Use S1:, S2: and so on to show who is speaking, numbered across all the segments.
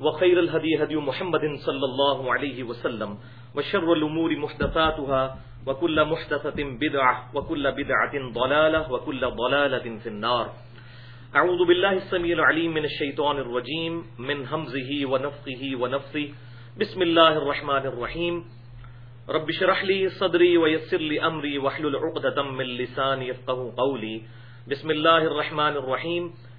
S1: وخير الهدي هدي محمد صلى الله عليه وسلم، وشر الأمور محدثاتها، وكل محدثة بدعة، وكل بدعة ضلالة، وكل ضلالة في النار. أعوذ بالله السميع العليم من الشيطان الرجيم، من همزه ونفقه ونفثه. بسم الله الرحمن الرحيم. رب شرح لي صدري ويسر لي أمري واحلل عقدة من لساني يفقه قولي. بسم الله الرحمن الرحيم.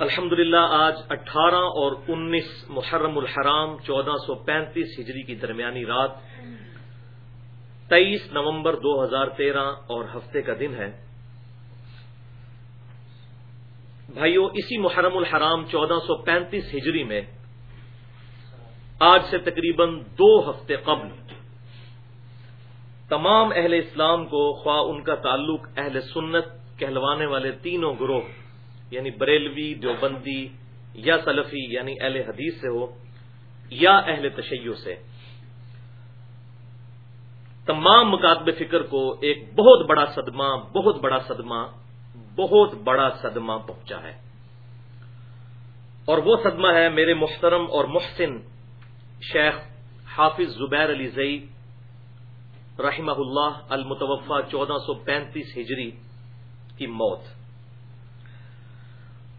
S1: الحمد آج اٹھارہ اور انیس محرم الحرام، چودہ سو پینتیس ہجری کی درمیانی رات، تیئیس نومبر دو ہزار تیرہ اور ہفتے کا دن ہے۔ بھائیو، اسی محرم الحرام، چودہ سو پینتیس ہجری میں، آج سے تقریباً دو ہفتے قبل، تمام اہل اسلام کو خواہ ان کا تعلق اہل سنت کہلوانے والے تینوں گروہ یعنی بریلوی، دیوبندی یا سلفی یعنی اہل حدیث سے ہو یا اہل تشیع سے۔ تمام مکاتب فکر کو ایک بہت بڑا صدمہ، بہت بڑا صدمہ، بہت بڑا صدمہ پہنچا ہے۔ اور وہ صدمہ ہے میرے محترم اور محسن شیخ حافظ زبیر علی زئی، رحمہ اللہ المتوفہ چودہ سو پینتیس ہجری کی موت۔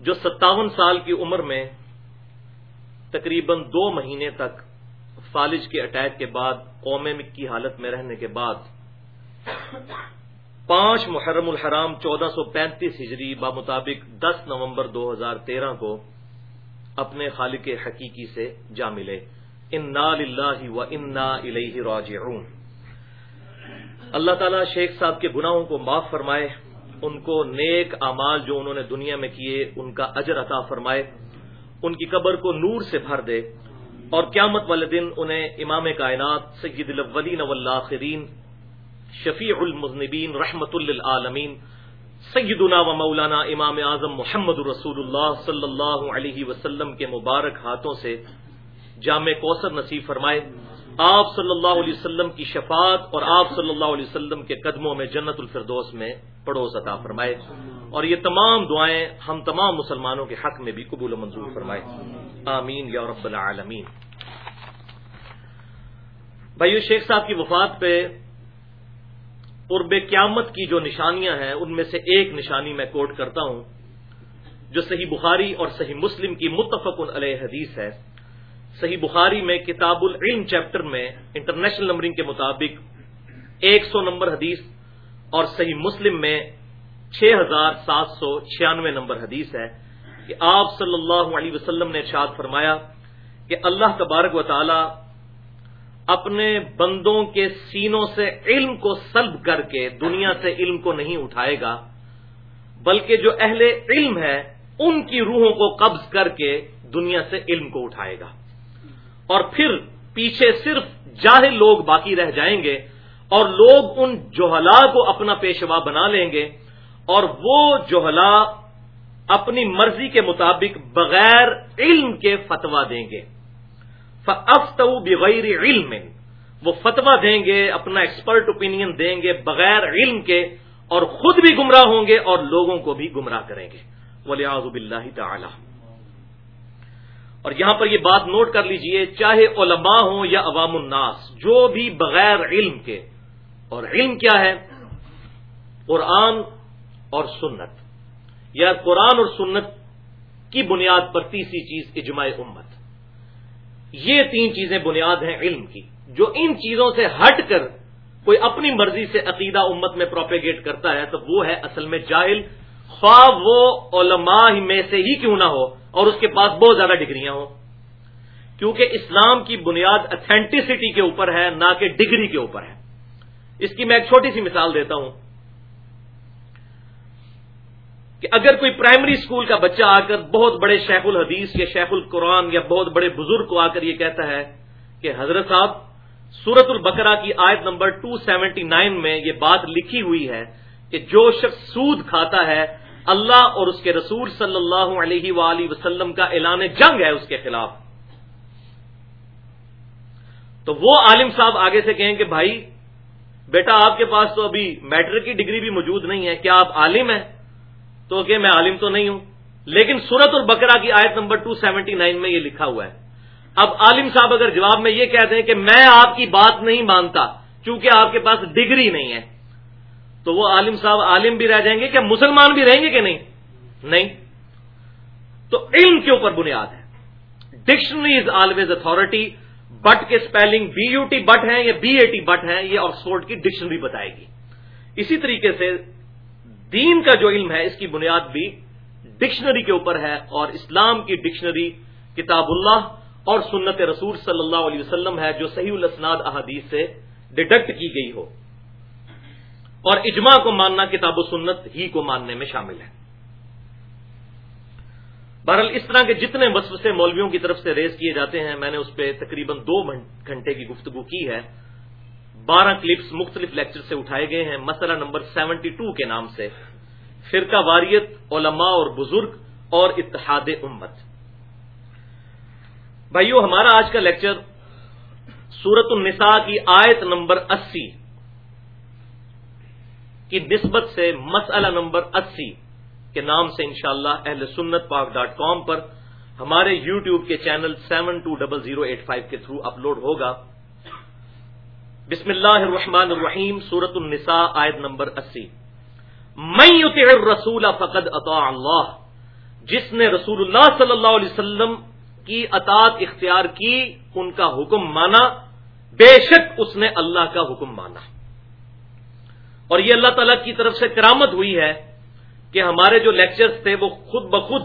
S1: جو ستاون سال کی عمر میں تقریباً دو مہینے تک فالج کے اٹیک کے بعد قوم کی حالت میں رہنے کے بعد، پانچ محرم الحرام چودہ سو پینتیس ہجری بمطابق دس نومبر دو ہزار تیرہ کو اپنے خالق حقیقی سے جا ملے۔ ان نا و انا الہ راجعون۔ اللہ تعالیٰ شیخ صاحب کے گناہوں کو معاف فرمائے۔ ان کو نیک اعمال جو انہوں نے دنیا میں کیے، ان کا اجر عطا فرمائے، ان کی قبر کو نور سے بھر دے۔ اور قیامت والے دن انہیں امام کائنات، سید الاولین والآخرین، شفیع المذنبین رحمت للعالمین، سیدنا و مولانا امام اعظم محمد رسول اللہ صلی اللہ علیہ وسلم کے مبارک ہاتھوں سے جامع کوثر نصیب فرمائے۔ آپ صلی اللہ علیہ وسلم کی شفاعت اور آپ صلی اللہ علیہ وسلم کے قدموں میں جنت الفردوس میں پڑوس عطا فرمائے۔ اور یہ تمام دعائیں ہم تمام مسلمانوں کے حق میں بھی قبول و منظور فرمائے۔ آمین یا رب العالمین۔ بھائیو، شیخ صاحب کی وفات پہ قرب قیامت کی جو نشانیاں ہیں، ان میں سے ایک نشانی میں کوٹ کرتا ہوں، جو صحیح بخاری اور صحیح مسلم کی متفق علیہ حدیث ہے۔ صحیح بخاری میں کتاب العلم چیپٹر میں انٹرنیشنل نمبرنگ کے مطابق ایک سو نمبر حدیث اور صحیح مسلم میں چھ ہزار سات سو چھیانوے نمبر حدیث ہے کہ آپ صلی اللہ علیہ وسلم نے ارشاد فرمایا کہ اللہ تبارک و تعالی اپنے بندوں کے سینوں سے علم کو سلب کر کے دنیا سے علم کو نہیں اٹھائے گا، بلکہ جو اہل علم ہے ان کی روحوں کو قبض کر کے دنیا سے علم کو اٹھائے گا۔ اور پھر پیچھے صرف جاہل لوگ باقی رہ جائیں گے اور لوگ ان جوہلا کو اپنا پیشوا بنا لیں گے اور وہ جوہلا اپنی مرضی کے مطابق بغیر علم کے فتوا دیں گے۔ افت بغیر علم۔ وہ فتوا دیں گے، اپنا ایکسپرٹ اوپینین دیں گے بغیر علم کے اور خود بھی گمراہ ہوں گے اور لوگوں کو بھی گمراہ کریں گے۔ ولی آزب اللہ تعالی اور یہاں پر یہ بات نوٹ کر لیجیے، چاہے علماء ہوں یا عوام الناس، جو بھی بغیر علم کے، اور علم کیا ہے؟ قرآن اور سنت۔ یا قرآن اور سنت کی بنیاد پر تیسری چیز اجماع امت۔ یہ تین چیزیں بنیاد ہیں علم کی، جو ان چیزوں سے ہٹ کر کوئی اپنی مرضی سے عقیدہ امت میں پروپیگیٹ کرتا ہے، تو وہ ہے اصل میں جاہل، خواہ وہ علماء میں سے ہی کیوں نہ ہو اور اس کے پاس بہت زیادہ ڈگریاں ہوں۔ کیونکہ اسلام کی بنیاد اتھینٹسٹی کے اوپر ہے، نہ کہ ڈگری کے اوپر ہے۔ اس کی میں ایک چھوٹی سی مثال دیتا ہوں۔ کہ اگر کوئی پرائمری اسکول کا بچہ آ کر بہت بڑے شیخ الحدیث یا شیخ القرآن یا بہت بڑے بزرگ کو آ کر یہ کہتا ہے کہ حضرت صاحب سورت البقرہ کی آیت نمبر 279 میں یہ بات لکھی ہوئی ہے کہ جو شخص سود کھاتا ہے اللہ اور اس کے رسول صلی اللہ علیہ وآلہ وسلم کا اعلان جنگ ہے اس کے خلاف۔ تو وہ عالم صاحب آگے سے کہیں کہ بھائی، بیٹا آپ کے پاس تو ابھی میٹرک کی ڈگری بھی موجود نہیں ہے، کیا آپ عالم ہیں؟ تو کہ میں عالم تو نہیں ہوں۔ لیکن سورت البقرہ کی آیت نمبر 279 میں یہ لکھا ہوا ہے۔ اب عالم صاحب اگر جواب میں یہ کہتے ہیں کہ میں آپ کی بات نہیں مانتا، چونکہ آپ کے پاس ڈگری نہیں ہے۔ تو وہ عالم صاحب عالم بھی رہ جائیں گے کیا مسلمان بھی رہیں گے کہ نہیں؟ نہیں. تو علم کے اوپر بنیاد ہے. Dictionary is always authority but کے spelling B U T but ہے یا بی اے ٹی بٹ ہے یہ آکسفورڈ کی ڈکشنری بتائے گی. اسی طریقے سے دین کا جو علم ہے، اس کی بنیاد بھی ڈکشنری کے اوپر ہے اور اسلام کی ڈکشنری کتاب اللہ اور سنت رسول صلی اللہ علیہ وسلم ہے، جو صحیح الاسناد احادیث سے ڈیڈکٹ کی گئی ہو. اور اجماع کو ماننا کتاب و سنت ہی کو ماننے میں شامل ہے۔ بہرحال اس طرح کے جتنے وسوسے مولویوں کی طرف سے ریز کیے جاتے ہیں، میں نے اس پہ تقریباً دو گھنٹے کی گفتگو کی ہے۔ بارہ کلپس مختلف لیکچر سے اٹھائے گئے ہیں، مسئلہ نمبر سیونٹی ٹو کے نام سے۔ فرقہ واریت، علماء اور بزرگ اور اتحاد امت۔ بھائیو، ہمارا آج کا لیکچر سورت النساء کی آیت نمبر اسی کی نسبت سے مسئلہ نمبر اسی کے نام سے انشاءاللہ اہل سنت پاک ڈاٹ کام پر ہمارے یو ٹیوب کے channel seven two double zero eight five کے تھرو اپلوڈ ہوگا۔ بسم اللہ الرحمن الرحیم سورت النساء، آیت نمبر اسی۔ میں رسول فقد اطاع اللہ۔ جس نے رسول اللہ صلی اللہ علیہ وسلم کی اطاعت اختیار کی، ان کا حکم مانا۔ بے شک اس نے اللہ کا حکم مانا۔ اور یہ اللہ تعالی کی طرف سے کرامت ہوئی ہے کہ ہمارے جو لیکچرز تھے وہ خود بخود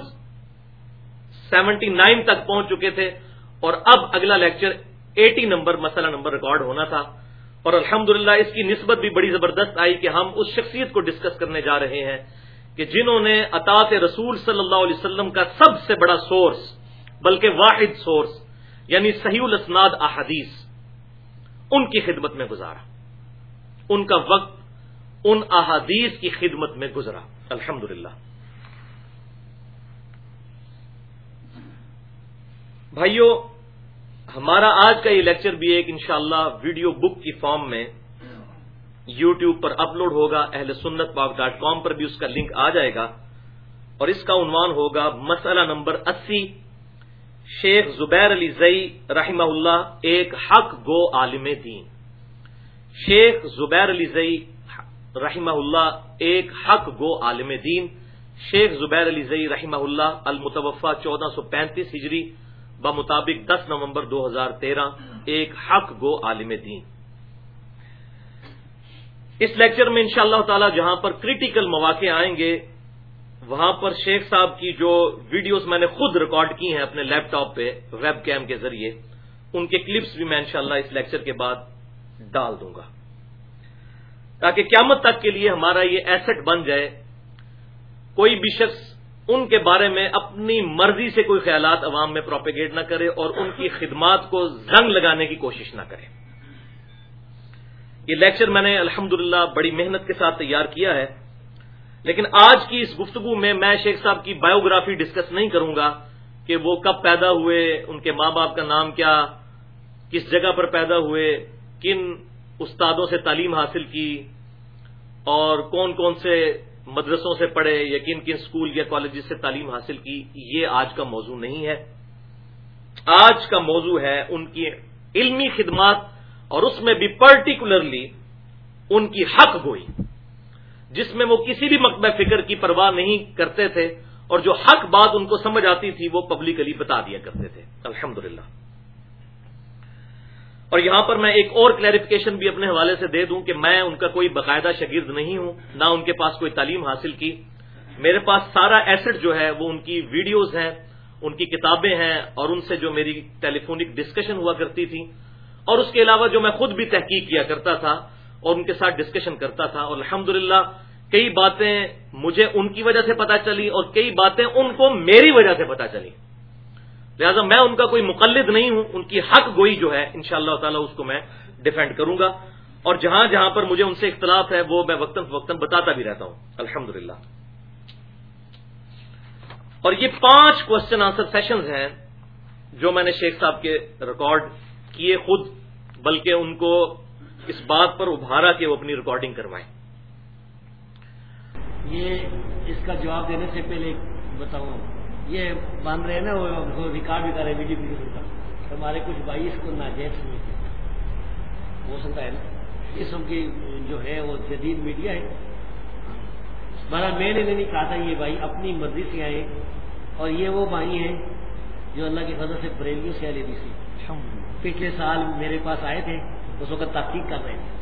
S1: سیونٹی نائن تک پہنچ چکے تھے اور اب اگلا لیکچر ایٹی نمبر مسئلہ نمبر ریکارڈ ہونا تھا اور الحمد اس کی نسبت بھی بڑی زبردست آئی کہ ہم اس شخصیت کو ڈسکس کرنے جا رہے ہیں کہ جنہوں نے اطاط رسول صلی اللہ علیہ وسلم کا سب سے بڑا سورس بلکہ واحد سورس یعنی صحیح الاسناد احادیث ان کی خدمت میں گزارا۔ ان کا وقت ان احادیث کی خدمت میں گزرا۔ الحمد بھائیو، ہمارا آج کا یہ لیکچر بھی ایک انشاءاللہ ویڈیو بک کی فارم میں یو ٹیوب پر اپلوڈ ہوگا اہل سنت پاک ڈاٹ کام پر بھی اس کا لنک آ جائے گا۔ اور اس کا عنوان ہوگا مسئلہ نمبر اسی۔ شیخ زبیر علی زئی رحمہ اللہ، ایک حق گو عالم دین۔ شیخ زبیر علی زئی رحمہ اللہ ایک حق گو عالم دین۔ شیخ زبیر علی زئی رحمہ اللہ المتوفہ چودہ سو پینتیس ہجری، بمطابق دس نومبر دو ہزار تیرہ، ایک حق گو عالم دین۔ اس لیکچر میں انشاءاللہ اللہ تعالی جہاں پر کریٹیکل مواقع آئیں گے، وہاں پر شیخ صاحب کی جو ویڈیوز میں نے خود ریکارڈ کی ہیں اپنے لیپ ٹاپ پہ ویب کیم کے ذریعے، ان کے کلپس بھی میں انشاءاللہ اس لیکچر کے بعد ڈال دوں گا۔ تاکہ قیامت تک کے لیے ہمارا یہ ایسٹ بن جائے۔ کوئی بھی شخص ان کے بارے میں اپنی مرضی سے کوئی خیالات عوام میں پروپیگیٹ نہ کرے اور ان کی خدمات کو زنگ لگانے کی کوشش نہ کرے۔ یہ لیکچر میں نے الحمد بڑی محنت کے ساتھ تیار کیا ہے، لیکن آج کی اس گفتگو میں میں شیخ صاحب کی بایوگرافی ڈسکس نہیں کروں گا کہ وہ کب پیدا ہوئے، ان کے ماں باپ کا نام کیا، کس جگہ پر پیدا ہوئے، کن استادوں سے تعلیم حاصل کی اور کون کون سے مدرسوں سے پڑھے یا کن کن اسکول یا کالجز سے تعلیم حاصل کی، یہ آج کا موضوع نہیں ہے۔ آج کا موضوع ہے ان کی علمی خدمات اور اس میں بھی پرٹیکولرلی ان کی حق گوئی، جس میں وہ کسی بھی مکبہ فکر کی پرواہ نہیں کرتے تھے اور جو حق بات ان کو سمجھ آتی تھی وہ پبلکلی بتا دیا کرتے تھے۔ الحمد اور یہاں پر میں ایک اور کلیریفیکیشن بھی اپنے حوالے سے دے دوں کہ میں ان کا کوئی باقاعدہ شاگرد نہیں ہوں، نہ ان کے پاس کوئی تعلیم حاصل کی۔ میرے پاس سارا ایسٹ جو ہے وہ ان کی ویڈیوز ہیں، ان کی کتابیں ہیں اور ان سے جو میری ٹیلی فونک ڈسکشن ہوا کرتی تھی۔ اور اس کے علاوہ جو میں خود بھی تحقیق کیا کرتا تھا اور ان کے ساتھ ڈسکشن کرتا تھا۔ اور الحمد کئی باتیں مجھے ان کی وجہ سے پتا چلی اور کئی باتیں ان کو میری وجہ سے پتا چلی۔ لہٰذا میں ان کا کوئی مقلد نہیں ہوں، ان کی حق گوئی جو ہے ان شاء اللہ تعالی اس کو میں ڈیفینڈ کروں گا۔ اور جہاں جہاں پر مجھے ان سے اختلاف ہے، وہ میں وقتاً فوقتاً بتاتا بھی رہتا ہوں۔ الحمد اور یہ پانچ کوشچن آنسر سیشنز ہیں جو میں نے شیخ صاحب کے ریکارڈ کیے خود، بلکہ ان کو اس بات پر ابھارا کہ وہ اپنی ریکارڈنگ کروائیں۔
S2: یہ اس کا جواب دینے سے پہلے بتاؤں۔ یہ بن رہے نا وہ ریکارڈ بھی کر رہے ویڈیو ویڈیو کا ہمارے کچھ بھائی اس کو ناجائز سمجھتے ہو سکتا ہے نا۔ قسم کی جو ہے وہ جدید میڈیا ہے۔ بارہ میں نے نہیں کہا تھا یہ بھائی اپنی مرضی سے آئے اور یہ وہ بھائی ہیں جو اللہ کی فضل سے بریلیوں سے آئی سی پچھلے سال میرے پاس آئے تھے اس وقت تحقیق کر رہے تھے۔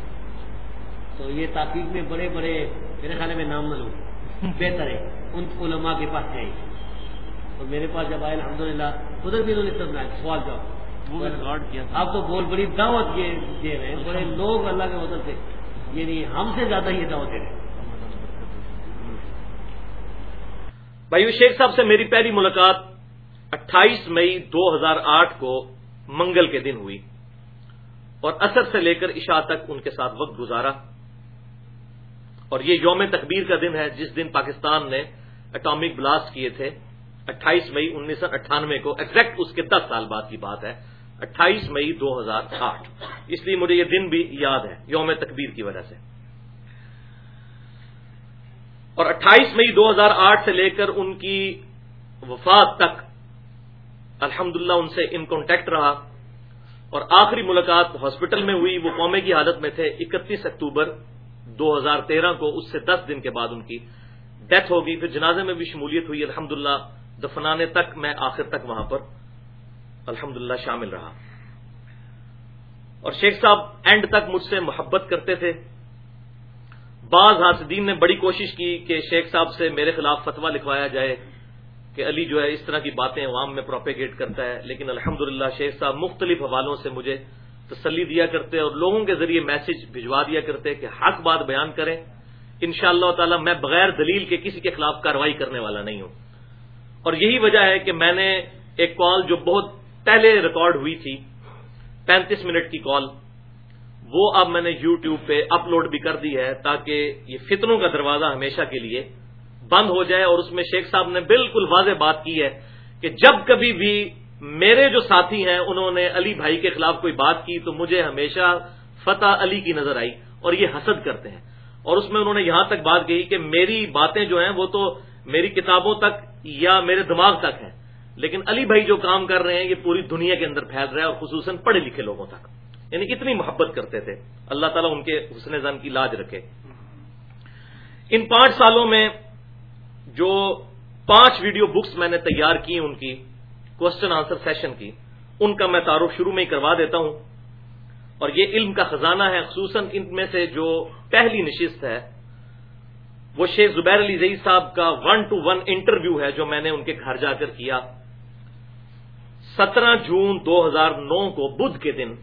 S2: تو یہ تحقیق میں بڑے بڑے میرے خیال میں نام نہ لوں بہتر ہے ان علماء کے پاس جائے اور میرے پاس جب آئے الحمد للہ ادھر بھی انہوں نے سب سوال جواب آپ تو بول بڑی دعوت یہ دے رہے ہیں بڑے لوگ اللہ کے مدد سے یعنی ہم سے زیادہ یہ دعوت دے رہے ہیں۔
S1: بھائی شیخ صاحب سے میری پہلی ملاقات اٹھائیس مئی دو ہزار آٹھ کو منگل کے دن ہوئی اور اثر سے لے کر عشاء تک ان کے ساتھ وقت گزارا۔ اور یہ یوم تکبیر کا دن ہے جس دن پاکستان نے اٹامک بلاسٹ کیے تھے۔ اٹھائیس مئی انیس سو اٹھانوے کو ایگزیکٹ اس کے دس سال بعد کی بات ہے۔ اٹھائیس مئی دو ہزار آٹھ۔ اس لیے مجھے یہ دن بھی یاد ہے، یوم تکبیر کی وجہ سے۔ اور اٹھائیس مئی دو ہزار آٹھ سے لے کر ان کی وفات تک الحمد ان سے ان کانٹیکٹ رہا۔ اور آخری ملاقات ہاسپٹل میں ہوئی، وہ قومے کی حالت میں تھے۔ اکتیس اکتوبر دو ہزار تیرہ کو، اس سے دس دن کے بعد ان کی ڈیتھ ہوگی۔ پھر جنازے میں بھی شمولیت ہوئی الحمد دفنانے تک میں آخر تک وہاں پر الحمد شامل رہا۔ اور شیخ صاحب اینڈ تک مجھ سے محبت کرتے تھے۔ بعض حاسدین نے بڑی کوشش کی کہ شیخ صاحب سے میرے خلاف فتوا لکھوایا جائے کہ علی جو ہے اس طرح کی باتیں عوام میں پروپیگیٹ کرتا ہے، لیکن الحمد شیخ صاحب مختلف حوالوں سے مجھے تسلی دیا کرتے اور لوگوں کے ذریعے میسج بھجوا دیا کرتے کہ حق بات بیان کریں۔ ان شاء اللہ تعالی میں بغیر دلیل کے کسی کے خلاف کاروائی کرنے والا نہیں ہوں۔ اور یہی وجہ ہے کہ میں نے ایک کال جو بہت پہلے ریکارڈ ہوئی تھی، پینتیس منٹ کی کال، وہ اب میں نے یو ٹیوب پہ اپلوڈ بھی کر دی ہے تاکہ یہ فتنوں کا دروازہ ہمیشہ کے لیے بند ہو جائے اور اس میں شیخ صاحب نے بالکل واضح بات کی ہے کہ جب کبھی بھی میرے جو ساتھی ہیں، انہوں نے علی بھائی کے خلاف کوئی بات کی تو مجھے ہمیشہ فتح علی کی نظر آئی اور یہ حسد کرتے ہیں۔ اور اس میں انہوں نے یہاں تک بات کہی کہ میری باتیں جو ہیں وہ تو میری کتابوں تک یا میرے دماغ تک ہیں لیکن علی بھائی جو کام کر رہے ہیں، یہ پوری دنیا کے اندر پھیل رہا ہے اور خصوصاً پڑھے لکھے لوگوں تک۔ یعنی اتنی محبت کرتے تھے۔ اللہ تعالیٰ ان کے حسن زن کی لاج رکھے۔ ان پانچ سالوں میں جو پانچ ویڈیو بکس میں نے تیار کی ان کی کوشچن آنسر سیشن کی، ان کا میں تعارف شروع میں ہی کروا دیتا ہوں۔ اور یہ علم کا خزانہ ہے، خصوصاً ان میں سے جو پہلی نشست ہے وہ شیخ زبیر علی زئی صاحب کا ون ٹو ون انٹرویو ہے جو میں نے ان کے گھر جا کر کیا۔ سترہ جون دو ہزار نو کو بدھ کے دن،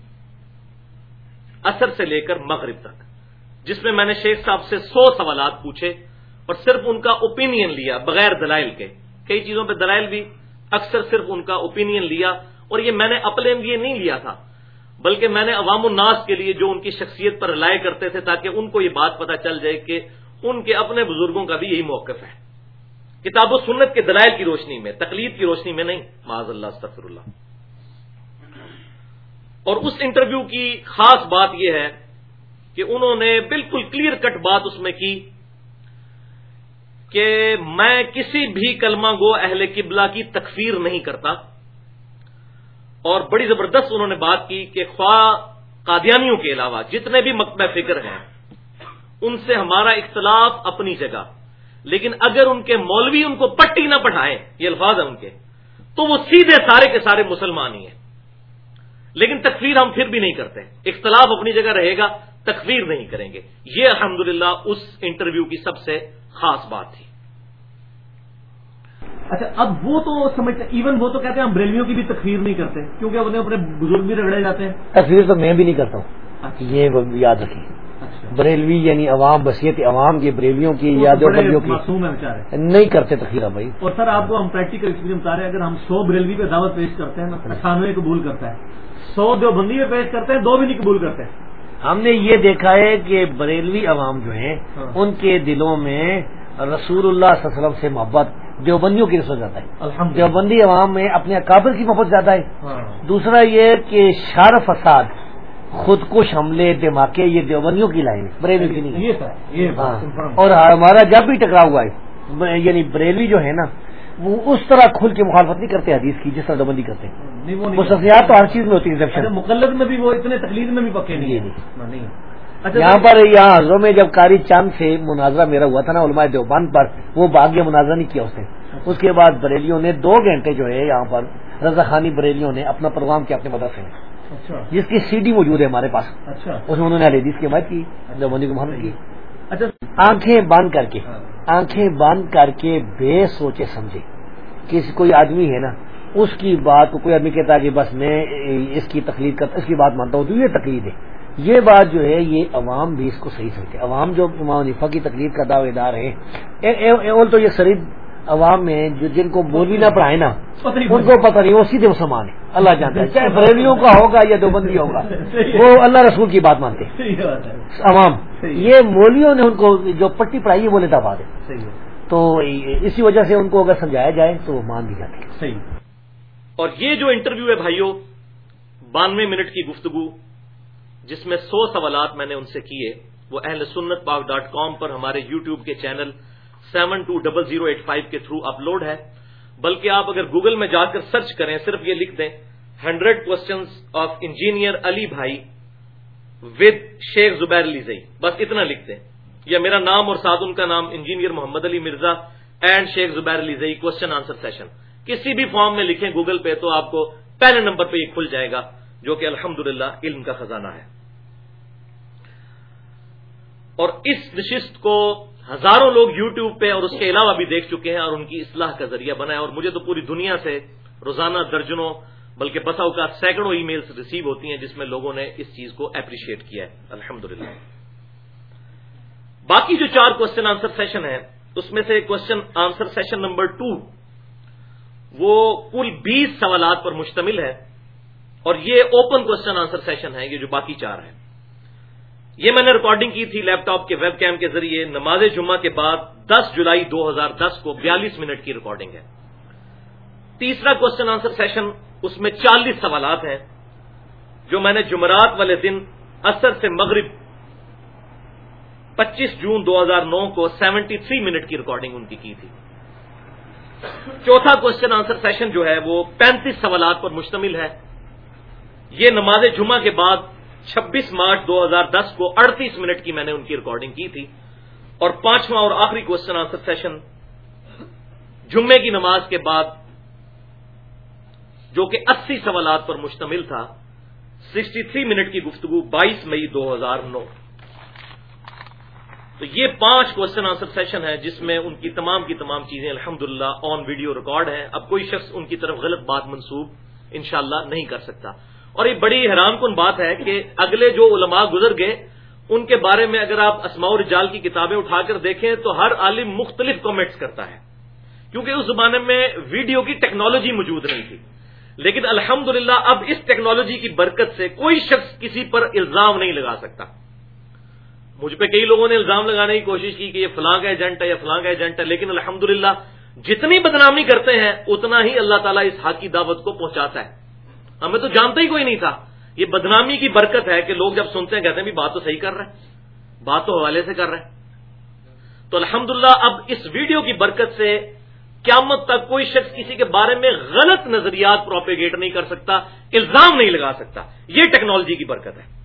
S1: اثر سے لے کر مغرب تک، جس میں میں نے شیخ صاحب سے سو سوالات پوچھے اور صرف ان کا اوپینین لیا بغیر دلائل کے۔ کئی چیزوں پہ دلائل بھی، اکثر صرف ان کا اوپینین لیا اور یہ میں نے اپنے لیے نہیں لیا تھا، بلکہ میں نے عوام الناس کے لیے جو ان کی شخصیت پر رائے کرتے تھے تاکہ ان کو یہ بات پتہ چل جائے کہ ان کے اپنے بزرگوں کا بھی یہی موقف ہے۔ کتاب و سنت کے دلائل کی روشنی میں، تقلید کی روشنی میں نہیں۔ معذ اللہ استفر اللہ۔ اور اس انٹرویو کی خاص بات یہ ہے کہ انہوں نے بالکل کلیئر کٹ بات اس میں کی کہ میں کسی بھی کلمہ گو اہل قبلہ کی تکفیر نہیں کرتا۔ اور بڑی زبردست انہوں نے بات کی کہ خواہ قادیانیوں کے علاوہ جتنے بھی مکتبہ فکر ہیں ان سے ہمارا اختلاف اپنی جگہ۔ لیکن اگر ان کے مولوی ان کو پٹی نہ پڑھائیں یہ الفاظ ہیں ان کے تو وہ سیدھے سارے کے سارے مسلمان ہی ہیں۔ لیکن تکفیر ہم پھر بھی نہیں کرتے۔ اختلاف اپنی جگہ رہے گا تکفیر نہیں کریں گے۔ یہ الحمدللہ اس انٹرویو کی سب سے خاص بات تھی۔
S3: اچھا اب وہ تو سمجھتے ایون وہ تو کہتے ہیں ہم بریلویوں کی بھی تکفیر نہیں کرتے کیونکہ انہیں اپنے بزرگ بھی رگڑے جاتے ہیں۔
S2: تکفیر تو میں بھی نہیں کرتا ہوں۔ اچھا۔ یہ یاد رکھیں۔ بریلوی یعنی عوام بصیت عوام کی بریلویوں کی یا کی نہیں کرتے تخیرہ بھائی۔
S3: اور سر آپ کو ہم پریکٹیکل ایکسپیرینس بتا رہے ہیں اگر ہم سو بریلوی پہ دعوت پیش کرتے ہیں اٹھانوے قبول کرتا ہے۔ سو جو بندی پہ پیش کرتے ہیں دو بھی نہیں قبول کرتے۔
S2: ہم نے یہ دیکھا ہے کہ بریلوی عوام جو ہیں ہاں۔ ان کے دلوں میں رسول اللہ صلی اللہ علیہ وسلم سے محبت دیوبندیوں کی نسبت زیادہ ہے۔ دیوبندی عوام میں اپنے اکابر کی محبت زیادہ ہے۔ ہاں۔ دوسرا یہ کہ شار فساد خود کش حملے دھماکے یہ دیوبندیوں کی لائن بریلوی کی نہیں۔ ہاں۔ اور ہمارا جب بھی ٹکراؤ ہوا ہے یعنی بریلوی جو ہے نا وہ اس طرح کھل کے مخالفت نہیں کرتے حدیث کی جس طرح دیوبندی کرتے ہیں۔ وہ سفیات تو ہر چیز میں ہوتی ہے
S3: مقلد میں بھی وہ اتنے تکلیف میں بھی پکے نہیں
S2: ہے اچھا، یہاں پر یہاں حضروں میں جب کاری چاند سے مناظرہ میرا ہوا تھا نا علماء دیوبند پر وہ باغیہ مناظرہ نہیں کیا اس نے۔ اس کے بعد بریلیوں نے دو گھنٹے جو ہے یہاں پر رضا خانی بریلیوں نے اپنا پروگرام کیا اپنے مدرسے میں۔ اچھا۔ جس کی سی ڈی موجود ہے ہمارے پاس۔ اچھا۔ اس میں انہوں نے حدیث کی بات کی دیوبندی کو محمد کی۔ اچھا۔ آنکھیں بند کر کے ہاں۔ آنکھیں بند کر کے بے سوچے سمجھے۔ کسی کوئی آدمی ہے نا اس کی بات کو کوئی آدمی کہتا ہے کہ بس میں اس کی تقلید کرتا اس کی بات مانتا ہوں تو یہ تقلید ہے۔ یہ بات جو ہے یہ عوام بھی اس کو صحیح سمجھتے عوام جو امام نفا کی تقلید کا دعوے دار ہے تو یہ شریف عوام میں جو جن کو بولی نہ پڑھائے نا ان کو پتہ نہیں وہ سیدھے مسلمان ہے اللہ جانتا ہے۔ چاہے بریلیوں کا ہوگا یا دیوبندی ہوگا وہ اللہ رسول کی بات مانتے عوام یہ مولیوں نے ان کو جو پٹی پڑھائی ہے وہ لیتا بات ہے۔ تو اسی وجہ سے ان کو اگر سمجھایا جائے تو وہ مان بھی جاتے
S1: صحیح۔ اور یہ جو انٹرویو ہے بھائیوں بانوے منٹ کی گفتگو جس میں سو سوالات میں نے ان سے کیے وہ اہل سنت پاک ڈاٹ کام پر ہمارے یو ٹیوب کے channel seven two double zero eight five کے تھرو اپلوڈ ہے۔ بلکہ آپ اگر گوگل میں جا کر سرچ کریں، صرف یہ لکھ دیں، hundred questions of engineer Ali بھائی ود شیخ زبیر علی زئی۔ بس اتنا لکھ دیں۔ یا میرا نام اور ساتھ ان کا نام engineer Muhammad Ali Mirza and Sheikh Zubair Alizai question answer session کسی بھی فارم میں لکھیں گوگل پہ تو آپ کو پہلے نمبر پہ یہ کھل جائے گا، جو کہ الحمد علم کا خزانہ ہے۔ اور اس نشست کو ہزاروں لوگ یوٹیوب پہ اور اس کے علاوہ بھی دیکھ چکے ہیں اور ان کی اصلاح کا ذریعہ بنا ہے اور مجھے تو پوری دنیا سے روزانہ درجنوں بلکہ بسا اوقات سینکڑوں ای میلز ریسیو ہوتی ہیں جس میں لوگوں نے اس چیز کو اپریشیٹ کیا ہے۔ الحمد باقی جو چار کوشچن آنسر سیشن ہے اس میں سے question answer session number two وہ کل بیس سوالات پر مشتمل ہے اور یہ اوپن کوشچن آنسر سیشن ہے یہ جو باقی چار ہیں۔ یہ میں نے ریکارڈنگ کی تھی لیپ ٹاپ کے ویب کیم کے ذریعے، نماز جمعہ کے بعد دس جولائی دو ہزار دس کو بیالیس منٹ کی ریکارڈنگ ہے۔ تیسرا کوشچن آنسر سیشن اس میں چالیس سوالات ہیں، جو میں نے جمعرات والے دن اثر سے مغرب پچیس جون دو ہزار نو کو سیونٹی تھری منٹ کی ریکارڈنگ ان کی کی تھی۔ چوتھا کوشچن آنسر سیشن جو ہے، وہ پینتیس سوالات پر مشتمل ہے۔ یہ نماز جمعہ کے بعد چھبیس مارچ دو ہزار دس کو اڑتیس منٹ کی میں نے ان کی ریکارڈنگ کی تھی اور پانچواں اور آخری کوشچن آنسر سیشن جمعے کی نماز کے بعد جو کہ اسی سوالات پر مشتمل تھا سکسٹی تھری منٹ کی گفتگو بائیس مئی دو ہزار نو۔ تو یہ پانچ کوشچن آنسر سیشن ہے جس میں ان کی تمام کی تمام چیزیں الحمد آن ویڈیو ریکارڈ ہیں۔ اب کوئی شخص ان کی طرف غلط بات منسوب انشاءاللہ نہیں کر سکتا۔ اور یہ بڑی حیران کن بات ہے کہ اگلے جو علماء گزر گئے، ان کے بارے میں اگر آپ اسماء رجال کی کتابیں اٹھا کر دیکھیں تو ہر عالم مختلف کامنٹس کرتا ہے۔ کیونکہ اس زمانے میں ویڈیو کی ٹیکنالوجی موجود نہیں تھی۔ لیکن الحمد اب اس ٹیکنالوجی کی برکت سے کوئی شخص کسی پر الزام نہیں لگا سکتا۔ مجھ پہ کئی لوگوں نے الزام لگانے کی کوشش کی کہ یہ فلاں کا ایجنٹ ہے یا فلاں کا ایجنٹ ہے، لیکن الحمد جتنی بدنامی کرتے ہیں، اتنا ہی اللہ تعالیٰ اس حق کی دعوت کو پہنچاتا ہے۔ ہمیں تو جانتا ہی کوئی نہیں تھا۔ یہ بدنامی کی برکت ہے کہ لوگ جب سنتے ہیں کہتے ہیں بھی بات تو صحیح کر رہے ہیں، بات تو حوالے سے کر رہے ہیں۔ تو الحمدللہ اب اس ویڈیو کی برکت سے قیامت تک کوئی شخص کسی کے بارے میں غلط نظریات پروپیگیٹ نہیں کر سکتا، الزام نہیں لگا سکتا۔ یہ ٹیکنالوجی کی برکت ہے۔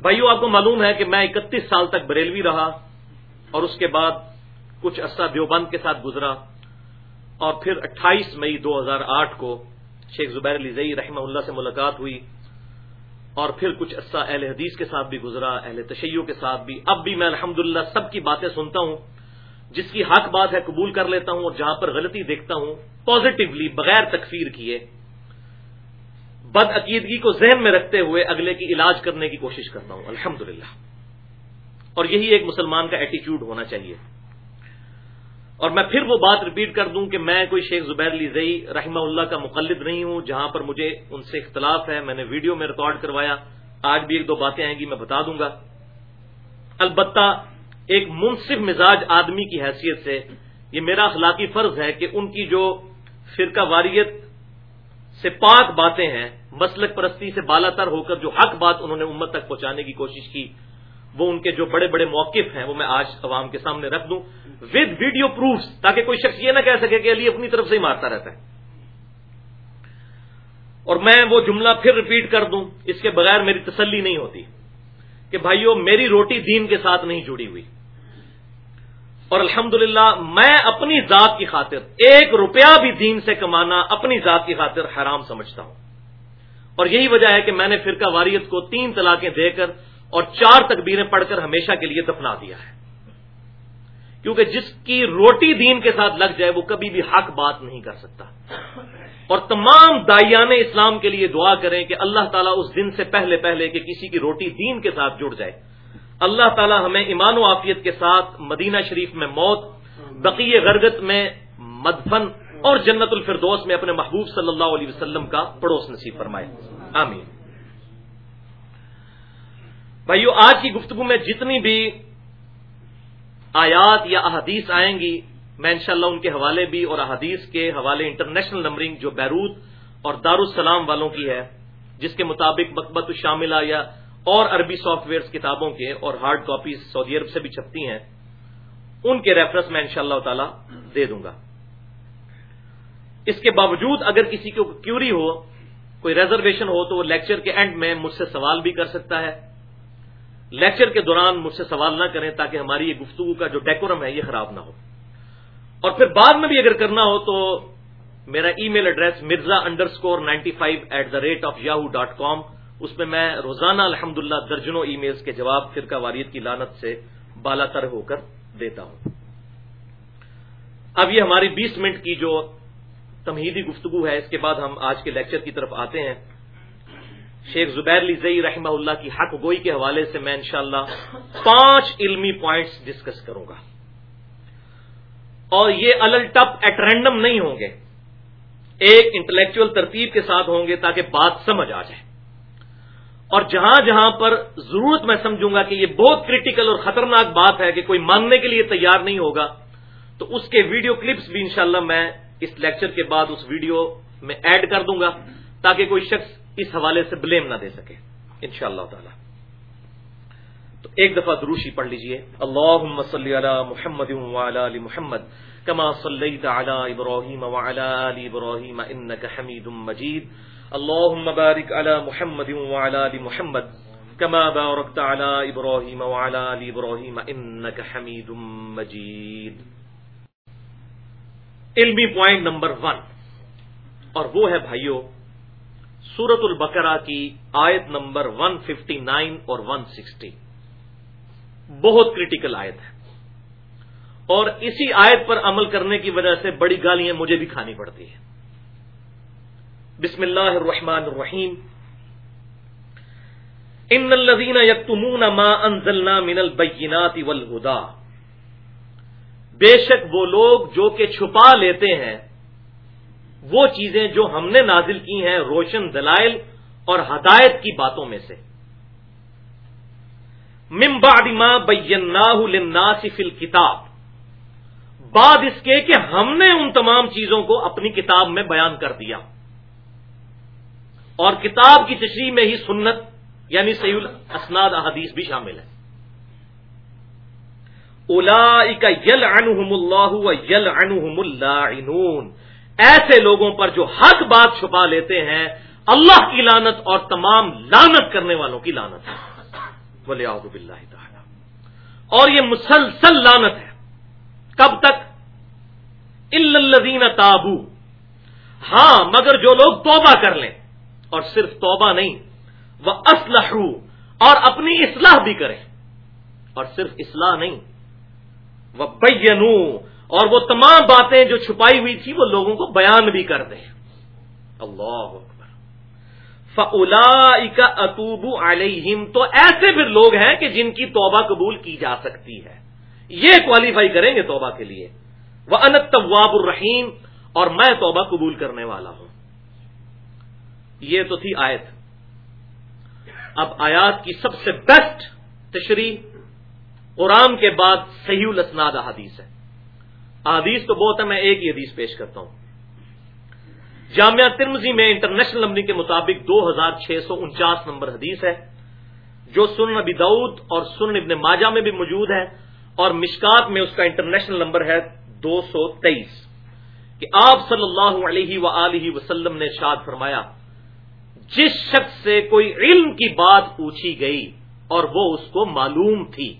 S1: بھائیو، آپ کو معلوم ہے کہ میں اکتیس سال تک بریلوی رہا اور اس کے بعد کچھ عرصہ دیوبند کے ساتھ گزرا۔ اور پھر اٹھائیس مئی دو ہزار آٹھ کو شیخ زبیر علی زئی رحمہ اللہ سے ملاقات ہوئی اور پھر کچھ عرصہ اہل حدیث کے ساتھ بھی گزرا، اہل تشیعوں کے ساتھ بھی۔ اب بھی میں الحمد سب کی باتیں سنتا ہوں، جس کی حق بات ہے قبول کر لیتا ہوں اور جہاں پر غلطی دیکھتا ہوں پازیٹیولی بغیر تکفیر کیے بد عقیدگی کو ذہن میں رکھتے ہوئے اگلے کی علاج کرنے کی کوشش کرتا ہوں۔ الحمد اور یہی ایک مسلمان کا ایٹیچیوڈ ہونا چاہیے۔ اور میں پھر وہ بات ریپیٹ کر دوں کہ میں کوئی شیخ زبیر علی زئی رحمہ اللہ کا مقلد نہیں ہوں، جہاں پر مجھے ان سے اختلاف ہے، میں نے ویڈیو میں ریکارڈ کروایا۔ آج بھی ایک دو باتیں آئیں گی، میں بتا دوں گا۔ البتہ ایک منصف مزاج آدمی کی حیثیت سے یہ میرا اخلاقی فرض ہے کہ ان کی جو فرقہ واریت سے پاک باتیں ہیں، مسلک پرستی سے بالا تر ہو کر جو حق بات انہوں نے امت تک پہنچانے کی کوشش کی وہ ان کے جو بڑے بڑے موقف ہیں وہ میں آج عوام کے سامنے رکھ دوں ود ویڈیو پروفس تاکہ کوئی شخص یہ نہ کہہ سکے کہ علی اپنی طرف سے ہی مارتا رہتا ہے۔ اور میں وہ جملہ پھر ریپیٹ کر دوں، اس کے بغیر میری تسلی نہیں ہوتی کہ بھائیو میری روٹی دین کے ساتھ نہیں جڑی ہوئی۔ اور الحمد میں اپنی ذات کی خاطر ایک روپیہ بھی دین سے کمانا اپنی ذات کی خاطر حرام سمجھتا ہوں۔ اور یہی وجہ ہے کہ میں نے فرقہ واریت کو تین طلاقیں دے کر اور چار تکبیریں پڑھ کر ہمیشہ کے لیے دفنا دیا ہے۔ کیونکہ جس کی روٹی دین کے ساتھ لگ جائے وہ کبھی بھی حق بات نہیں کر سکتا۔ اور تمام دائیان اسلام کے لیے دعا کریں کہ اللہ تعالیٰ اس دن سے پہلے پہلے کہ کسی کی روٹی دین کے ساتھ جڑ جائے۔ اللہ تعالی ہمیں ایمان و عافیت کے ساتھ مدینہ شریف میں موت، بقی غرگت میں مدفن اور جنت الفردوس میں اپنے محبوب صلی اللہ علیہ وسلم کا پڑوس نصیب فرمائے۔ آمین۔ بھائیو، آج کی گفتگو میں جتنی بھی آیات یا احادیث آئیں گی، میں انشاءاللہ ان کے حوالے بھی اور احادیث کے حوالے انٹرنیشنل نمبرنگ جو بیروت اور دارالسلام والوں کی ہے، جس کے مطابق مقبت الشاملہ یا اور عربی سافٹ ویئر کتابوں کے اور ہارڈ کاپیز سعودی عرب سے بھی چھپتی ہیں، ان کے ریفرنس میں انشاءاللہ اللہ تعالی دے دوں گا۔ اس کے باوجود اگر کسی کو کیوری ہو، کوئی ریزرویشن ہو، تو وہ لیکچر کے اینڈ میں مجھ سے سوال بھی کر سکتا ہے۔ لیکچر کے دوران مجھ سے سوال نہ کریں تاکہ ہماری یہ گفتگو کا جو ڈیکورم ہے یہ خراب نہ ہو۔ اور پھر بعد میں بھی اگر کرنا ہو تو میرا email address Mirza underscore ninety five at the rate of Yahoo dot com, اس میں میں روزانہ الحمد درجنوں ای میلز کے جواب فرقہ واریت کی لانت سے بالا تر ہو کر دیتا ہوں۔ اب یہ ہماری بیس منٹ کی جو تمہیدی گفتگو ہے، اس کے بعد ہم آج کے لیکچر کی طرف آتے ہیں۔ شیخ زبیر زئی رحمہ اللہ کی حق گوئی کے حوالے سے میں انشاءاللہ پانچ علمی پوائنٹس ڈسکس کروں گا۔ اور یہ الل ٹپ ایٹ رینڈم نہیں ہوں گے۔ ایک انٹلیکچل ترتیب کے ساتھ ہوں گے تاکہ بات سمجھ آ جائے۔ اور جہاں جہاں پر ضرورت میں سمجھوں گا کہ یہ بہت کریٹیکل اور خطرناک بات ہے کہ کوئی ماننے کے لیے تیار نہیں ہوگا، تو اس کے ویڈیو کلپس بھی انشاءاللہ میں اس لیکچر کے بعد اس ویڈیو میں ایڈ کر دوں گا تاکہ کوئی شخص اس حوالے سے بلیم نہ دے سکے۔ ان شاء اللہ تعالی۔ تو ایک دفعہ دروشی پڑھ لیجیے۔ اللہ صلی علی محمد علی محمد، کما صلیت علی ابراہیم علی ابراہیم انک حمید مجید۔ اللهم بارك على محمد وعلى ال محمد كما باركت على ابراهيم وعلى ال ابراهيم انك حميد مجيد علمی پوائنٹ نمبر ون اور وہ ہے بھائیو سورت البقرہ کی آیت نمبر 159 اور 160 بہت کریٹیکل آیت ہے۔ اور اسی آیت پر عمل کرنے کی وجہ سے بڑی گالیاں مجھے بھی کھانی پڑتی ہیں۔ بسم اللہ الرحمن الرحیم۔ ان الذين يكتمون ما انزلنا من البينات والهدى بے شک وہ لوگ جو کہ چھپا لیتے ہیں وہ چیزیں جو ہم نے نازل کی ہیں روشن دلائل اور ہدایت کی باتوں میں سے۔ من بعد ما بیناہ للناس فی الكتاب بعد اس کے کہ ہم نے ان تمام چیزوں کو اپنی کتاب میں بیان کر دیا۔ اور کتاب کی تشریح میں ہی سنت یعنی سعید اسناد احادیث بھی شامل ہے اولا یل انحم اللہ یل انحم اللہ ایسے لوگوں پر جو حق بات چھپا لیتے ہیں، اللہ کی لانت اور تمام لانت کرنے والوں کی لانت ہے۔ بولے آب اللہ تعالی۔ اور یہ مسلسل لانت ہے۔ کب تک؟ الدین تابو ہاں مگر جو لوگ توبہ کر لیں، اور صرف توبہ نہیں وہ اسلح اور اپنی اصلاح بھی کریں۔ اور صرف اصلاح نہیں وہ بینو اور وہ تمام باتیں جو چھپائی ہوئی تھی وہ لوگوں کو بیان بھی کر دیں۔ اللہ فلا اطوب علیہم تو ایسے پھر لوگ ہیں کہ جن کی توبہ قبول کی جا سکتی ہے۔ یہ کوالیفائی کریں گے توبہ کے لیے۔ وہ انت طواب الرحیم اور میں توبہ قبول کرنے والا ہوں۔ یہ تو تھی آیت۔ اب آیات کی سب سے بیسٹ تشریح قرآن کے بعد صحیح الاسناد حدیث ہے۔ احادیث تو بہت ہے میں ایک ہی حدیث پیش کرتا ہوں۔ جامعہ ترمزی میں انٹرنیشنل نمبر کے مطابق دو ہزار چھ سو انچاس نمبر حدیث ہے، جو سن نبی دعود اور سن ابن ماجہ میں بھی موجود ہے، اور مشکات میں اس کا انٹرنیشنل نمبر ہے دو سو تیئیس۔ کہ آپ صلی اللہ علیہ و وسلم نے شاد فرمایا، جس شخص سے کوئی علم کی بات پوچھی گئی اور وہ اس کو معلوم تھی،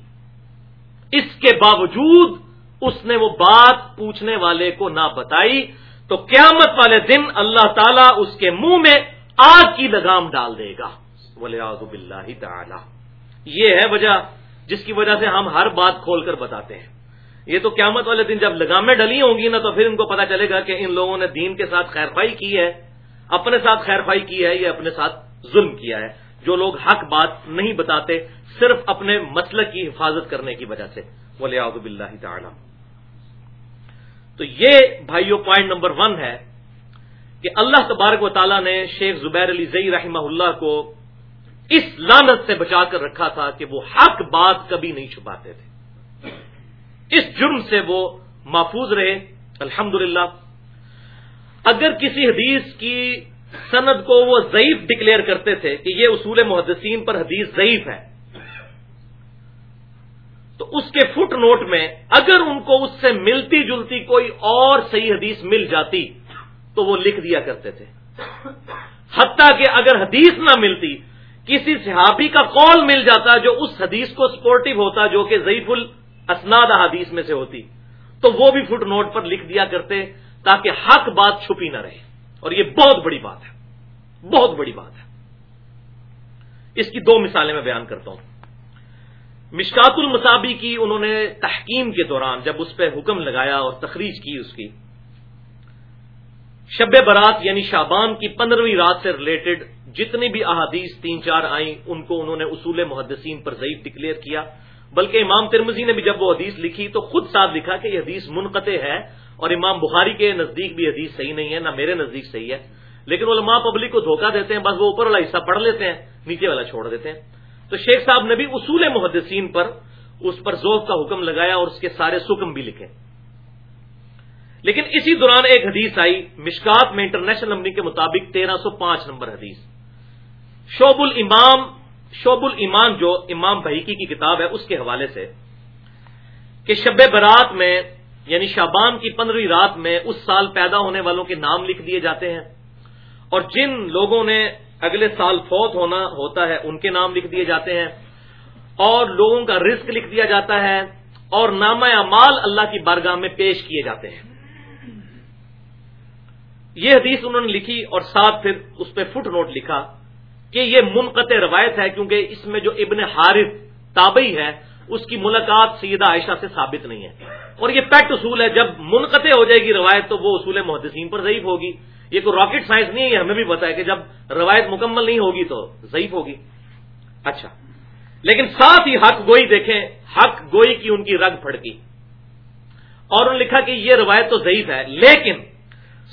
S1: اس کے باوجود اس نے وہ بات پوچھنے والے کو نہ بتائی تو قیامت والے دن اللہ تعالیٰ اس کے منہ میں آگ کی لگام ڈال دے گا۔ ولی اللہ تعالی یہ ہے وجہ جس کی وجہ سے ہم ہر بات کھول کر بتاتے ہیں۔ یہ تو قیامت والے دن جب لگامیں ڈلی ہوں گی نا تو پھر ان کو پتا چلے گا کہ ان لوگوں نے دین کے ساتھ خیرفائی کی ہے۔ اپنے ساتھ خیرفائی کی ہے یا اپنے ساتھ ظلم کیا ہے۔ جو لوگ حق بات نہیں بتاتے صرف اپنے مسلک کی حفاظت کرنے کی وجہ سے۔ ولی آزب اللہ تعالی تو یہ بھائیو پوائنٹ نمبر ون ہے کہ اللہ تبارک و تعالیٰ نے شیخ زبیر علی زئی رحمہ اللہ کو اس لانت سے بچا کر رکھا تھا کہ وہ حق بات کبھی نہیں چھپاتے تھے۔ اس جرم سے وہ محفوظ رہے۔ الحمد اگر کسی حدیث کی سند کو وہ ضعیف ڈکلیئر کرتے تھے کہ یہ اصول محدثین پر حدیث ضعیف ہے تو اس کے فٹ نوٹ میں اگر ان کو اس سے ملتی جلتی کوئی اور صحیح حدیث مل جاتی تو وہ لکھ دیا کرتے تھے۔ حتیٰ کہ اگر حدیث نہ ملتی، کسی صحابی کا قول مل جاتا جو اس حدیث کو سپورٹو ہوتا جو کہ ضعیف الاسناد حدیث میں سے ہوتی، تو وہ بھی فٹ نوٹ پر لکھ دیا کرتے تاکہ حق بات چھپی نہ رہے۔ اور یہ بہت بڑی بات ہے، بہت بڑی بات ہے۔ اس کی دو مثالیں میں بیان کرتا ہوں۔ مشکات المسابی کی انہوں نے تحکیم کے دوران جب اس پہ حکم لگایا اور تخریج کی اس کی، شب برات یعنی شابان کی پندرہویں رات سے ریلیٹڈ جتنی بھی احادیث تین چار آئیں، ان کو انہوں نے اصول محدثین پر ضعیف ڈکلیئر کیا۔ بلکہ امام ترمزی نے بھی جب وہ حدیث لکھی تو خود ساتھ لکھا کہ یہ حدیث منقطع ہے اور امام بخاری کے نزدیک بھی حدیث صحیح نہیں ہے، نہ میرے نزدیک صحیح ہے۔ لیکن علماء پبلک کو دھوکہ دیتے ہیں، بس وہ اوپر والا حصہ پڑھ لیتے ہیں، نیچے والا چھوڑ دیتے ہیں۔ تو شیخ صاحب نے بھی اصول محدثین پر اس پر ذوق کا حکم لگایا اور اس کے سارے سکم بھی لکھے۔ لیکن اسی دوران ایک حدیث آئی، مشکات میں انٹرنیشنل نمبر کے مطابق تیرہ سو پانچ نمبر حدیث۔ شعب الامام، شعب الایمان جو امام بحیکی کی کتاب ہے، اس کے حوالے سے کہ شب برات میں یعنی شابان کی پندرہویں رات میں، اس سال پیدا ہونے والوں کے نام لکھ دیے جاتے ہیں۔ اور جن لوگوں نے اگلے سال فوت ہونا ہوتا ہے، ان کے نام لکھ دیے جاتے ہیں۔ اور لوگوں کا رزق لکھ دیا جاتا ہے اور نامہ مال اللہ کی بارگاہ میں پیش کیے جاتے ہیں۔ یہ حدیث انہوں نے لکھی اور ساتھ پھر اس پہ فٹ نوٹ لکھا کہ یہ منقطع روایت ہے کیونکہ اس میں جو ابن حارث تابعی ہے، اس کی ملاقات سیدہ عائشہ سے ثابت نہیں ہے۔ اور یہ پیٹ اصول ہے، جب منقطع ہو جائے گی روایت تو وہ اصول محدثین پر ضعیف ہوگی۔ یہ کوئی راکٹ سائنس نہیں ہے ہمیں بھی پتا ہے کہ جب روایت مکمل نہیں ہوگی تو ضعیف ہوگی۔ اچھا۔ لیکن ساتھ ہی حق گوئی دیکھیں، حق گوئی کی ان کی رگ پھڑکی۔ اور انہوں نے لکھا کہ یہ روایت تو ضعیف ہے، لیکن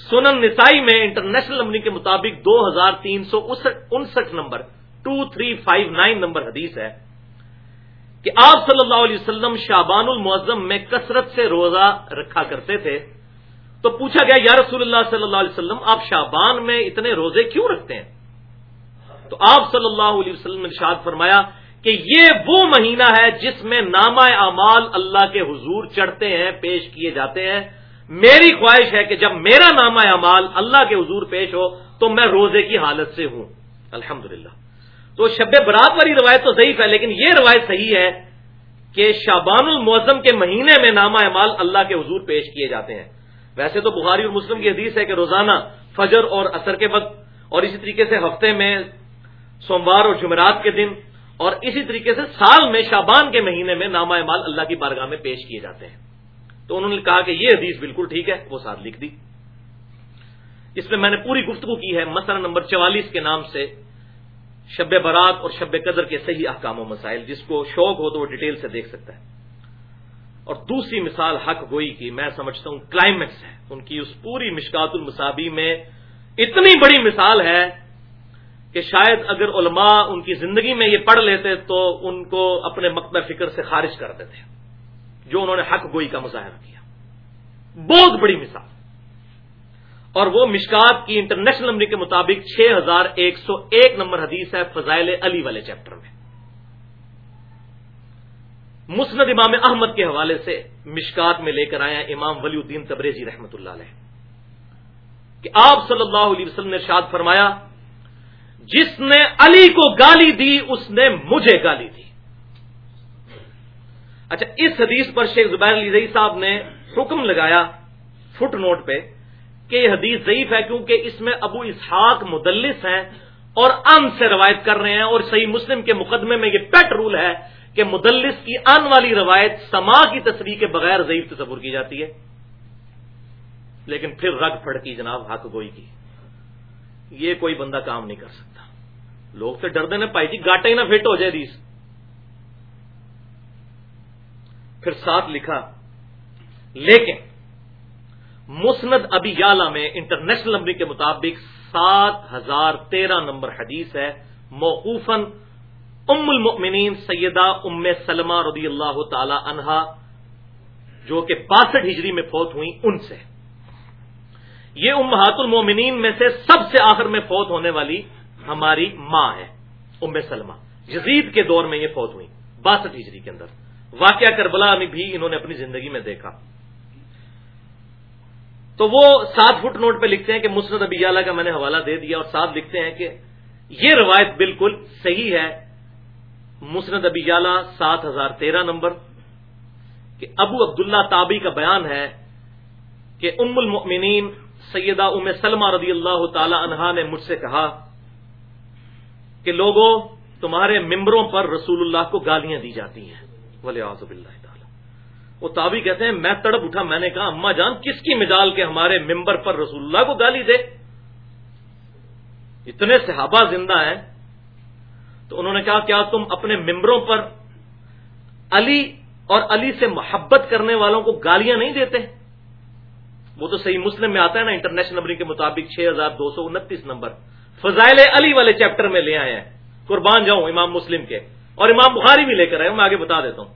S1: سنن نسائی میں انٹرنیشنل نمبر کے مطابق دو ہزار تین سو انسٹھ number two three five nine number حدیث ہے کہ آپ صلی اللہ علیہ وسلم شابان المعظم میں کثرت سے روزہ رکھا کرتے تھے۔ تو پوچھا گیا، یا رسول اللہ صلی اللہ علیہ وسلم، آپ شابان میں اتنے روزے کیوں رکھتے ہیں؟ تو آپ صلی اللہ علیہ وسلم نے شاد فرمایا کہ یہ وہ مہینہ ہے جس میں نامہ اعمال اللہ کے حضور چڑھتے ہیں، پیش کیے جاتے ہیں۔ میری خواہش ہے کہ جب میرا نامہ اعمال اللہ کے حضور پیش ہو، تو میں روزے کی حالت سے ہوں۔ الحمد تو شب برات والی روایت تو ضعیف ہے، لیکن یہ روایت صحیح ہے کہ شابان المعظم کے مہینے میں نامہ اعمال اللہ کے حضور پیش کیے جاتے ہیں۔ ویسے تو بخاری اور مسلم کی حدیث ہے کہ روزانہ فجر اور اثر کے وقت اور اسی طریقے سے ہفتے میں سوموار اور جمعرات کے دن اور اسی طریقے سے سال میں شابان کے مہینے میں نامہ مال اللہ کی بارگاہ میں پیش کیے جاتے ہیں۔ تو انہوں نے کہا کہ یہ حدیث بالکل ٹھیک ہے، وہ ساتھ لکھ دی۔ اس میں میں نے پوری گفتگو کی ہے مسئلہ نمبر چوالیس کے نام سے شب برات اور شب قدر کے صحیح احکام و مسائل، جس کو شوق ہو تو وہ ڈیٹیل سے دیکھ سکتا ہے۔ اور دوسری مثال حق گوئی کی میں سمجھتا ہوں کلائمیکس ہے۔ ان کی اس پوری مشکات المصابی میں اتنی بڑی مثال ہے کہ شاید اگر علماء ان کی زندگی میں یہ پڑھ لیتے تو ان کو اپنے مکتب فکر سے خارج کر دیتے، جو انہوں نے حق گوئی کا مظاہرہ کیا۔ بہت بڑی مثال۔ اور وہ مشکات کی انٹرنیشنل نمبر کے مطابق چھ ہزار ایک سو ایک نمبر حدیث ہے فضائل علی والے چیپٹر میں۔ مسند امام احمد کے حوالے سے مشکات میں لے کر آیا امام ولی الدین تبریزی رحمت اللہ علیہ۔ کہ آپ صلی اللہ علیہ وسلم نے ارشاد فرمایا، جس نے علی کو گالی دی، اس نے مجھے گالی دی۔ اچھا اس حدیث پر شیخ زبیر علی رئی صاحب نے حکم لگایا فٹ نوٹ پہ کہ یہ حدیث ضعیف ہے کیونکہ اس میں ابو اسحاق مدلس ہیں اور ان سے روایت کر رہے ہیں اور صحیح مسلم کے مقدمے میں یہ پیٹ رول ہے کہ مدلس کی ان والی روایت سما کی تصویر کے بغیر ضعیف تصور کی جاتی ہے۔ لیکن پھر رگ پھڑکی جناب، حق گوئی کی۔ یہ کوئی بندہ کام نہیں کر سکتا۔ لوگ تو ڈرتے نا پائی جی گاٹا ہی نہ فٹ ہو جائے دیس۔ پھر ساتھ لکھا، لیکن مسند ابی یالا میں انٹرنیشنل نمبر کے مطابق سات ہزار تیرہ نمبر حدیث ہے۔ موقوفن ام المؤمنین سیدہ ام سلمہ رضی اللہ تعالی عنہا، جو کہ باسٹھ ہجری میں فوت ہوئی ان سے۔ یہ امہات المومنین میں سے سب سے آخر میں فوت ہونے والی ہماری ماں ہے، ام سلمہ۔ یزید کے دور میں یہ فوت ہوئی باسٹھ ہجری کے اندر۔ واقعہ کربلا میں بھی انہوں نے اپنی زندگی میں دیکھا۔ تو وہ سات فٹ نوٹ پہ لکھتے ہیں کہ مسرت ابی کا میں نے حوالہ دے دیا اور ساتھ لکھتے ہیں کہ یہ روایت بالکل صحیح ہے۔ مسرت ابی اعلیٰ سات ہزار تیرہ نمبر، کہ ابو عبداللہ تابی کا بیان ہے کہ ام المؤمنین سیدہ ام سلمہ رضی اللہ تعالی عنہا نے مجھ سے کہا کہ لوگوں تمہارے ممبروں پر رسول اللہ کو گالیاں دی جاتی ہیں۔ ولی آزب اللہ تعالی۔ وہ تابی کہتے ہیں، میں تڑپ اٹھا، میں نے کہا اما جان، کس کی مجال کے ہمارے ممبر پر رسول اللہ کو گالی دے؟ اتنے صحابہ زندہ ہیں تو انہوں نے کہا، کیا تم اپنے ممبروں پر علی اور علی سے محبت کرنے والوں کو گالیاں نہیں دیتے? وہ تو صحیح مسلم میں آتا ہے نا، انٹرنیشنل نمبر کے مطابق چھ ہزار دو سو انتیس نمبر۔ فضائل علی والے چیپٹر میں لے آئے ہیں۔ قربان جاؤں امام مسلم کے۔ اور امام بخاری بھی لے کر آئے میں آگے بتا دیتا ہوں۔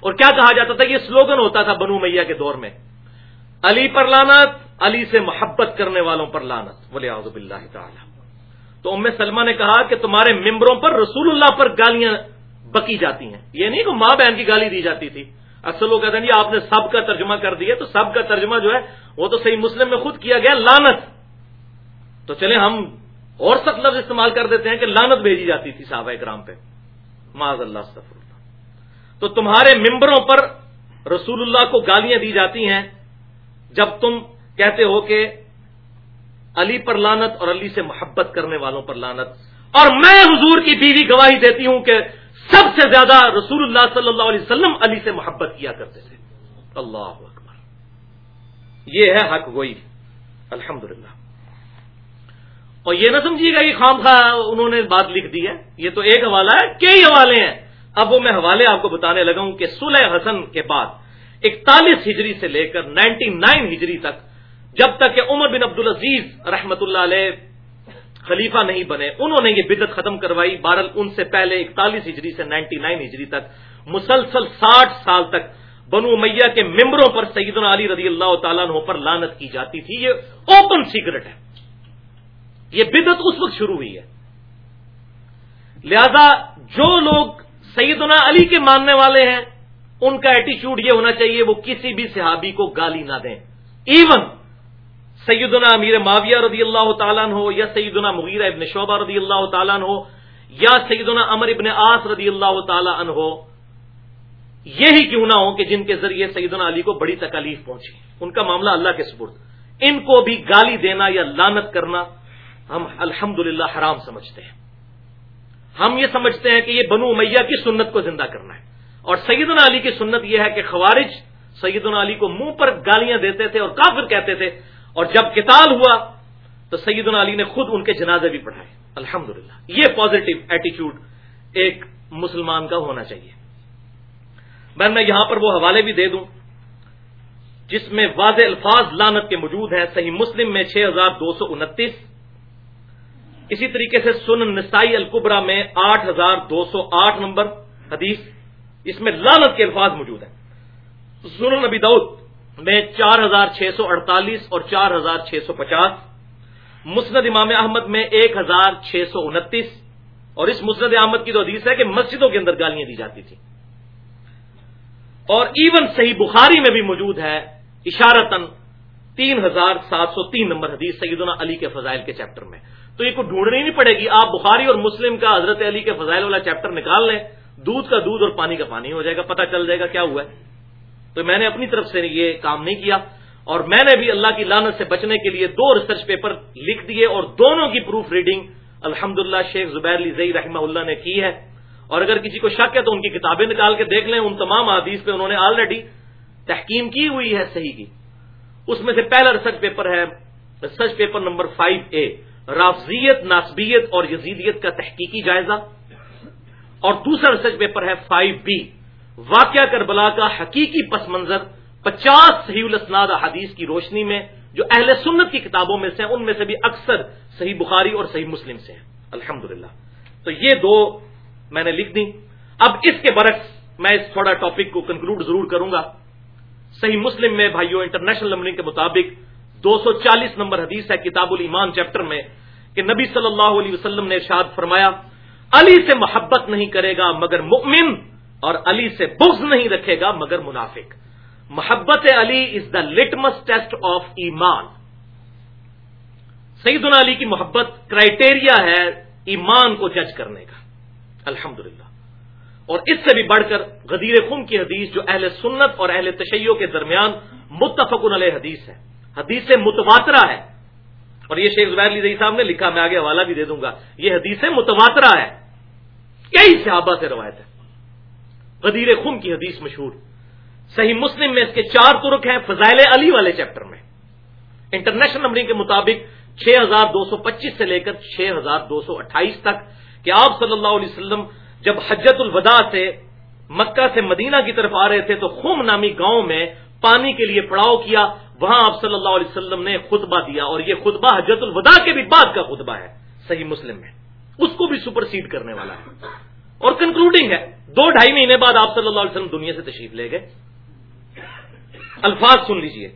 S1: اور کیا کہا جاتا تھا یہ سلوگن ہوتا تھا بنو میاں کے دور میں؟ علی پر لانت علی سے محبت کرنے والوں پر لانت بولے آزب اللہ تعالی۔ تو ام سلمہ نے کہا کہ تمہارے ممبروں پر رسول اللہ پر گالیاں بکی جاتی ہیں۔ یہ نہیں کہ ماں بہن کی گالی دی جاتی تھی۔ اکثر لوگ کہتے ہیں جی آپ نے سب کا ترجمہ کر دیا تو سب کا ترجمہ جو ہے وہ تو صحیح مسلم میں خود کیا گیا لانت تو چلے ہم اور سخت لفظ استعمال کر دیتے ہیں کہ لانت بھیجی جاتی تھی صحابہ کرام پہ۔ معذ اللہ سفر اللہ۔ تو تمہارے ممبروں پر رسول اللہ کو گالیاں دی جاتی ہیں جب تم کہتے ہو کہ علی پر لانت اور علی سے محبت کرنے والوں پر لانت اور میں حضور کی بیوی گواہی دیتی ہوں کہ سب سے زیادہ رسول اللہ صلی اللہ علیہ وسلم علی سے محبت کیا کرتے تھے۔ اللہ اکبر۔ یہ ہے حق گوئی۔ الحمد اور یہ نہ سمجھیے گا کہ خام خواہ انہوں نے بات لکھ دی ہے۔ یہ تو ایک حوالہ ہے، کئی حوالے ہیں۔ اب وہ میں حوالے آپ کو بتانے لگا ہوں کہ سلح حسن کے بعد اکتالیس ہجری سے لے کر نائنٹی نائن ہجری تک جب تک کہ عمر بن عبد العزیز رحمت اللہ علیہ خلیفہ نہیں بنے، انہوں نے یہ بدت ختم کروائی بارل ان سے پہلے اکتالیس ہجری سے نائنٹی نائن ہجری تک، مسلسل ساٹھ سال تک بنو میاں کے ممبروں پر سیدنا علی رضی اللہ تعالیٰ عنہ پر لانت کی جاتی تھی۔ یہ اوپن سیکرٹ ہے۔ یہ بدت اس وقت شروع ہوئی ہے۔ لہذا جو لوگ سیدنا علی کے ماننے والے ہیں، ان کا ایٹیچیوڈ یہ ہونا چاہیے وہ کسی بھی صحابی کو گالی نہ دیں۔ ایون سیدنا امیر معاویہ رضی اللہ تعالیٰ ہو یا سیدنا مغیرہ ابن شعبہ رضی اللہ تعالیٰ ہو یا سیدنا امر ابن آس رضی اللہ تعالیٰ عنہ ہو یہی کیوں نہ ہو کہ جن کے ذریعے سیدنا علی کو بڑی تکلیف پہنچی۔ ان کا معاملہ اللہ کے سپرد۔ ان کو بھی گالی دینا یا لانت کرنا ہم الحمد حرام سمجھتے ہیں۔ ہم یہ سمجھتے ہیں کہ یہ بنو میاں کی سنت کو زندہ کرنا ہے۔ اور سیدنا علی کی سنت یہ ہے کہ خوارج سیدنا علی کو منہ پر گالیاں دیتے تھے اور کافر کہتے تھے اور جب کتال ہوا تو سیدنا علی نے خود ان کے جنازے بھی پڑھائے۔ الحمد یہ پازیٹو ایٹیچیوڈ ایک مسلمان کا ہونا چاہیے۔ بہن، میں یہاں پر وہ حوالے بھی دے دوں جس میں واضح الفاظ لانت کے موجود ہیں۔ صحیح مسلم میں چھ ہزار دو سو انتیس۔ اسی طریقے سے سن نسائی القبرا میں آٹھ ہزار دو سو آٹھ نمبر حدیث، اس میں لانت کے الفاظ موجود ہیں۔ سن نبی دعود میں چار ہزار چھ سو اڑتالیس اور چار ہزار چھ سو پچاس۔ مسند امام احمد میں ایک ہزار چھ سو انتیس۔ اور اس مسند احمد کی تو حدیث ہے کہ مسجدوں کے اندر گالیاں دی جاتی تھیں۔ اور ایون صحیح بخاری میں بھی موجود ہے اشارتن تین ہزار سات سو تین نمبر حدیث سیدنا علی کے فضائل کے چیپٹر میں۔ تو یہ کو ڈھونڈنی نہیں پڑے گی، آپ بخاری اور مسلم کا حضرت علی کے فضائل والا چیپٹر نکال لیں۔ دودھ کا دودھ اور پانی کا پانی ہو جائے گا، پتہ چل جائے گا کیا ہوا ہے۔ تو میں نے اپنی طرف سے یہ کام نہیں کیا اور میں نے بھی اللہ کی لانت سے بچنے کے لیے دو ریسرچ پیپر لکھ دیے اور دونوں کی پروف ریڈنگ الحمد شیخ زبیر علی زئی رحمہ اللہ نے کی ہے اور اگر کسی کو شک ہے تو ان کی کتابیں نکال کے دیکھ لیں، ان تمام حدیث پہ انہوں نے آلریڈی تحکیم کی ہوئی ہے، صحیح کی۔ اس میں سے پہلا ریسرچ پیپر ہے research paper number five A رافضیت، ناسبیت اور یزیدیت کا تحقیقی جائزہ۔ اور دوسرا ریسرچ پیپر ہے فائیو بی واقعہ کربلا کا حقیقی پس منظر پچاس صحیح الاسناد حدیث کی روشنی میں جو اہل سنت کی کتابوں میں سے ان میں سے بھی اکثر صحیح بخاری اور صحیح مسلم سے ہیں۔ الحمد تو یہ دو میں نے لکھ دی۔ اب اس کے برعکس میں اس تھوڑا ٹاپک کو کنکلوڈ ضرور کروں گا۔ صحیح مسلم میں بھائیوں انٹرنیشنل نمبرنگ کے مطابق دو سو چالیس نمبر حدیث ہے کتاب الایمان چیپٹر میں، کہ نبی صلی اللہ علیہ وسلم نے ارشاد فرمایا، علی سے محبت نہیں کرے گا مگر مؤمن اور علی سے بغض نہیں رکھے گا مگر منافق۔ محبت Ali is the litmus test of iman. Saeed Ali کی محبت کرائٹیریا ہے ایمان کو جج کرنے کا۔ الحمد اور اس سے بھی بڑھ کر غدیر خم کی حدیث جو اہل سنت اور اہل تشیعوں کے درمیان متفق علیہ حدیث ہے۔ حدیث متواترا ہے۔ اور یہ شیخ زبیر علی صاحب نے لکھا، میں آگے حوالہ بھی دے دوں گا۔ یہ حدیث متواترا ہے۔ کئی صحابہ سے روایت ہے۔ غدیر خم کی حدیث مشہور۔ صحیح مسلم میں اس کے چار ترک ہیں، فضائل علی والے چیپٹر میں۔ انٹرنیشنل نمبرنگ کے مطابق چھ ہزار دو سو پچیس سے لے کر چھ ہزار دو سو اٹھائیس تک کہ آپ صلی اللہ علیہ وسلم جب حجت الوداع سے مکہ سے مدینہ کی طرف آ رہے تھے تو خوم نامی گاؤں میں پانی کے لیے پڑاؤ کیا۔ وہاں آپ صلی اللہ علیہ وسلم نے خطبہ دیا اور یہ خطبہ حجت الوداع کے بھی بعد کا خطبہ ہے، صحیح مسلم میں۔ اس کو بھی سپر سیڈ کرنے والا ہے۔ اور کنکلوڈنگ ہے، دو ڈھائی مہینے بعد آپ صلی اللہ علیہ وسلم دنیا سے تشریف لے گئے۔ الفاظ سن لیجیے۔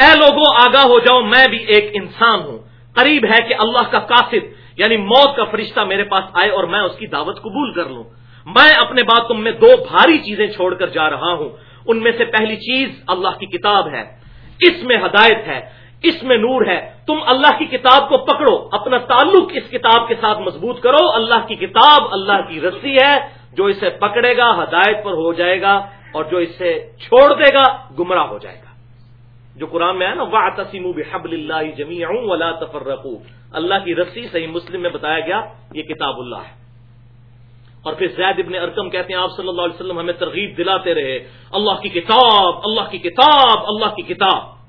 S1: اے لوگوں، آگاہ ہو جاؤ، میں بھی ایک انسان ہوں۔ قریب ہے کہ اللہ کا قاصد یعنی موت کا فرشتہ میرے پاس آئے اور میں اس کی دعوت قبول کر لوں۔ میں اپنے بات تم میں دو بھاری چیزیں چھوڑ کر جا رہا ہوں۔ ان میں سے پہلی چیز اللہ کی کتاب ہے۔ اس میں ہدایت ہے۔ اس میں نور ہے۔ تم اللہ کی کتاب کو پکڑو، اپنا تعلق اس کتاب کے ساتھ مضبوط کرو۔ اللہ کی کتاب، اللہ کی رسی ہے۔ جو اسے پکڑے گا، ہدایت پر ہو جائے گا، اور جو اسے چھوڑ دے گا، گمراہ ہو جائے گا۔ جو قرآن میں ہے نا واہ تسیم بحب اللہ جمی ولا تفر اللہ کی رسی، صحیح مسلم میں بتایا گیا، یہ کتاب اللہ ہے۔ اور پھر زید ابن ارکم کہتے ہیں، آپ صلی اللہ علیہ وسلم ہمیں ترغیب دلاتے رہے۔ اللہ کی کتاب، اللہ کی کتاب، اللہ کی کتاب۔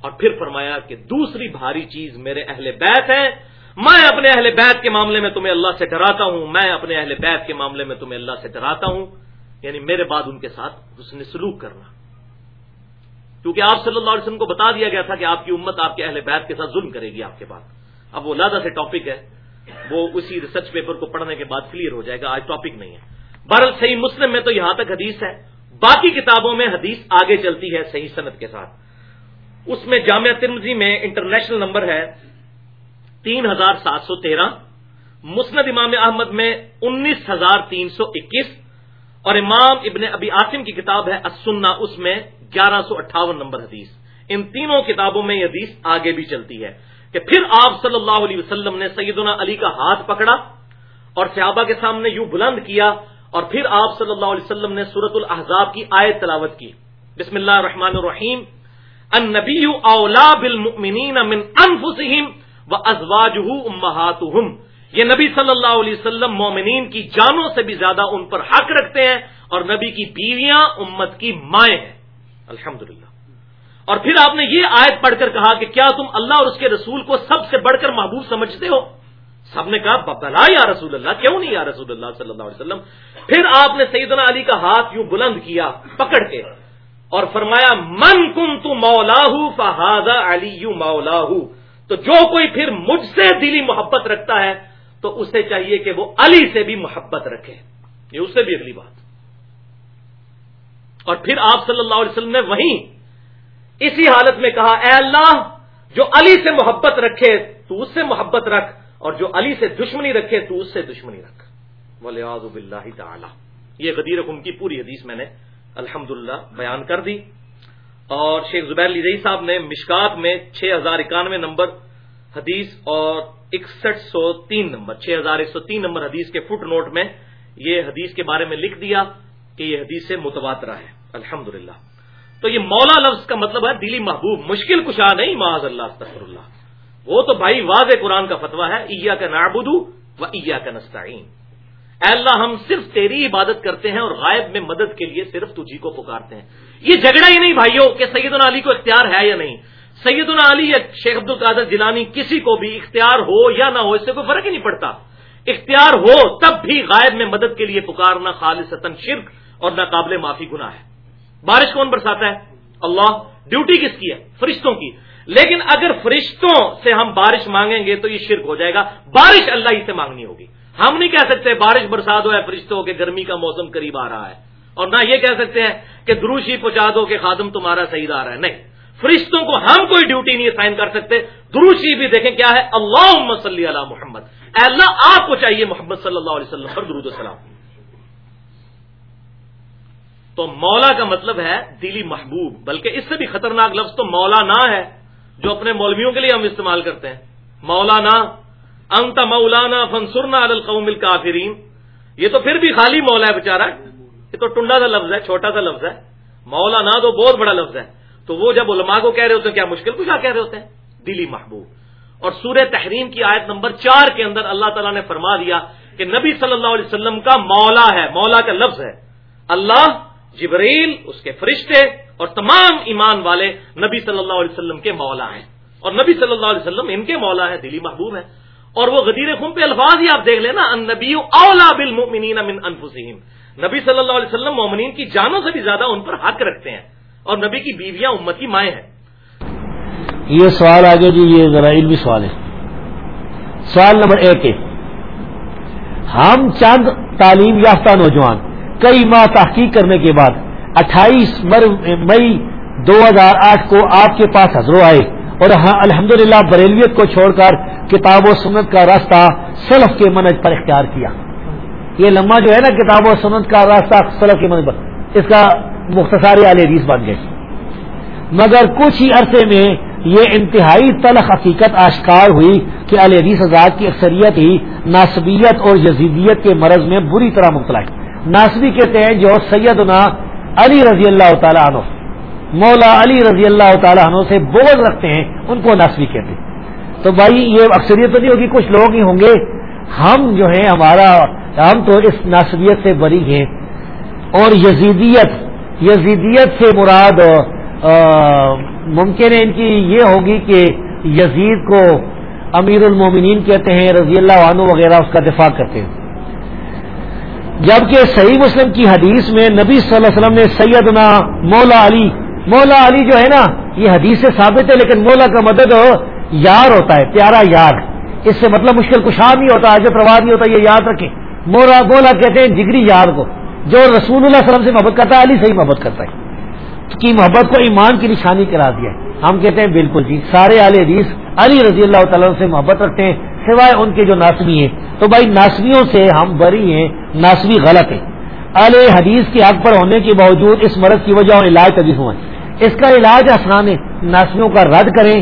S1: اور پھر فرمایا کہ دوسری بھاری چیز میرے اہل بیت ہے۔ میں اپنے اہل بیت کے معاملے میں تمہیں اللہ سے ڈراتا ہوں۔ میں اپنے اہل بیت کے معاملے میں تمہیں اللہ سے ڈراتا ہوں۔ یعنی میرے بعد ان کے ساتھ حسن سلوک کرنا۔ کیونکہ آپ صلی اللہ علیہ وسلم کو بتا دیا گیا تھا کہ آپ کی امت آپ کے اہل بیت کے ساتھ ظلم کرے گی آپ کے بعد۔ اب وہ لادہ سے ٹاپک ہے۔ وہ اسی ریسرچ پیپر کو پڑھنے کے بعد کلیئر ہو جائے گا۔ آج ٹاپک نہیں ہے۔ بہرحال صحیح مسلم میں تو یہاں تک حدیث ہے۔ باقی کتابوں میں حدیث آگے چلتی ہے صحیح صنعت کے ساتھ۔ اس میں جامعہ ترمزی میں انٹرنیشنل نمبر ہے تین ہزار سات سو تیرہ، مسند امام احمد میں انیس ہزار تین سو اکیس، اور امام ابن ابی عاصم کی کتاب ہے اسنا اس میں گیارہ سو اٹھاون نمبر حدیث۔ ان تینوں کتابوں میں یہ حدیث آگے بھی چلتی ہے کہ پھر آپ صلی اللہ علیہ وسلم نے سیدنا علی کا ہاتھ پکڑا اور صحابہ کے سامنے یوں بلند کیا اور پھر آپ صلی اللہ علیہ وسلم نے سورت الحضاب کی آیت تلاوت کی۔ بسم اللہ الرحمن الرحیم۔ ان نبی اولا بالمؤمنین من انفسہم و ازواجہ یہ نبی صلی اللہ علیہ وسلم مومنین کی جانوں سے بھی زیادہ ان پر حق رکھتے ہیں اور نبی کی بیویاں امت کی مائیں ہیں۔ الحمد اور پھر آپ نے یہ آیت پڑھ کر کہا کہ کیا تم اللہ اور اس کے رسول کو سب سے بڑھ کر محبوب سمجھتے ہو؟ سب نے کہا، بلا یا رسول اللہ، کیوں نہیں یا رسول اللہ صلی اللہ علیہ وسلم؟ پھر آپ نے سیدنا علی کا ہاتھ یوں بلند کیا، پکڑ کے اور فرمایا، من کم تو مولا فہاد علی مولا تو جو کوئی پھر مجھ سے دلی محبت رکھتا ہے، تو اسے چاہیے کہ وہ علی سے بھی محبت رکھے۔ یہ اس سے بھی اگلی بات۔ اور پھر آپ صلی اللہ علیہ وسلم نے وہیں اسی حالت میں کہا، اے اللہ، جو علی سے محبت رکھے، تو اس سے محبت رکھ، اور جو علی سے دشمنی رکھے، تو اس سے دشمنی رکھ۔ ولی اللہ تعالی یہ غدیر کی پوری حدیث میں نے الحمد بیان کر دی۔ اور شیخ زبیر لیزئی صاحب نے مشکات میں چھ ہزار اکانوے نمبر حدیث اور اکسٹھ سو تین نمبر چھ ہزار ایک سو تین نمبر حدیث کے فٹ نوٹ میں یہ حدیث کے بارے میں لکھ دیا کہ یہ حدیث سے متبادرہ ہے۔ الحمد تو یہ مولا لفظ کا مطلب ہے دلی محبوب، مشکل کشا نہیں، معاذ اللہ استفر اللہ۔ وہ تو بھائی واضح قرآن کا فتویٰ ہے ایا کا نابدو و ایا کا نسطین اے اللہ، ہم صرف تیری عبادت کرتے ہیں اور غائب میں مدد کے لیے صرف تجھی کو پکارتے ہیں۔ یہ جھگڑا ہی نہیں بھائیوں کہ سید علی کو اختیار ہے یا نہیں۔ سید علی یا شیخ عبد القادر جیلانی کسی کو بھی اختیار ہو یا نہ ہو، اس سے کوئی فرق ہی نہیں پڑتا۔ اختیار ہو تب بھی غائب میں مدد کے لیے پکارنا خالص شرک اور نہ قابل معافی گنا ہے۔ بارش کون برساتا ہے؟ اللہ۔ ڈیوٹی کس کی ہے؟ فرشتوں کی۔ لیکن اگر فرشتوں سے ہم بارش مانگیں گے تو یہ شرک ہو جائے گا۔ بارش اللہ ہی سے مانگنی ہوگی۔ ہم نہیں کہہ سکتے بارش برسات ہو ہے فرشتوں کے گرمی کا موسم قریب آ رہا ہے۔ اور نہ یہ کہہ سکتے ہیں کہ دروشی پہنچا دو کہ خادم تمہارا صحیح آ رہا ہے۔ نہیں، فرشتوں کو ہم کوئی ڈیوٹی نہیں سائن کر سکتے۔ دروشی بھی دیکھیں کیا ہے۔ اللہ صلی اللہ محمد۔ اے اللہ، آپ کو چاہیے محمد صلی اللہ علیہ وسلم پر درود السلام تو مولا کا مطلب ہے دلی محبوب، بلکہ اس سے بھی خطرناک لفظ تو مولا نہ ہے، جو اپنے مولویوں کے لیے ہم استعمال کرتے ہیں۔ مولانا انت مولانا فنسرنا القوم الکافرین. یہ تو پھر بھی خالی مولا ہے بےچارا یہ تو ٹنڈا سا لفظ ہے، چھوٹا سا لفظ ہے. مولانا تو بہت بڑا لفظ ہے. تو وہ جب علماء کو کہہ رہے ہوتے ہیں، کیا مشکل کچھ کہہ رہے ہوتے ہیں؟ دلی محبوب. اور سورہ تحریم کی آیت نمبر چار کے اندر اللہ تعالیٰ نے فرما دیا کہ نبی صلی اللہ علیہ وسلم کا مولا ہے، مولا کا لفظ ہے. اللہ، جبریل، اس کے فرشتے اور تمام ایمان والے نبی صلی اللہ علیہ وسلم کے مولا ہیں. اور نبی صلی اللہ علیہ وسلم ان کے مولا ہے دلی محبوب ہے اور وہ غدیر خم پہ الفاظ ہی آپ دیکھ لینا نبی اولا بالمؤمنین من انفسہم۔ نبی صلی اللہ علیہ وسلم مومنین کی جانوں سے بھی زیادہ ان پر حق رکھتے ہیں اور نبی کی بیویاں امتی مائیں ہیں۔
S2: یہ سوال آگے جی یہ ذرا علمی سوال ہے۔ سوال نمبر ایک ہے، ہم چند تعلیم یافتہ نوجوان، کئی ماہ تحقیق کرنے کے بعد، اٹھائیس مئی دو ہزار آٹھ کو آپ کے پاس حضرو آئے۔ اور ہاں الحمدللہ، بریلویت کو چھوڑ کر کتاب و سنت کا راستہ سلف کے منج پر اختیار کیا۔ یہ لمبا جو ہے نا، کتاب و سنت کا راستہ سلف کے منج پر۔ اس کا مختصر حدیث بن گئے مگر کچھ ہی عرصے میں یہ انتہائی تلخ حقیقت آشکار ہوئی کہ حدیث آزاد کی اکثریت ہی ناسبیت اور یزیدیت کے مرض میں بری طرح مبتلا ہے۔ ناسبی کہتے ہیں جو سیدنا علی رضی اللہ تعالیٰ عنہ مولا علی رضی اللہ تعالیٰ عنہ سے بول رکھتے ہیں، ان کو ناسبی کہتے ہیں تو بھائی، یہ اکثریت تو نہیں ہوگی، کچھ لوگ ہی ہوں گے۔ ہم جو ہیں، ہمارا، ہم تو اس ناسبیت سے بری ہیں۔ اور یزیدیت یزیدیت سے مراد ممکن ہے ان کی یہ ہوگی کہ یزید کو امیر المومنین کہتے ہیں، رضی اللہ عنہ وغیرہ اس کا دفاع کرتے ہیں۔ جبکہ صحیح مسلم کی حدیث میں نبی صلی اللہ علیہ وسلم نے سیدنا مولا علی مولا علی جو ہے نا، یہ حدیث سے ثابت ہے، لیکن مولا کا مدد یار ہوتا ہے، پیارا یار۔ اس سے مطلب مشکل کشار نہیں ہوتا عجت رواج نہیں ہوتا، یہ یاد رکھیں۔ مولا بولا کہتے ہیں جگری یار کو، جو رسول اللہ علیہ وسلم سے محبت کرتا ہے، علی سے ہی محبت کرتا ہے۔ کی محبت کو ایمان کی نشانی کرا دیا ہے۔ ہم کہتے ہیں بالکل جی سارے علی حدیث علی رضی اللہ تعالیٰ سے محبت رکھتے ہیں، سوائے ان کے جو ناسمی ہیں۔ تو بھائی ناسمیوں سے ہم بری ہیں ناسمی غلط ہے علی حدیث کے حق پر ہونے کے باوجود اس مرض کی وجہ اور علاج تبھی ہوا اس کا علاج آسان ہے ناسمیوں کا رد کریں،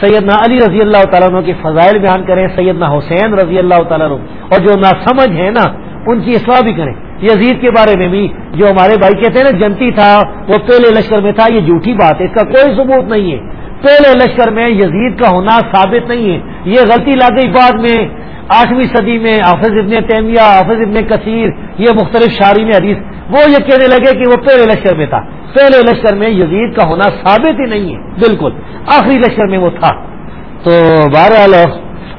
S2: سیدنا علی رضی اللہ تعالیٰ عنہ کے فضائل بیان کریں، سیدنا حسین رضی اللہ تعالیٰ عنہ، اور جو ناسمجھ ہیں نا، ان کی اصلاح بھی کریں۔ یزید کے بارے میں بھی جو ہمارے بھائی کہتے ہیں نا، جنتی تھا، وہ پہلے لشکر میں تھا، یہ جھوٹی بات ہے، اس کا کوئی ثبوت نہیں ہے۔ پہلے لشکر میں یزید کا ہونا ثابت نہیں ہے۔ یہ غلطی لا گئی بعد میں آٹھویں صدی میں حافظ ابن تیمیہ، حافظ ابن کثیر، یہ مختلف شاعری میں حدیث، وہ یہ کہنے لگے کہ وہ پہلے لشکر میں تھا۔ پہلے لشکر میں یزید کا ہونا ثابت ہی نہیں ہے، بالکل۔ آخری لشکر میں وہ تھا۔ تو بہرحال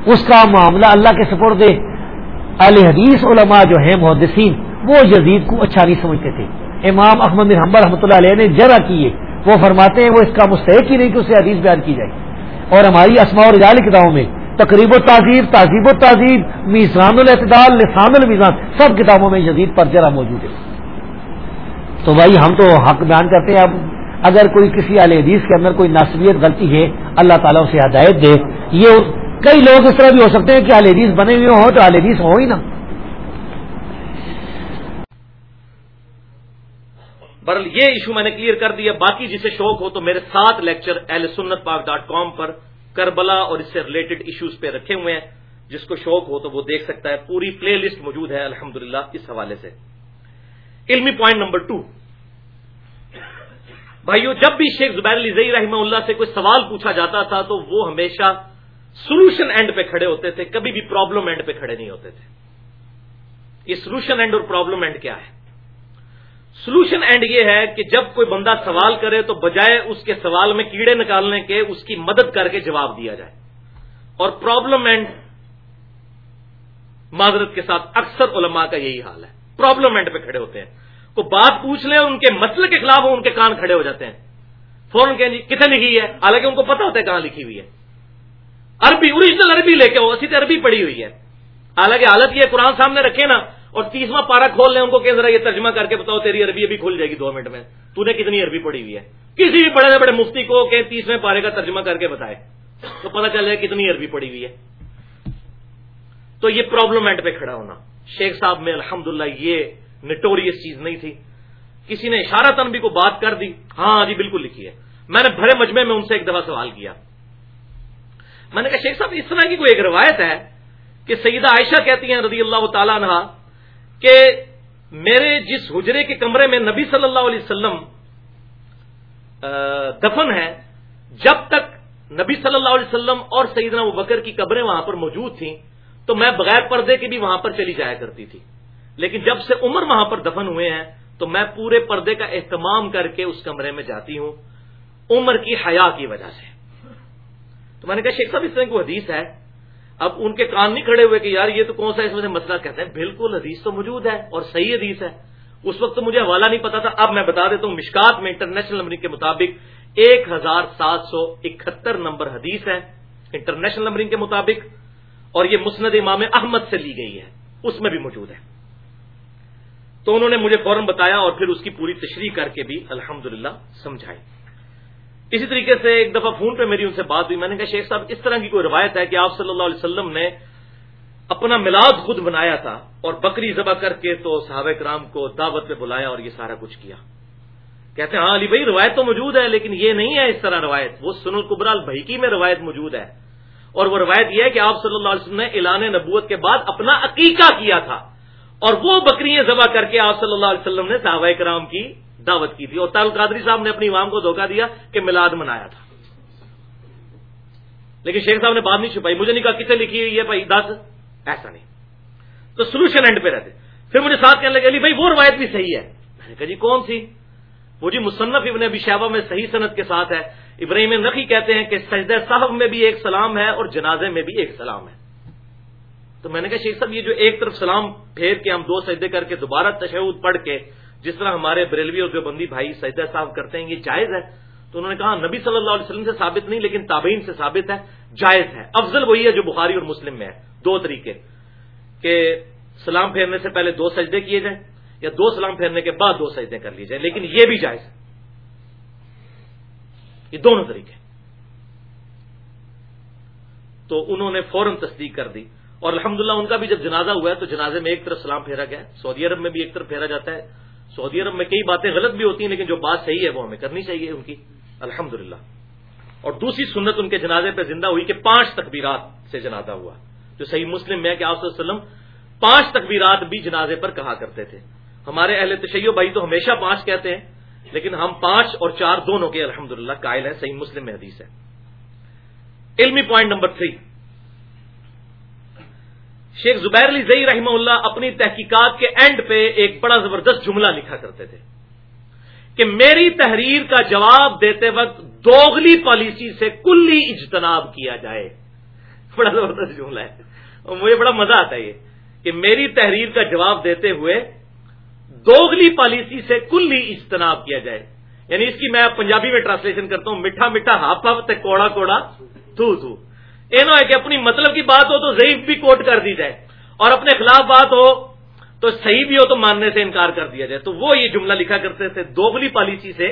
S2: اس کا معاملہ اللہ کے سپورٹ دے حدیث علماء جو ہیں، محدثین، وہ یزید کو اچھا نہیں سمجھتے تھے۔ امام احمد بن حمبر رحمۃ اللہ علیہ نے جرا کیے وہ فرماتے ہیں، وہ اس کا مستحق ہی نہیں کہ اسے حدیث بیان کی جائے۔ اور ہماری اسماء اور رجال کتابوں میں تقریب و تہذیب تہذیب و تہذیب میزان الاعتدال، لسان المیزان، سب کتابوں میں یزید پر جرا موجود ہے۔ تو بھائی ہم تو حق بیان کرتے ہیں، اب اگر کوئی کسی علیہ حدیث کے اندر کوئی ناصبیت غلطی ہے، اللہ تعالیٰ اسے ہدایت دے۔ یہ کئی لوگ اس طرح بھی ہو سکتے ہیں کہ علیہ حدیث بنے ہوئے ہوں تو علیہ حدیث ہو ہی نا
S1: برل یہ ایشو میں نے کلیئر کر دیا، باقی جسے شوق ہو تو میرے سات لیکچر اہل سنت پاک ڈاٹ کام پر کربلا اور اس سے ریلیٹڈ ایشوز پہ رکھے ہوئے ہیں۔ جس کو شوق ہو تو وہ دیکھ سکتا ہے۔ پوری پلے لسٹ موجود ہے الحمد اس حوالے سے۔ علمی پوائنٹ نمبر ٹو بھائیو، جب بھی شیخ زبیر علی زئی رحمہ اللہ سے کوئی سوال پوچھا جاتا تھا تو وہ ہمیشہ سولوشن اینڈ پہ کھڑے ہوتے تھے۔ کبھی بھی پرابلم اینڈ پہ کھڑے نہیں ہوتے تھے۔ یہ سولوشن اینڈ اور پرابلم اینڈ کیا ہے؟ سولوشن اینڈ یہ ہے کہ جب کوئی بندہ سوال کرے تو بجائے اس کے سوال میں کیڑے نکالنے کے اس کی مدد کر کے جواب دیا جائے۔ اور پرابلم اینڈ معذرت کے ساتھ اکثر علماء کا یہی حال ہے۔ پرابلم اینڈ پہ کھڑے ہوتے ہیں۔ کو بات پوچھ لیں ان کے مسئلے کے خلاف ان کے کان کھڑے ہو جاتے ہیں۔ فوراً کہ جی کتنے لکھی ہے؟ حالانکہ ان کو پتا ہوتا ہے کہاں لکھی ہوئی ہے۔ عربی اوریجنل عربی لے کے وہ اسی عربی پڑی ہوئی ہے۔ حالانکہ حالت یہ قرآن سامنے رکھے نا اور تیسواں پارا کھول لیں ان کو کہ ذرا یہ ترجمہ کر کے بتاؤ تیری عربی ابھی کھل جائے گی دو منٹ میں۔ تو نے کتنی عربی پڑی ہوئی ہے۔ کسی بھی بڑے سے بڑے مفتی کو کہ تیسویں پارے کا ترجمہ کر کے بتائے۔ تو پتا چل جائے کتنی عربی پڑی ہوئی ہے۔ تو یہ پرابلمٹ پہ کھڑا ہونا۔ شیخ صاحب میں الحمد یہ نٹوریس چیز نہیں تھی۔ کسی نے اشارہ تنبی کو بات کر دی۔ ہاں جی بالکل لکھی ہے۔ میں نے بھرے مجمے میں ان سے ایک دفعہ سوال کیا۔ میں نے کہا، شیخ صاحب، اس طرح کی کوئی ایک روایت ہے کہ سیدہ عائشہ کہتی ہیں رضی اللہ تعالیٰ عنہ کہ میرے جس حجرے کے کمرے میں نبی صلی اللہ علیہ وسلم دفن ہے جب تک نبی صلی اللہ علیہ وسلم اور سیدنا ابو بکر کی قبریں وہاں پر موجود تھیں، تو میں بغیر پردے کے بھی وہاں پر چلی جایا کرتی تھی۔ لیکن جب سے عمر وہاں پر دفن ہوئے ہیں، تو میں پورے پردے کا اہتمام کر کے اس کمرے میں جاتی ہوں، عمر کی حیا کی وجہ سے۔ تو میں نے کہا، شیخ صاحب، اس طرح کو حدیث ہے؟ اب ان کے کان نہیں کھڑے ہوئے کہ یار یہ تو کون سا اس میں سے مسئلہ کہتے ہیں بالکل حدیث تو موجود ہے اور صحیح حدیث ہے۔ اس وقت تو مجھے حوالہ نہیں پتا تھا، اب میں بتا دیتا ہوں، مشکات میں انٹرنیشنل نمبرنگ کے مطابق ایک ہزار سات سو اکہتر نمبر حدیث ہے، انٹرنیشنل نمبرنگ کے مطابق، اور یہ مسند امام احمد سے لی گئی ہے۔ اس میں بھی موجود ہے۔ تو انہوں نے مجھے فوراً بتایا اور پھر اس کی پوری تشریح کر کے بھی الحمد سمجھائی۔ اسی طریقے سے ایک دفعہ فون پہ میری ان سے بات ہوئی۔ میں نے کہا، شیخ صاحب، اس طرح کی کوئی روایت ہے کہ آپ صلی اللہ علیہ وسلم نے اپنا میلاد خود بنایا تھا اور بکری ذبح کر کے تو صحابہ کرام کو دعوت پہ بلایا اور یہ سارا کچھ کیا؟ کہتے ہیں ہاں علی بھائی، روایت تو موجود ہے، لیکن یہ نہیں ہے اس طرح روایت۔ وہ سن القبرال بھائی میں روایت موجود ہے۔ اور وہ روایت یہ ہے کہ آپ صلی اللہ علیہ وسلم نے اعلان نبوت کے بعد اپنا عقیقہ کیا تھا۔ اور وہ بکریاں ذبح کر کے آپ صلی اللہ علیہ وسلم نے صحابہ کرام کی دعوت کی تھی اور تال قادری صاحب نے اپنی عوام کو دھوکہ دیا کہ میلاد منایا تھا۔ لیکن شیخ صاحب نے بات نہیں چھپائی۔ مجھے نہیں کہا کتنے لکھی ہوئی ہے بھائی، دس۔ ایسا نہیں۔ تو سولوشن اینڈ پہ رہتے۔ پھر مجھے ساتھ کہنے لگے، علی بھائی، وہ روایت بھی صحیح ہے۔ میں نے کہا جی کون سی؟ وہ جی مصنف ابن ابی شہبہ میں صحیح صنعت کے ساتھ ہے۔ ابراہیم نقی کہتے ہیں کہ سجدہ صاحب میں بھی ایک سلام ہے اور جنازے میں بھی ایک سلام ہے۔ تو میں نے کہا، شیخ صاحب، یہ جو ایک طرف سلام پھیر کے ہم دو سجدے کر کے دوبارہ تشہد پڑھ کے جس طرح ہمارے بریلوی اور جو بندی بھائی سجدہ صاحب کرتے ہیں، یہ جائز ہے۔ تو انہوں نے کہا، نبی صلی اللہ علیہ وسلم سے ثابت نہیں، لیکن تابعین سے ثابت ہے، جائز ہے۔ افضل وہی ہے جو بخاری اور مسلم میں ہے۔ دو طریقے کہ سلام پھیرنے سے پہلے دو سجدے کیے جائیں یا دو سلام پھیرنے کے بعد دو سجدے کر لیے جائیں، لیکن یہ بھی جائز ہے۔ یہ دونوں طریقے۔ تو انہوں نے فوراً تصدیق کر دی۔ اور الحمدللہ، ان کا بھی جب جنازہ ہوا ہے تو جنازے میں ایک طرف سلام پھیرا گیا سعودی عرب میں بھی ایک طرف پھیرا جاتا ہے۔ سعودی عرب میں کئی باتیں غلط بھی ہوتی ہیں، لیکن جو بات صحیح ہے وہ ہمیں کرنی چاہیے ان کی۔ الحمد اور دوسری سنت ان کے جنازے پہ زندہ ہوئی کہ پانچ تکبیرات سے جنازہ ہوا۔ جو صحیح مسلم میں کہ آپ وسلم پانچ تکبیرات بھی جنازے پر کہا کرتے تھے۔ ہمارے اہل تشیع بھائی تو ہمیشہ پانچ کہتے ہیں، لیکن ہم پانچ اور چار دونوں کے الحمد للہ قائل ہیں، صحیح مسلم میں حدیث ہے۔ علمی پوائنٹ نمبر تھری شیخ زبیر علی زئی رحمہ اللہ اپنی تحقیقات کے اینڈ پہ ایک بڑا زبردست جملہ لکھا کرتے تھے کہ میری تحریر کا جواب دیتے وقت دوگلی پالیسی سے کلی اجتناب کیا جائے۔ بڑا زبردست جملہ ہے۔ اور مجھے بڑا مزہ آتا ہے یہ کہ میری تحریر کا جواب دیتے ہوئے دوگلی پالیسی سے کلی اجتناب کیا جائے۔ یعنی اس کی میں پنجابی میں ٹرانسلیشن کرتا ہوں، میٹھا میٹھا ہاپ ہاپ تے کوڑا کوڑا تھو تھو۔ ہے کہ اپنی مطلب کی بات ہو تو ضعیف بھی کوٹ کر دی جائے اور اپنے خلاف بات ہو تو صحیح بھی ہو تو ماننے سے انکار کر دیا جائے تو وہ یہ جملہ لکھا کرتے تھے دوگلی پالیسی سے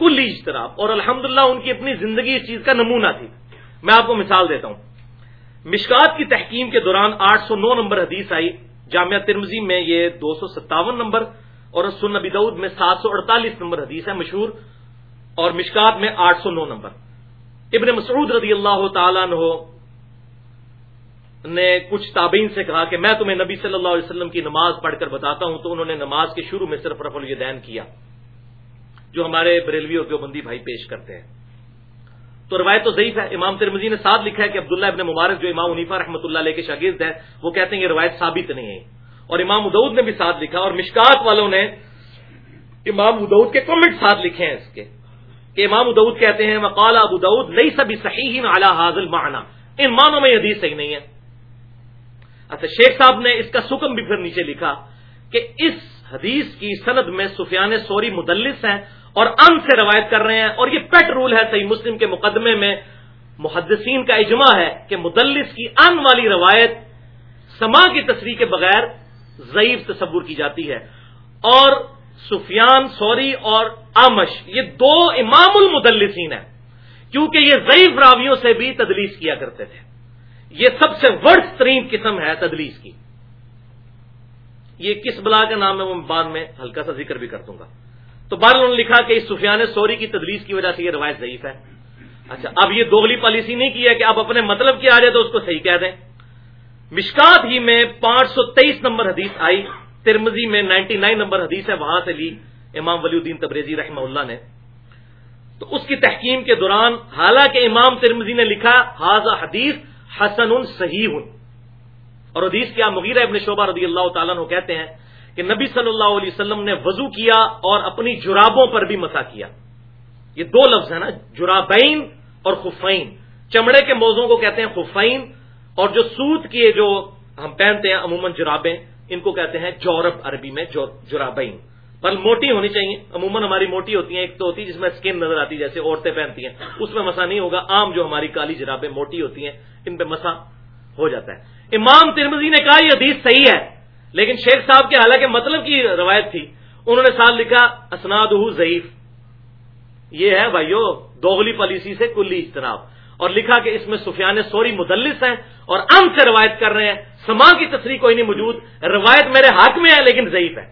S1: کل اجتراب اور الحمدللہ ان کی اپنی زندگی اس چیز کا نمونہ تھی میں آپ کو مثال دیتا ہوں مشکات کی تحکیم کے دوران آٹھ سو نو نمبر حدیث آئی جامعہ ترمزی میں یہ دو سو ستاون نمبر اور سن نبی دعود میں سات سو اڑتالیس نمبر حدیث ہے مشہور اور مشکات میں آٹھ سو نو نمبر ابن مسعود رضی اللہ تعالیٰ نے کچھ تابعین سے کہا کہ میں تمہیں نبی صلی اللہ علیہ وسلم کی نماز پڑھ کر بتاتا ہوں، تو انہوں نے نماز کے شروع میں صرف رف الدین کیا، جو ہمارے بریلویوں کے بندی بھائی پیش کرتے ہیں۔ تو روایت تو ضعیف ہے، امام ترمزی نے ساتھ لکھا ہے کہ عبداللہ ابن مبارک جو امام عنیفا رحمۃ اللہ علیہ کے شاگرد ہے وہ کہتے ہیں یہ روایت ثابت نہیں ہے۔ اور امام ادعود نے بھی ساتھ لکھا اور مشکات والوں نے امام ادعود کے کمنٹ ساتھ لکھے ہیں اس کے۔ کہ امام ادعود کہتے ہیں مقال ابو دعود نئی سبھی صحیح اعلیٰ حاضل معنی ان معنوں میں یہ حدیث صحیح نہیں ہے۔ اچھا شیخ صاحب نے اس کا سکم بھی پھر نیچے لکھا کہ اس حدیث کی سند میں سفیان سوری مدلس ہیں اور ان سے روایت کر رہے ہیں اور یہ پیٹ رول ہے صحیح مسلم کے مقدمے میں۔ محدثین کا اجماع ہے کہ مدلس کی ان والی روایت سما کی تصریح کے بغیر ضعیف تصور کی جاتی ہے۔ اور سفیان، سوری اور آمش، یہ دو امام المدلسین ہیں۔ کیونکہ یہ ضعیف راویوں سے بھی تدلیس کیا کرتے تھے۔ یہ سب سے ورس ترین قسم ہے تدلیس کی۔ یہ کس بلا کا نام ہے وہ بعد میں ہلکا سا ذکر بھی کر دوں گا۔ تو بار انہوں نے لکھا کہ اس سفیان سوری کی تدلیس کی وجہ سے یہ روایت ضعیف ہے۔ اچھا اب یہ دوگلی پالیسی نہیں کی ہے کہ آپ اپنے مطلب کی آ جائے تو اس کو صحیح کہہ دیں۔ مشکات ہی میں پانچ سو تیئیس نمبر حدیث آئی۔ ترمزی میں نائنٹی نائن نمبر حدیث ہے، وہاں سے لی امام ولی الدین تبریزی رحمہ اللہ نے۔ تو اس کی تحکیم کے دوران حالانکہ امام ترمزی نے لکھا حاضہ حدیث حسن صحیح. اور حدیث کیا، مغیرہ ابن شعبہ رضی اللہ تعالیٰ نے کہتے ہیں کہ نبی صلی اللہ علیہ وسلم نے وضو کیا اور اپنی جرابوں پر بھی مسا کیا۔ یہ دو لفظ ہیں نا، جرابین اور خفین۔ چمڑے کے موزوں کو کہتے ہیں خفین اور جو سوت کی جو ہم پہنتے ہیں، عموماً جرابیں ان کو کہتے ہیں جورب عربی میں جرابین پر موٹی ہونی چاہیے۔ عموماً ہماری موٹی ہوتی ہیں، ایک تو ہوتی ہے جس میں اسکن نظر آتی ہے جیسے عورتیں پہنتی ہیں۔ اس میں مسا نہیں ہوگا، عام جو ہماری کالی جرابیں موٹی ہوتی ہیں، ان پہ مسا ہو جاتا ہے۔ امام ترمزی نے کہا یہ حدیث صحیح ہے، لیکن شیخ صاحب کے حالانکہ مطلب کی روایت تھی، انہوں نے ساتھ لکھا اسناد ضعیف۔ یہ ہے بھائیو، دوغلی پالیسی سے کلی اجتناب۔ اور لکھا کہ اس میں سفیان سوری مدلس ہیں اور ام سے روایت کر رہے ہیں۔ سما کی تصریح کوئی نہیں موجود۔ روایت میرے ہاتھ میں ہے لیکن ضعیف ہے۔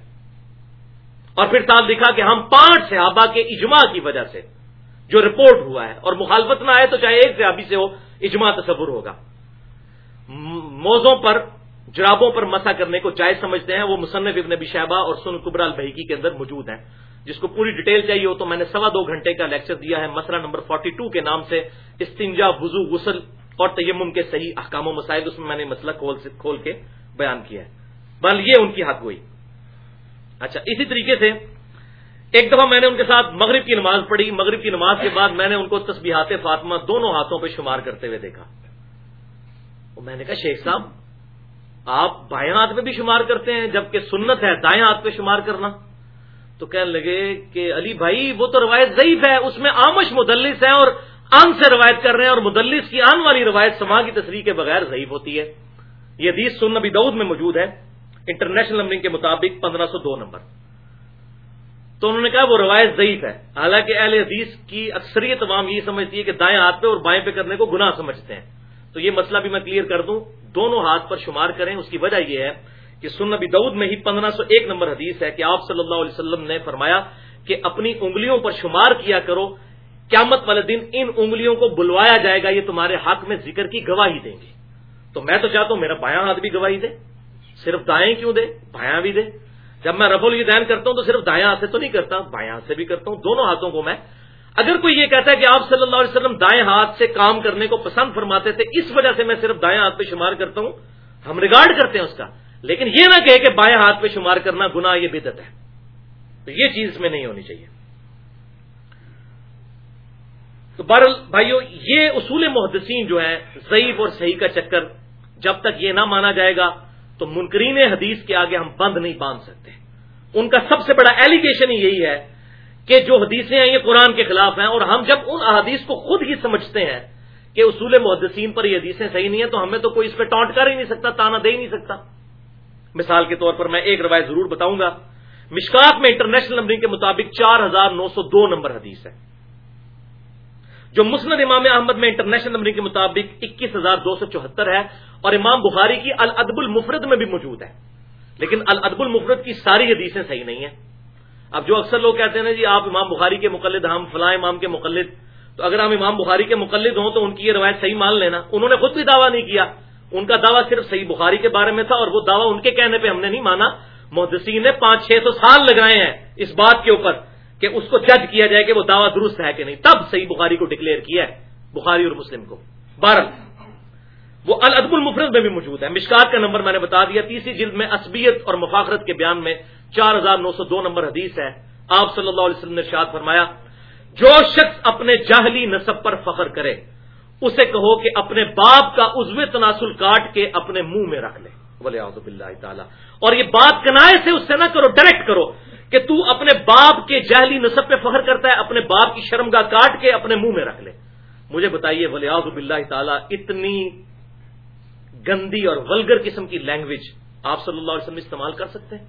S1: اور پھر ساتھ لکھا کہ ہم پانچ صحابہ کے اجماع کی وجہ سے جو رپورٹ ہوا ہے، اور مخالفت نہ آئے تو چاہے ایک صحابی سے ہو، اجماع تصور ہوگا۔ موزوں پر، جرابوں پر مسا کرنے کو جائز سمجھتے ہیں۔ وہ مصنف ابن شہبہ اور سن قبر البحیکی کے اندر موجود ہیں۔ جس کو پوری ڈیٹیل چاہیے ہو تو میں نے سوا دو گھنٹے کا لیکچر دیا ہے مسئلہ نمبر 42 کے نام سے، استنجا، وضو، غسل اور تیمم کے صحیح احکام و مسائل، اس میں میں نے مسئلہ کھول سے، کھول کے بیان کیا ہے۔ بل یہ ان کی حق ہوئی۔ اچھا اسی طریقے سے ایک دفعہ میں نے ان کے ساتھ مغرب کی نماز پڑھی۔ مغرب کی نماز کے بعد میں نے ان کو تسبیحات فاطمہ دونوں ہاتھوں پہ شمار کرتے ہوئے دیکھا۔ میں نے کہا، شیخ صاحب، آپ بائیں ہاتھ پہ بھی شمار کرتے ہیں جبکہ سنت ہے، دائیں ہاتھ پہ شمار کرنا۔ تو کہنے لگے کہ علی بھائی، وہ تو روایت ضعیف ہے، اس میں آمش مدلس ہے اور ان سے روایت کر رہے ہیں اور مدلس کی آن والی روایت سما کی تصریح کے بغیر ضعیف ہوتی ہے۔ یہ حدیث سن نبی دعود میں موجود ہے، انٹرنیشنل نمبرنگ کے مطابق پندرہ سو دو نمبر۔ تو انہوں نے کہا وہ روایت ضعیف ہے، حالانکہ اہل حدیث کی اکثریت تمام یہ سمجھتی ہے کہ دائیں ہاتھ پہ اور بائیں پہ کرنے کو گناہ سمجھتے ہیں۔ تو یہ مسئلہ بھی میں کلیئر کر دوں، دونوں ہاتھ پر شمار کریں، اس کی وجہ یہ ہے کہ سن نبی دعود میں ہی پندرہ سو ایک نمبر حدیث ہے کہ آپ صلی اللہ علیہ وسلم نے فرمایا کہ اپنی انگلیوں پر شمار کیا کرو، قیامت والے دن ان انگلیوں کو بلوایا جائے گا، یہ تمہارے حق میں ذکر کی گواہی دیں گے۔ تو میں تو چاہتا ہوں میرا بایاں ہاتھ بھی گواہی دے، صرف دائیں کیوں دے، بایاں بھی دے۔ جب میں رف الدین کرتا ہوں تو صرف دائیں ہاتھ سے تو نہیں کرتا بائیں ہاتھ سے بھی کرتا ہوں، دونوں ہاتھوں کو میں۔ اگر کوئی یہ کہتا ہے کہ آپ صلی اللہ علیہ وسلم دائیں ہاتھ سے کام کرنے کو پسند فرماتے تھے، اس وجہ سے میں صرف دائیں ہاتھ پہ شمار کرتا ہوں، ہم ریگارڈ کرتے ہیں اس کا۔ لیکن یہ نہ کہے کہ بائیں ہاتھ پہ شمار کرنا گنا یہ بدت ہے۔ تو یہ چیز میں نہیں ہونی چاہیے۔ تو بہرحال بھائیو، یہ اصول محدثین جو ہے ضعیف اور صحیح کا چکر جب تک یہ نہ مانا جائے گا، تو منکرین حدیث کے آگے ہم بند نہیں باندھ سکتے۔ ان کا سب سے بڑا ایلیگیشن ہی یہی ہے کہ جو حدیثیں ہیں، یہ قرآن کے خلاف ہیں۔ اور ہم جب ان احادیث کو خود ہی سمجھتے ہیں کہ اصول محدثین پر یہ حدیثیں صحیح نہیں ہیں، تو ہمیں تو کوئی اس پہ ٹانٹ کر ہی نہیں سکتا، تانا دے ہی نہیں سکتا۔ مثال کے طور پر میں ایک روایت ضرور بتاؤں گا۔ مشکات میں انٹرنیشنل نمبرنگ کے مطابق چار ہزار نو سو دو نمبر حدیث ہے۔ جو مسند امام احمد میں انٹرنیشنل نمبرنگ کے مطابق اکیس ہزار دو سو چوہتر ہے اور امام بخاری کی الادب المفرد میں بھی موجود ہے۔ لیکن الادب المفرد کی ساری حدیثیں صحیح نہیں ہیں۔ اب جو اکثر لوگ کہتے ہیں جی آپ امام بخاری کے مقلد، ہم فلاں امام کے مقلد، تو اگر ہم امام بخاری کے مقلد ہوں تو ان کی یہ روایت صحیح مان لینا۔ انہوں نے خود بھی دعویٰ نہیں کیا۔ ان کا دعویٰ صرف صحیح بخاری کے بارے میں تھا اور وہ دعویٰ ان کے کہنے پہ ہم نے نہیں مانا۔ محدثین نے پانچ چھ سو سال لگائے ہیں اس بات کے اوپر کہ اس کو جج کیا جائے کہ وہ دعویٰ درست ہے کہ نہیں۔ تب صحیح بخاری کو ڈکلیئر کیا ہے، بخاری اور مسلم کو۔ بارہ وہ الادب المفرد میں بھی موجود ہے۔ مشکات کا نمبر میں نے بتا دیا، تیسری جلد میں اسبیت اور مفاخرت کے بیان میں چار ہزار نو سو دو نمبر حدیث ہے۔ آپ صلی اللہ علیہ وسلم نے شاد فرمایا، جو شخص اپنے جاہلی نصب پر فخر کرے اسے کہو کہ اپنے باپ کا عزو تناسل کاٹ کے اپنے منہ میں رکھ لے۔ بولے آزب اللہ تعالیٰ۔ اور یہ بات کنائے سے اس سے نہ کرو ڈائریکٹ کرو کہ تو اپنے باپ کے جہلی نصب پہ فخر کرتا ہے، اپنے باپ کی شرمگاہ کاٹ کے اپنے منہ میں رکھ لے۔ مجھے بتائیے ولی آزب اللہ تعالیٰ، اتنی گندی اور ولگر قسم کی لینگویج آپ صلی اللہ علیہ وسلم استعمال کر سکتے ہیں؟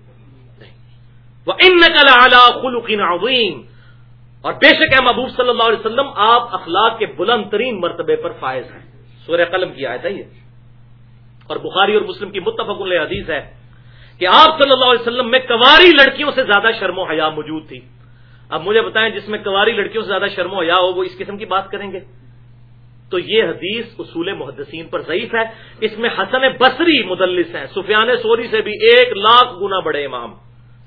S1: وہ ان نقل اعلیٰ خلقین عظیم اور بے شک ہے محبوب صلی اللہ علیہ وسلم، آپ اخلاق کے بلند ترین مرتبے پر فائز ہیں۔ سورہ قلم کی آیت ہے یہ۔ اور بخاری اور مسلم کی متفق علیہ حدیث ہے کہ آپ صلی اللہ علیہ وسلم میں کواری لڑکیوں سے زیادہ شرم و حیا موجود تھی۔ اب مجھے بتائیں جس میں کواری لڑکیوں سے زیادہ شرم و حیا ہو، وہ اس قسم کی بات کریں گے؟ تو یہ حدیث اصول محدثین پر ضعیف ہے۔ اس میں حسن بصری مدلس ہیں۔ سفیان سوری سے بھی ایک لاکھ گنا بڑے امام۔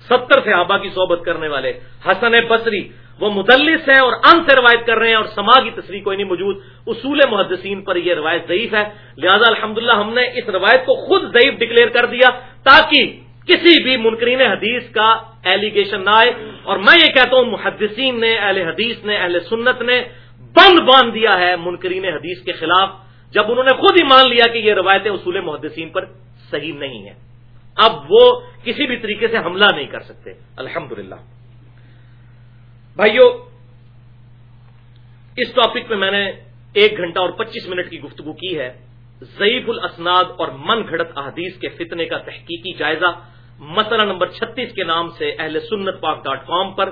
S1: ستر صحابہ کی صحبت کرنے والے۔ حسن بصری وہ مدلس ہیں اور ان سے روایت کر رہے ہیں اور سما کی تصریح کوئی نہیں موجود، اصول محدثین پر یہ روایت ضعیف ہے۔ لہذا الحمدللہ ہم نے اس روایت کو خود ضعیف ڈکلیئر کر دیا تاکہ کسی بھی منکرین حدیث کا ایلیگیشن نہ آئے۔ اور میں یہ کہتا ہوں، محدثین نے، اہل حدیث نے، اہل سنت نے بند باندھ دیا ہے منکرین حدیث کے خلاف، جب انہوں نے خود ہی مان لیا کہ یہ روایتیں اصول محدثین پر صحیح نہیں ہیں۔ اب وہ کسی بھی طریقے سے حملہ نہیں کر سکتے۔ الحمد بھائیو، اس ٹاپک پہ میں نے ایک گھنٹہ اور پچیس منٹ کی گفتگو کی ہے۔ ضعیف الاسناد اور من گھڑت احادیث کے فتنے کا تحقیقی جائزہ، مسئلہ نمبر چھتیس کے نام سے اہل سنت پاک ڈاٹ کام پر۔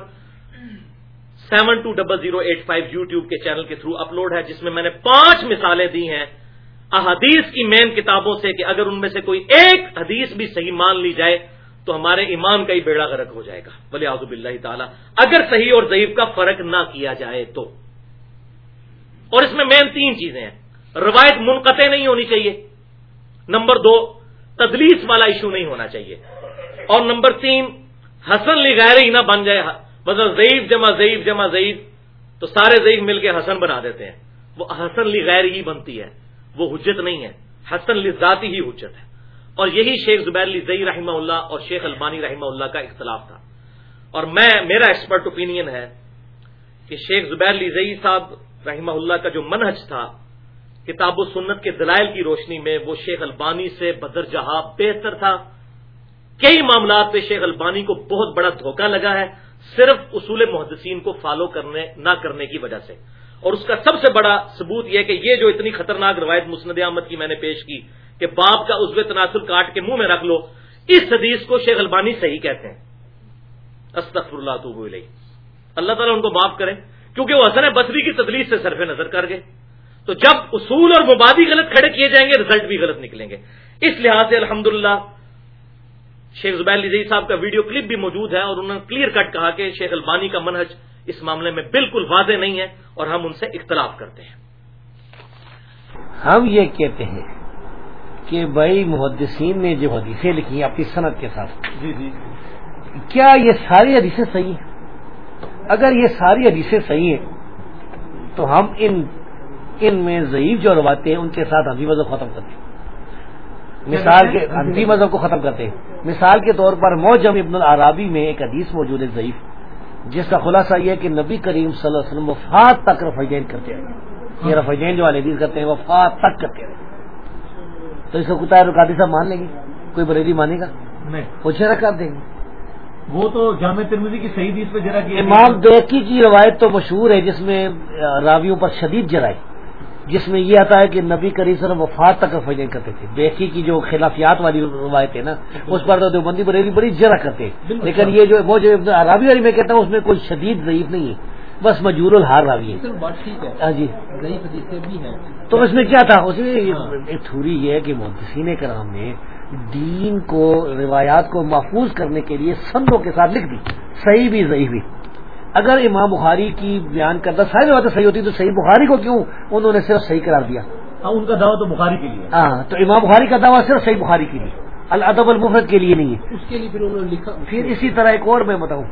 S1: Seven two double zero eight five YouTube کے چینل کے تھرو اپلوڈ ہے، جس میں میں نے پانچ مثالیں دی ہیں۔ احادیث کی مین کتابوں سے کہ اگر ان میں سے کوئی ایک حدیث بھی صحیح مان لی جائے تو ہمارے ایمان کا ہی بیڑا غرق ہو جائے گا۔ بولے آزب اللہ تعالیٰ، اگر صحیح اور ضعیف کا فرق نہ کیا جائے تو۔ اور اس میں مین تین چیزیں ہیں۔ روایت منقطع نہیں ہونی چاہیے۔ نمبر دو، تدلیس والا ایشو نہیں ہونا چاہیے۔ اور نمبر تین، حسن لغیر ہی نہ بن جائے۔ مطلب ضعیف جمع ضعیف جمع ضعیف، تو سارے ضعیف مل کے حسن بنا دیتے ہیں۔ وہ حسن لغیر ہی بنتی ہے۔ وہ حجت نہیں ہے۔ حسن لذاتی ہی حجت ہے۔ اور یہی شیخ زبیر علی زئی رحمہ اللہ اور شیخ البانی رحمہ اللہ کا اختلاف تھا۔ اور میں، میرا ایکسپرٹ اوپینین ہے کہ شیخ زبیر علی زئی صاحب رحمہ اللہ کا جو منہج تھا، کتاب و سنت کے دلائل کی روشنی میں وہ شیخ البانی سے بدر جہاں بہتر تھا۔ کئی معاملات پہ شیخ البانی کو بہت بڑا دھوکہ لگا ہے، صرف اصول محدثین کو فالو کرنے، نہ کرنے کی وجہ سے۔ اور اس کا سب سے بڑا ثبوت یہ کہ یہ جو اتنی خطرناک روایت مسند احمد کی میں نے پیش کی کہ باپ کا عزو تناسل کاٹ کے منہ میں رکھ لو، اس حدیث کو شیخ البانی صحیح کہتے ہیں۔ استغفر اللہ تو اللہ تعالیٰ ان کو معاف کرے، کیونکہ وہ حسن بصری کی تدلیس سے صرف نظر کر گئے۔ تو جب اصول اور مبادی غلط کھڑے کیے جائیں گے رزلٹ بھی غلط نکلیں گے۔ اس لحاظ سے الحمد شیخ زبیر صاحب کا ویڈیو کلپ بھی موجود ہے اور انہوں نے کلیئر کٹ کہا کہ شیخ البانی کا منہج اس معاملے میں بالکل واضح نہیں ہے اور ہم ان سے اختلاف کرتے ہیں۔
S2: ہم یہ کہتے ہیں کہ بھائی محدثین نے جو حدیثیں لکھی اپنی صنعت کے ساتھ جی جی۔ کیا یہ ساری حدیثیں صحیح ہیں؟ اگر یہ ساری حدیثیں صحیح ہیں تو ہم ان ان میں ضعیف جو روایتیں ہیں ان کے ساتھ حنفی مذہب ختم کرتے ہیں۔ مثال کے حنفی مذہب کو ختم کرتے ہیں۔ مثال کے طور پر موجم ابن العرابی میں ایک حدیث موجود ہے ضعیف۔ جس کا خلاصہ یہ ہے کہ نبی کریم صلی اللہ علیہ وسلم وفات تک رفیدین کرتے رہے یہ رفیدین جو حدیث کرتے ہیں وفات تک کرتے رہے تو اس کو کتا رکاتی صاحب مان لیں گے کوئی بریلی مانے گا؟ چہرہ کر دیں گے۔
S1: وہ تو جامع ترمیزی کی صحیح حدیث پہ جرا کی
S2: امام بیکی کی روایت تو مشہور ہے جس میں راویوں پر شدید جرائی جس میں یہ آتا ہے کہ نبی کریم صلی اللہ علیہ وسلم وفات تک رفیدین کرتے تھے۔ بیکی کی جو خلافیات والی روایت ہے نا اس پر تو دیوبندی بریلی بڑی جرا کرتے ہیں۔ لیکن یہ جو وہ جو عرابی والی میں کہتا ہوں اس میں کوئی شدید ضعیف نہیں ہے۔ بس مجور الحار راوی ہے۔ ہاں جی۔ تو اس میں کیا تھا؟ اس میں ایک تھوری یہ ہے کہ محدثین کرام نے دین کو روایات کو محفوظ کرنے کے لیے سندوں کے ساتھ لکھ دی۔ صحیح بھی ضعیف بھی۔ اگر امام بخاری کی بیان کرتا ساری باتیں صحیح ہوتی تو صحیح بخاری کو کیوں؟ انہوں نے صرف صحیح قرار دیا۔
S1: ہاں ان کا دعویٰ تو بخاری کے لیے۔
S2: ہاں تو امام بخاری کا دعویٰ صرف صحیح بخاری کے لیے۔ الادب المفرد کے لیے نہیں ہے۔
S1: اس کے لیے پھر انہوں نے لکھا۔
S2: پھر اسی طرح ایک اور میں بتاؤں۔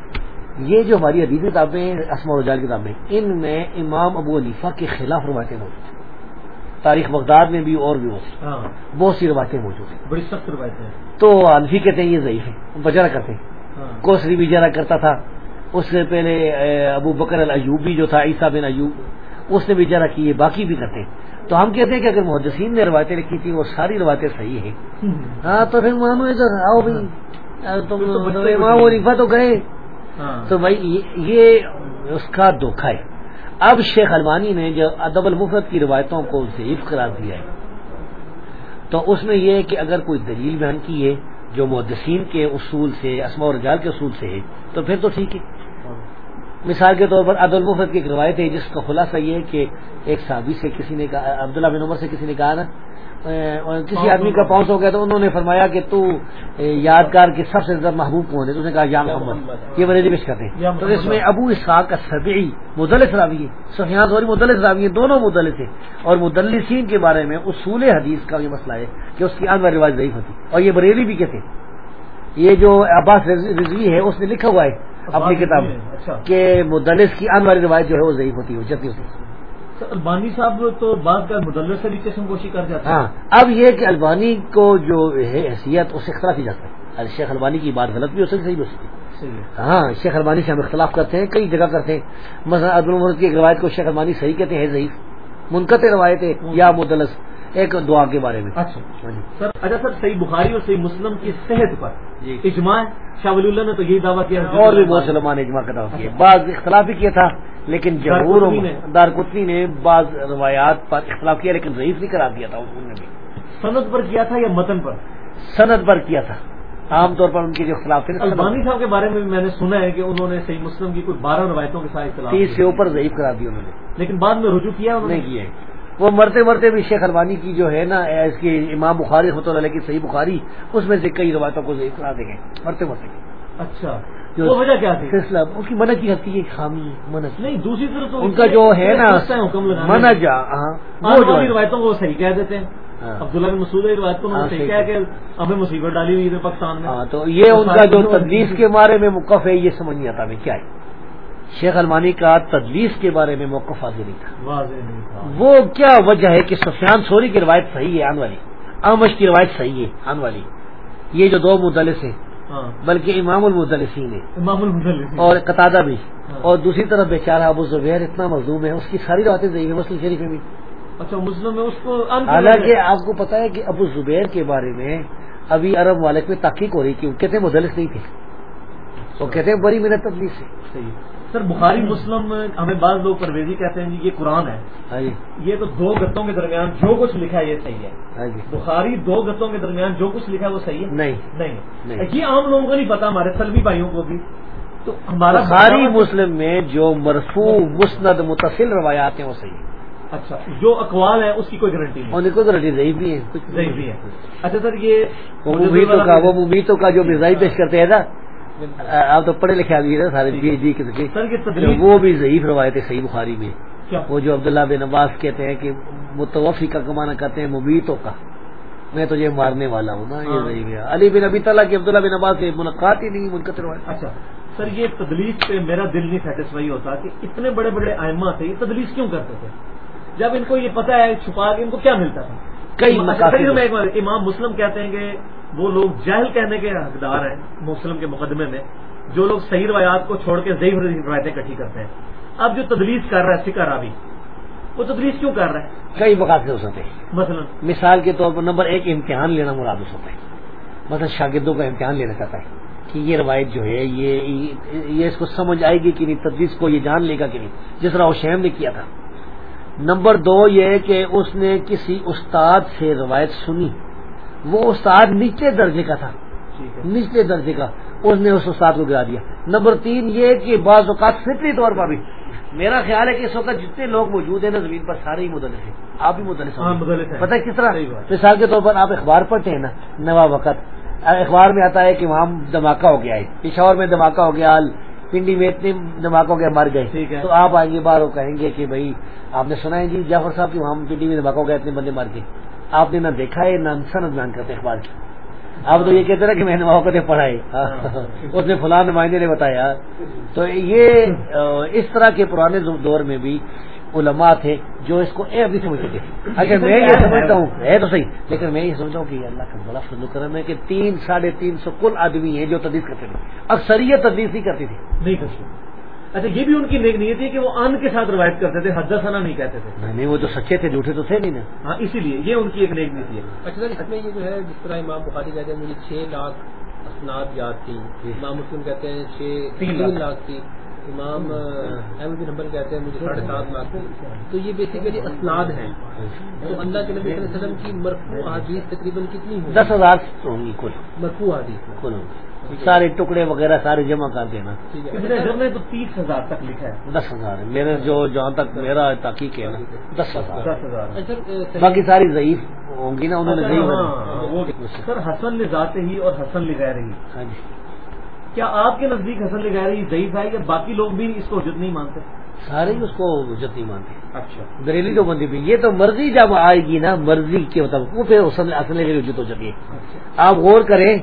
S2: یہ جو ہماری حدیث کتابیں اسما رجال کتابیں ان میں امام ابو علیفہ کے خلاف روایتیں موجود ہیں۔ تاریخ بغداد میں بھی اور بھی ہوتی
S1: ہاں۔
S2: بہت سی روایتیں موجود ہیں۔
S1: بڑی سخت روایتیں
S2: تو انفی کہتے ہیں یہ ضعیف ہے بجرا کرتے ہیں۔
S1: ہاں۔
S2: کوسری بھی جرا کرتا تھا۔ اس سے پہلے ابو بکر الایوبی جو تھا عیسیٰ بن ایوب اس نے بھی جرا کی ہے باقی بھی کرتے تو ہم کہتے ہیں کہ اگر محدثین نے روایتیں لکھی تھی وہ ساری روایتیں صحیح ہیں۔ ہاں تو پھر مانو ادھر آؤ بھائی آ، تم تو امام علیفہ تو گئے۔
S1: ہاں۔
S2: تو بھائی یہ- یہ اس کا دھوکھا ہے۔ اب شیخ البانی نے جو ادب المفرد کی روایتوں کو ضعیف قرار دیا ہے۔ تو اس میں یہ ہے کہ اگر کوئی دلیل بیان کی ہے جو محدثین کے اصول سے اسماء و رجال کے اصول سے ہے تو پھر تو ٹھیک ہے۔ مثال کے طور پر ادب المفرد کی ایک روایت ہے جس کا خلاصہ یہ ہے کہ ایک صحابی سے کسی نے کہا عبداللہ بن عمر سے کسی نے کہا نا اور کسی آدمی کا پاؤنس ہو گیا تو انہوں نے فرمایا کہ تو یادگار کے سب سے زیادہ محبوب کون ہے؟ تو اس نے کہا یا محمد۔ یہ بریلی پیش کرتے ہیں۔ تو۔ اس میں ابو اسحاق کا سبعی مدلس راوی ہے سفیان ثوری مدلس راوی ہے دونوں مدلس ہیں۔ اور مدلسین کے بارے میں اصول حدیث کا یہ مسئلہ ہے کہ اس کی والی روایت ضعیف ہوتی۔ اور یہ بریلی بھی کہتے ہیں۔ یہ جو عباس رض- رضوی ہے اس نے لکھا ہوا ہے اپنی کتاب
S1: اچھا۔
S2: کہ مدلس کی والی روایت جو ہے وہ ضعیف ہوتی ہے حجت نہیں ہوتی
S1: تو البانی صاحب تو بعض کا مدلس سے بھی قسم گوشی کر ہیں
S2: ہاں اب یہ کہ البانی کو جو ہے حیثیت اس سے اختلاف کی جاتا ہے۔ شیخ البانی کی بات غلط بھی ہو سکتی صحیح بھی ہو سکتی۔
S1: ہے۔
S2: ہاں شیخ البانی سے ہم اختلاف کرتے ہیں کئی جگہ کرتے ہیں۔ مثلا عبد المرد کی ایک روایت کو شیخ البانی صحیح کہتے ہیں ضعیف۔ منقطع روایت ہے یا مدلس۔ ایک دعا کے بارے میں۔
S1: اچھا۔ سر اچھا سر صحیح بخاری اور صحیح مسلم کی صحت پر۔
S2: جی۔
S1: اجماع شاہ ولی اللہ نے تو یہی دعویٰ کیا۔
S2: اور بھی بہت علماء نے اجماع کا دعویٰ کیا۔ بعض اختلاف بھی کیا تھا لیکن جمہور
S1: دارقطنی نے۔
S2: بعض روایات پر اختلاف کیا لیکن ضعیف نہیں قرار دیا تھا ان نے بھی۔
S1: سند پر کیا تھا یا متن پر؟
S2: سند پر کیا تھا۔ عام طور پر ان کے جو اختلاف تھے
S1: البانی صاحب کے بارے میں بھی میں نے سنا ہے کہ انہوں نے صحیح مسلم کی کوئی بارہ روایتوں کے ساتھ اختلاف
S2: تیس سے
S1: کیا۔
S2: اوپر ضعیف قرار دیا انہوں نے۔
S1: لیکن بعد میں رجوع کیا انہوں نے؟
S2: نہیں کیے وہ مرتے مرتے بھی شیخ البانی کی جو ہے نا اس کی امام بخاری رحمۃ اللہ کی صحیح بخاری اس میں سے کئی روایتوں کو ضعیف قرار دے گئے مرتے مرتے۔
S1: اچھا
S2: جو
S1: وہ وجہ کیا تھی؟
S2: سلسلہ اس کی منع کی ہے خامی منع
S1: نہیں دوسری طرف تو
S2: ان کا جو ہے نا منع۔ جا ہاں وہ
S1: روایتوں کو وہ صحیح کہہ دیتے ہیں۔
S2: ہاں۔
S1: عبداللہ بن مسعود روایت کو
S2: ہاں،
S1: صحیح کہا کہ ہمیں مصیبت ڈالی ہوئی ہے پاکستان میں۔
S2: ہاں تو یہ ان کا جو تدلیس کے بارے میں موقف ہے یہ سمجھ نہیں آتا ہمیں کیا ہے۔ شیخ المانی کا تدلیس کے بارے میں موقف حاضر نہیں تھا۔ وہ کیا وجہ ہے کہ سفیان سوری کی روایت صحیح ہے آن والی امش کی روایت صحیح ہے آن والی یہ جو دو مدلس ہیں
S1: ہاں۔
S2: بلکہ امام المدلسین ہے
S1: امام
S2: اور قطادہ بھی۔
S1: ہاں۔
S2: اور دوسری طرف بیچارہ ابو زبیر اتنا مظلوم ہے اس کی ساری روایتیں صحیح ہیں مسلم شریف میں بھی۔
S1: اچھا مسلم میں اس کو
S2: حالانکہ آپ کو پتا ہے کہ ابو زبیر کے بارے میں ابھی عرب مالک میں تحقیق ہو رہی کہ وہ کہتے مدلس نہیں تھے۔ وہ کہتے ہیں بڑی محنت تدلیس سے۔
S1: صحیح۔ سر بخاری مسلم ہمیں بعض لوگ پرویزی کہتے ہیں جی یہ قرآن ہے۔
S2: ہاں جی۔
S1: یہ تو دو گتوں کے درمیان جو کچھ لکھا ہے یہ صحیح ہے۔
S2: ہاں جی۔
S1: بخاری دو گتوں کے درمیان جو کچھ لکھا ہے وہ صحیح ہے؟
S2: نہیں۔
S1: نہیں۔ یہ عام لوگوں کو نہیں پتا ہمارے سلبی بھائیوں کو بھی۔ تو ہمارا
S2: بخاری مسلم میں جو مرفوع مسند متصل روایات ہیں وہ صحیح ہیں۔
S1: اچھا جو اقوال ہے اس کی کوئی گارنٹی نہیں۔
S2: اور ان کو تو رضی ضعیف بھی ہیں۔ کچھ
S1: صحیح بھی ہے اچھا سر یہ
S2: وہ کا جو مزائی پیش کرتے ہیں نا آپ تو پڑھے لکھے آدمی سارے جی جی کے
S1: یہ
S2: وہ بھی ضعیف روایت ہے صحیح بخاری میں۔ وہ جو عبداللہ بن عباس کہتے ہیں کہ متوفی کا کمانا کرتے ہیں مبیتوں کا۔ میں تجھے مارنے والا ہوں نا یہ نہیں گیا علی بن ابی تعالیٰ کی عبداللہ بن عباس سے ملاقات ہی نہیں منقطع
S3: اچھا سر یہ تدلیس پہ میرا دل نہیں سیٹسفائی ہوتا کہ اتنے بڑے بڑے آئمہ تھے یہ تدلیس کیوں کرتے تھے؟ جب ان کو یہ پتا ہے چھپا کے ان کو کیا ملتا تھا؟
S2: کئی
S3: امام مسلم کہتے ہیں کہ وہ لوگ جہل کہنے کے حقدار ہیں مسلم کے مقدمے میں جو لوگ صحیح روایات کو چھوڑ کے ضعیف روایتیں کٹھی کرتے ہیں۔ اب جو تدلیس کر رہا ہے فکر راوی وہ تدلیس کیوں کر رہا ہے؟
S2: کئی مقاصد ہو سکتے ہیں۔ مثلا۔ مثال کے طور پر نمبر ایک امتحان لینا مراد ہو سکتا ہے۔ مثلا شاگردوں کا امتحان لینا چاہتا ہے کہ یہ روایت جو ہے یہ اس کو سمجھ آئے گی کہ نہیں تدریس کو یہ جان لے گا کہ نہیں۔ جس طرح وہ شہم نے کیا تھا۔ نمبر دو یہ کہ اس نے کسی استاد سے روایت سنی۔ وہ استاد نیچے درجے کا تھا۔ نچلے درجے کا۔ اس نے اس استاد کو گرا دیا۔ نمبر تین یہ کہ بعض اوقات فطری طور پر بھی۔ میرا خیال ہے کہ اس وقت جتنے لوگ موجود ہیں نا زمین پر سارے ہی مدلس ہیں۔ آپ بھی مدلس ہیں ہاں، پتہ کس طرح؟ مثال کے طور پر آپ اخبار پڑھتے ہیں نا نوا وقت۔ اخبار میں آتا ہے کہ وہاں دھماکہ ہو گیا ہے۔ پشاور میں دھماکہ ہو گیا۔ پنڈی میں اتنے دھماکہ ہو گیا مر گئے۔ تو آپ آئیں گے باہر کہیں گے کہ بھائی آپ نے سنا ہے جی جعفر صاحب کہ وہاں پنڈی میں دھماکہ ہو گیا اتنے بندے مر گئے؟ آپ نے نہ دیکھا ہے نہ سند بیان کرتے اخبار کی۔ اب تو یہ کہتے ہیں کہ میں نے موقع پڑھائے اس نے فلاں نمائندے نے بتایا۔ تو یہ اس طرح کے پرانے دور میں بھی علماء تھے جو اس کو اے ابھی سمجھتے تھے۔ اگر میں یہ سمجھتا ہوں ہے تو صحیح لیکن میں یہ سمجھتا ہوں کہ اللہ کا بڑا فضل کرم ہے کہ تین ساڑھے تین سو کل آدمی ہیں جو تدریس کرتے تھے۔ اکثریت تدریس نہیں کرتی تھی
S3: نہیں کرتی اچھا یہ بھی ان کی نیک نہیں تھی کہ وہ آن کے ساتھ روایت کرتے تھے حد ثنا نہیں کہتے تھے۔
S2: نہیں وہ تو سچے تھے جھوٹے تو تھے نہیں نا۔
S3: ہاں اسی لیے یہ ان کی ایک نیک نیتی ہے۔
S4: اچھا سر اس میں یہ جو ہے جس طرح امام بخاری کہتے ہیں مجھے چھ لاکھ اسناد یاد تھی جی۔ امام مسلم کہتے ہیں چھ تین لاکھ تھی۔ امام احمد نمبر کہتے ہیں مجھے ساڑھے سات لاکھ تو یہ بیسیکلی اسناد ہیں۔ تو اللہ کے نبی صلی اللہ علیہ وسلم کی مرفوع حادیث تقریباً کتنی
S2: ہوگی دس ہزار ہوں گی کل۔
S4: مرفوع حادیث کل ہوں
S2: سارے ٹکڑے وغیرہ سارے جمع کر دینا۔
S3: تو تیس ہزار تک لکھا ہے۔
S2: دس ہزار میرے جو جہاں تک میرا تحقیق ہے نا دس ہزار۔ ہزار۔ باقی ساری ضعیف ہوں گی نا انہوں نے
S3: ضعیف سر حسن نے ذاتے ہی اور حسن لگا رہی ہاں جی۔ کیا آپ کے نزدیک حسن لگا رہی ضعیف ہے کہ باقی لوگ بھی اس کو حجت نہیں مانتے؟
S2: سارے ہی اس کو حجت نہیں مانتے۔ اچھا۔ بریلی تو بندی بھی یہ تو مرضی جب آئے گی نا مرضی کے مطابق وہ پھر اصل حجت ہو جاتی ہے۔ اچھا۔ آپ غور کریں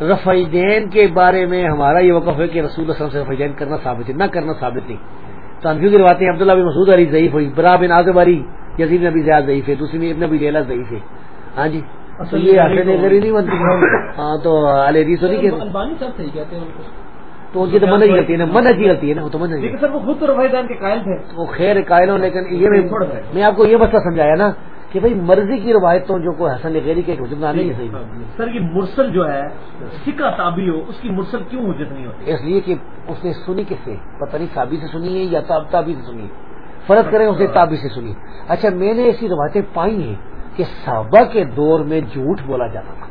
S2: رفیدین کے بارے میں ہمارا یہ وقف ہے کہ رسول اللہ صلی اللہ علیہ وسلم رفیدین کرنا ثابت ہے نہ کرنا ثابت نہیں۔ تو انفیو کی روایتیں عبداللہ بن مسعود علی ضعیف ہوئی برا بن آزم علی یزید نبی زیاد ضعیف ہے دوسری میں ابن ابی لیلا ضعیف ہے۔ ہاں جی۔ تو یہ حسن نظری نہیں بنتی ہاں تو حدیث نہیں کہتے۔ تو ان کی تو من ہی غلطی ہے نا من کی غلطی ہے نا وہ تو من
S3: سر وہ خود تو کے قائل تھے۔
S2: وہ خیر قائل ہوں لیکن یہ میں آپ کو یہ مسئلہ سمجھایا نا کہ بھائی مرضی کی روایتوں جو کوئی حسن غیری کے حجت نہ نہیں صحیح
S3: سر یہ مرسل جو ہے سکا تابی ہو اس کی مرسل کیوں حجت نہیں ہوتی؟
S2: اس لیے کہ اس نے سنی کس سے؟ پتہ نہیں تابی سے سنی ہے یا تاب تابی سے سنی ہے۔ فرض کریں اس نے تابی سے سنی۔ اچھا میں نے ایسی روایتیں پائی ہیں۔ کہ صحابہ کے دور میں جھوٹ بولا جاتا تھا۔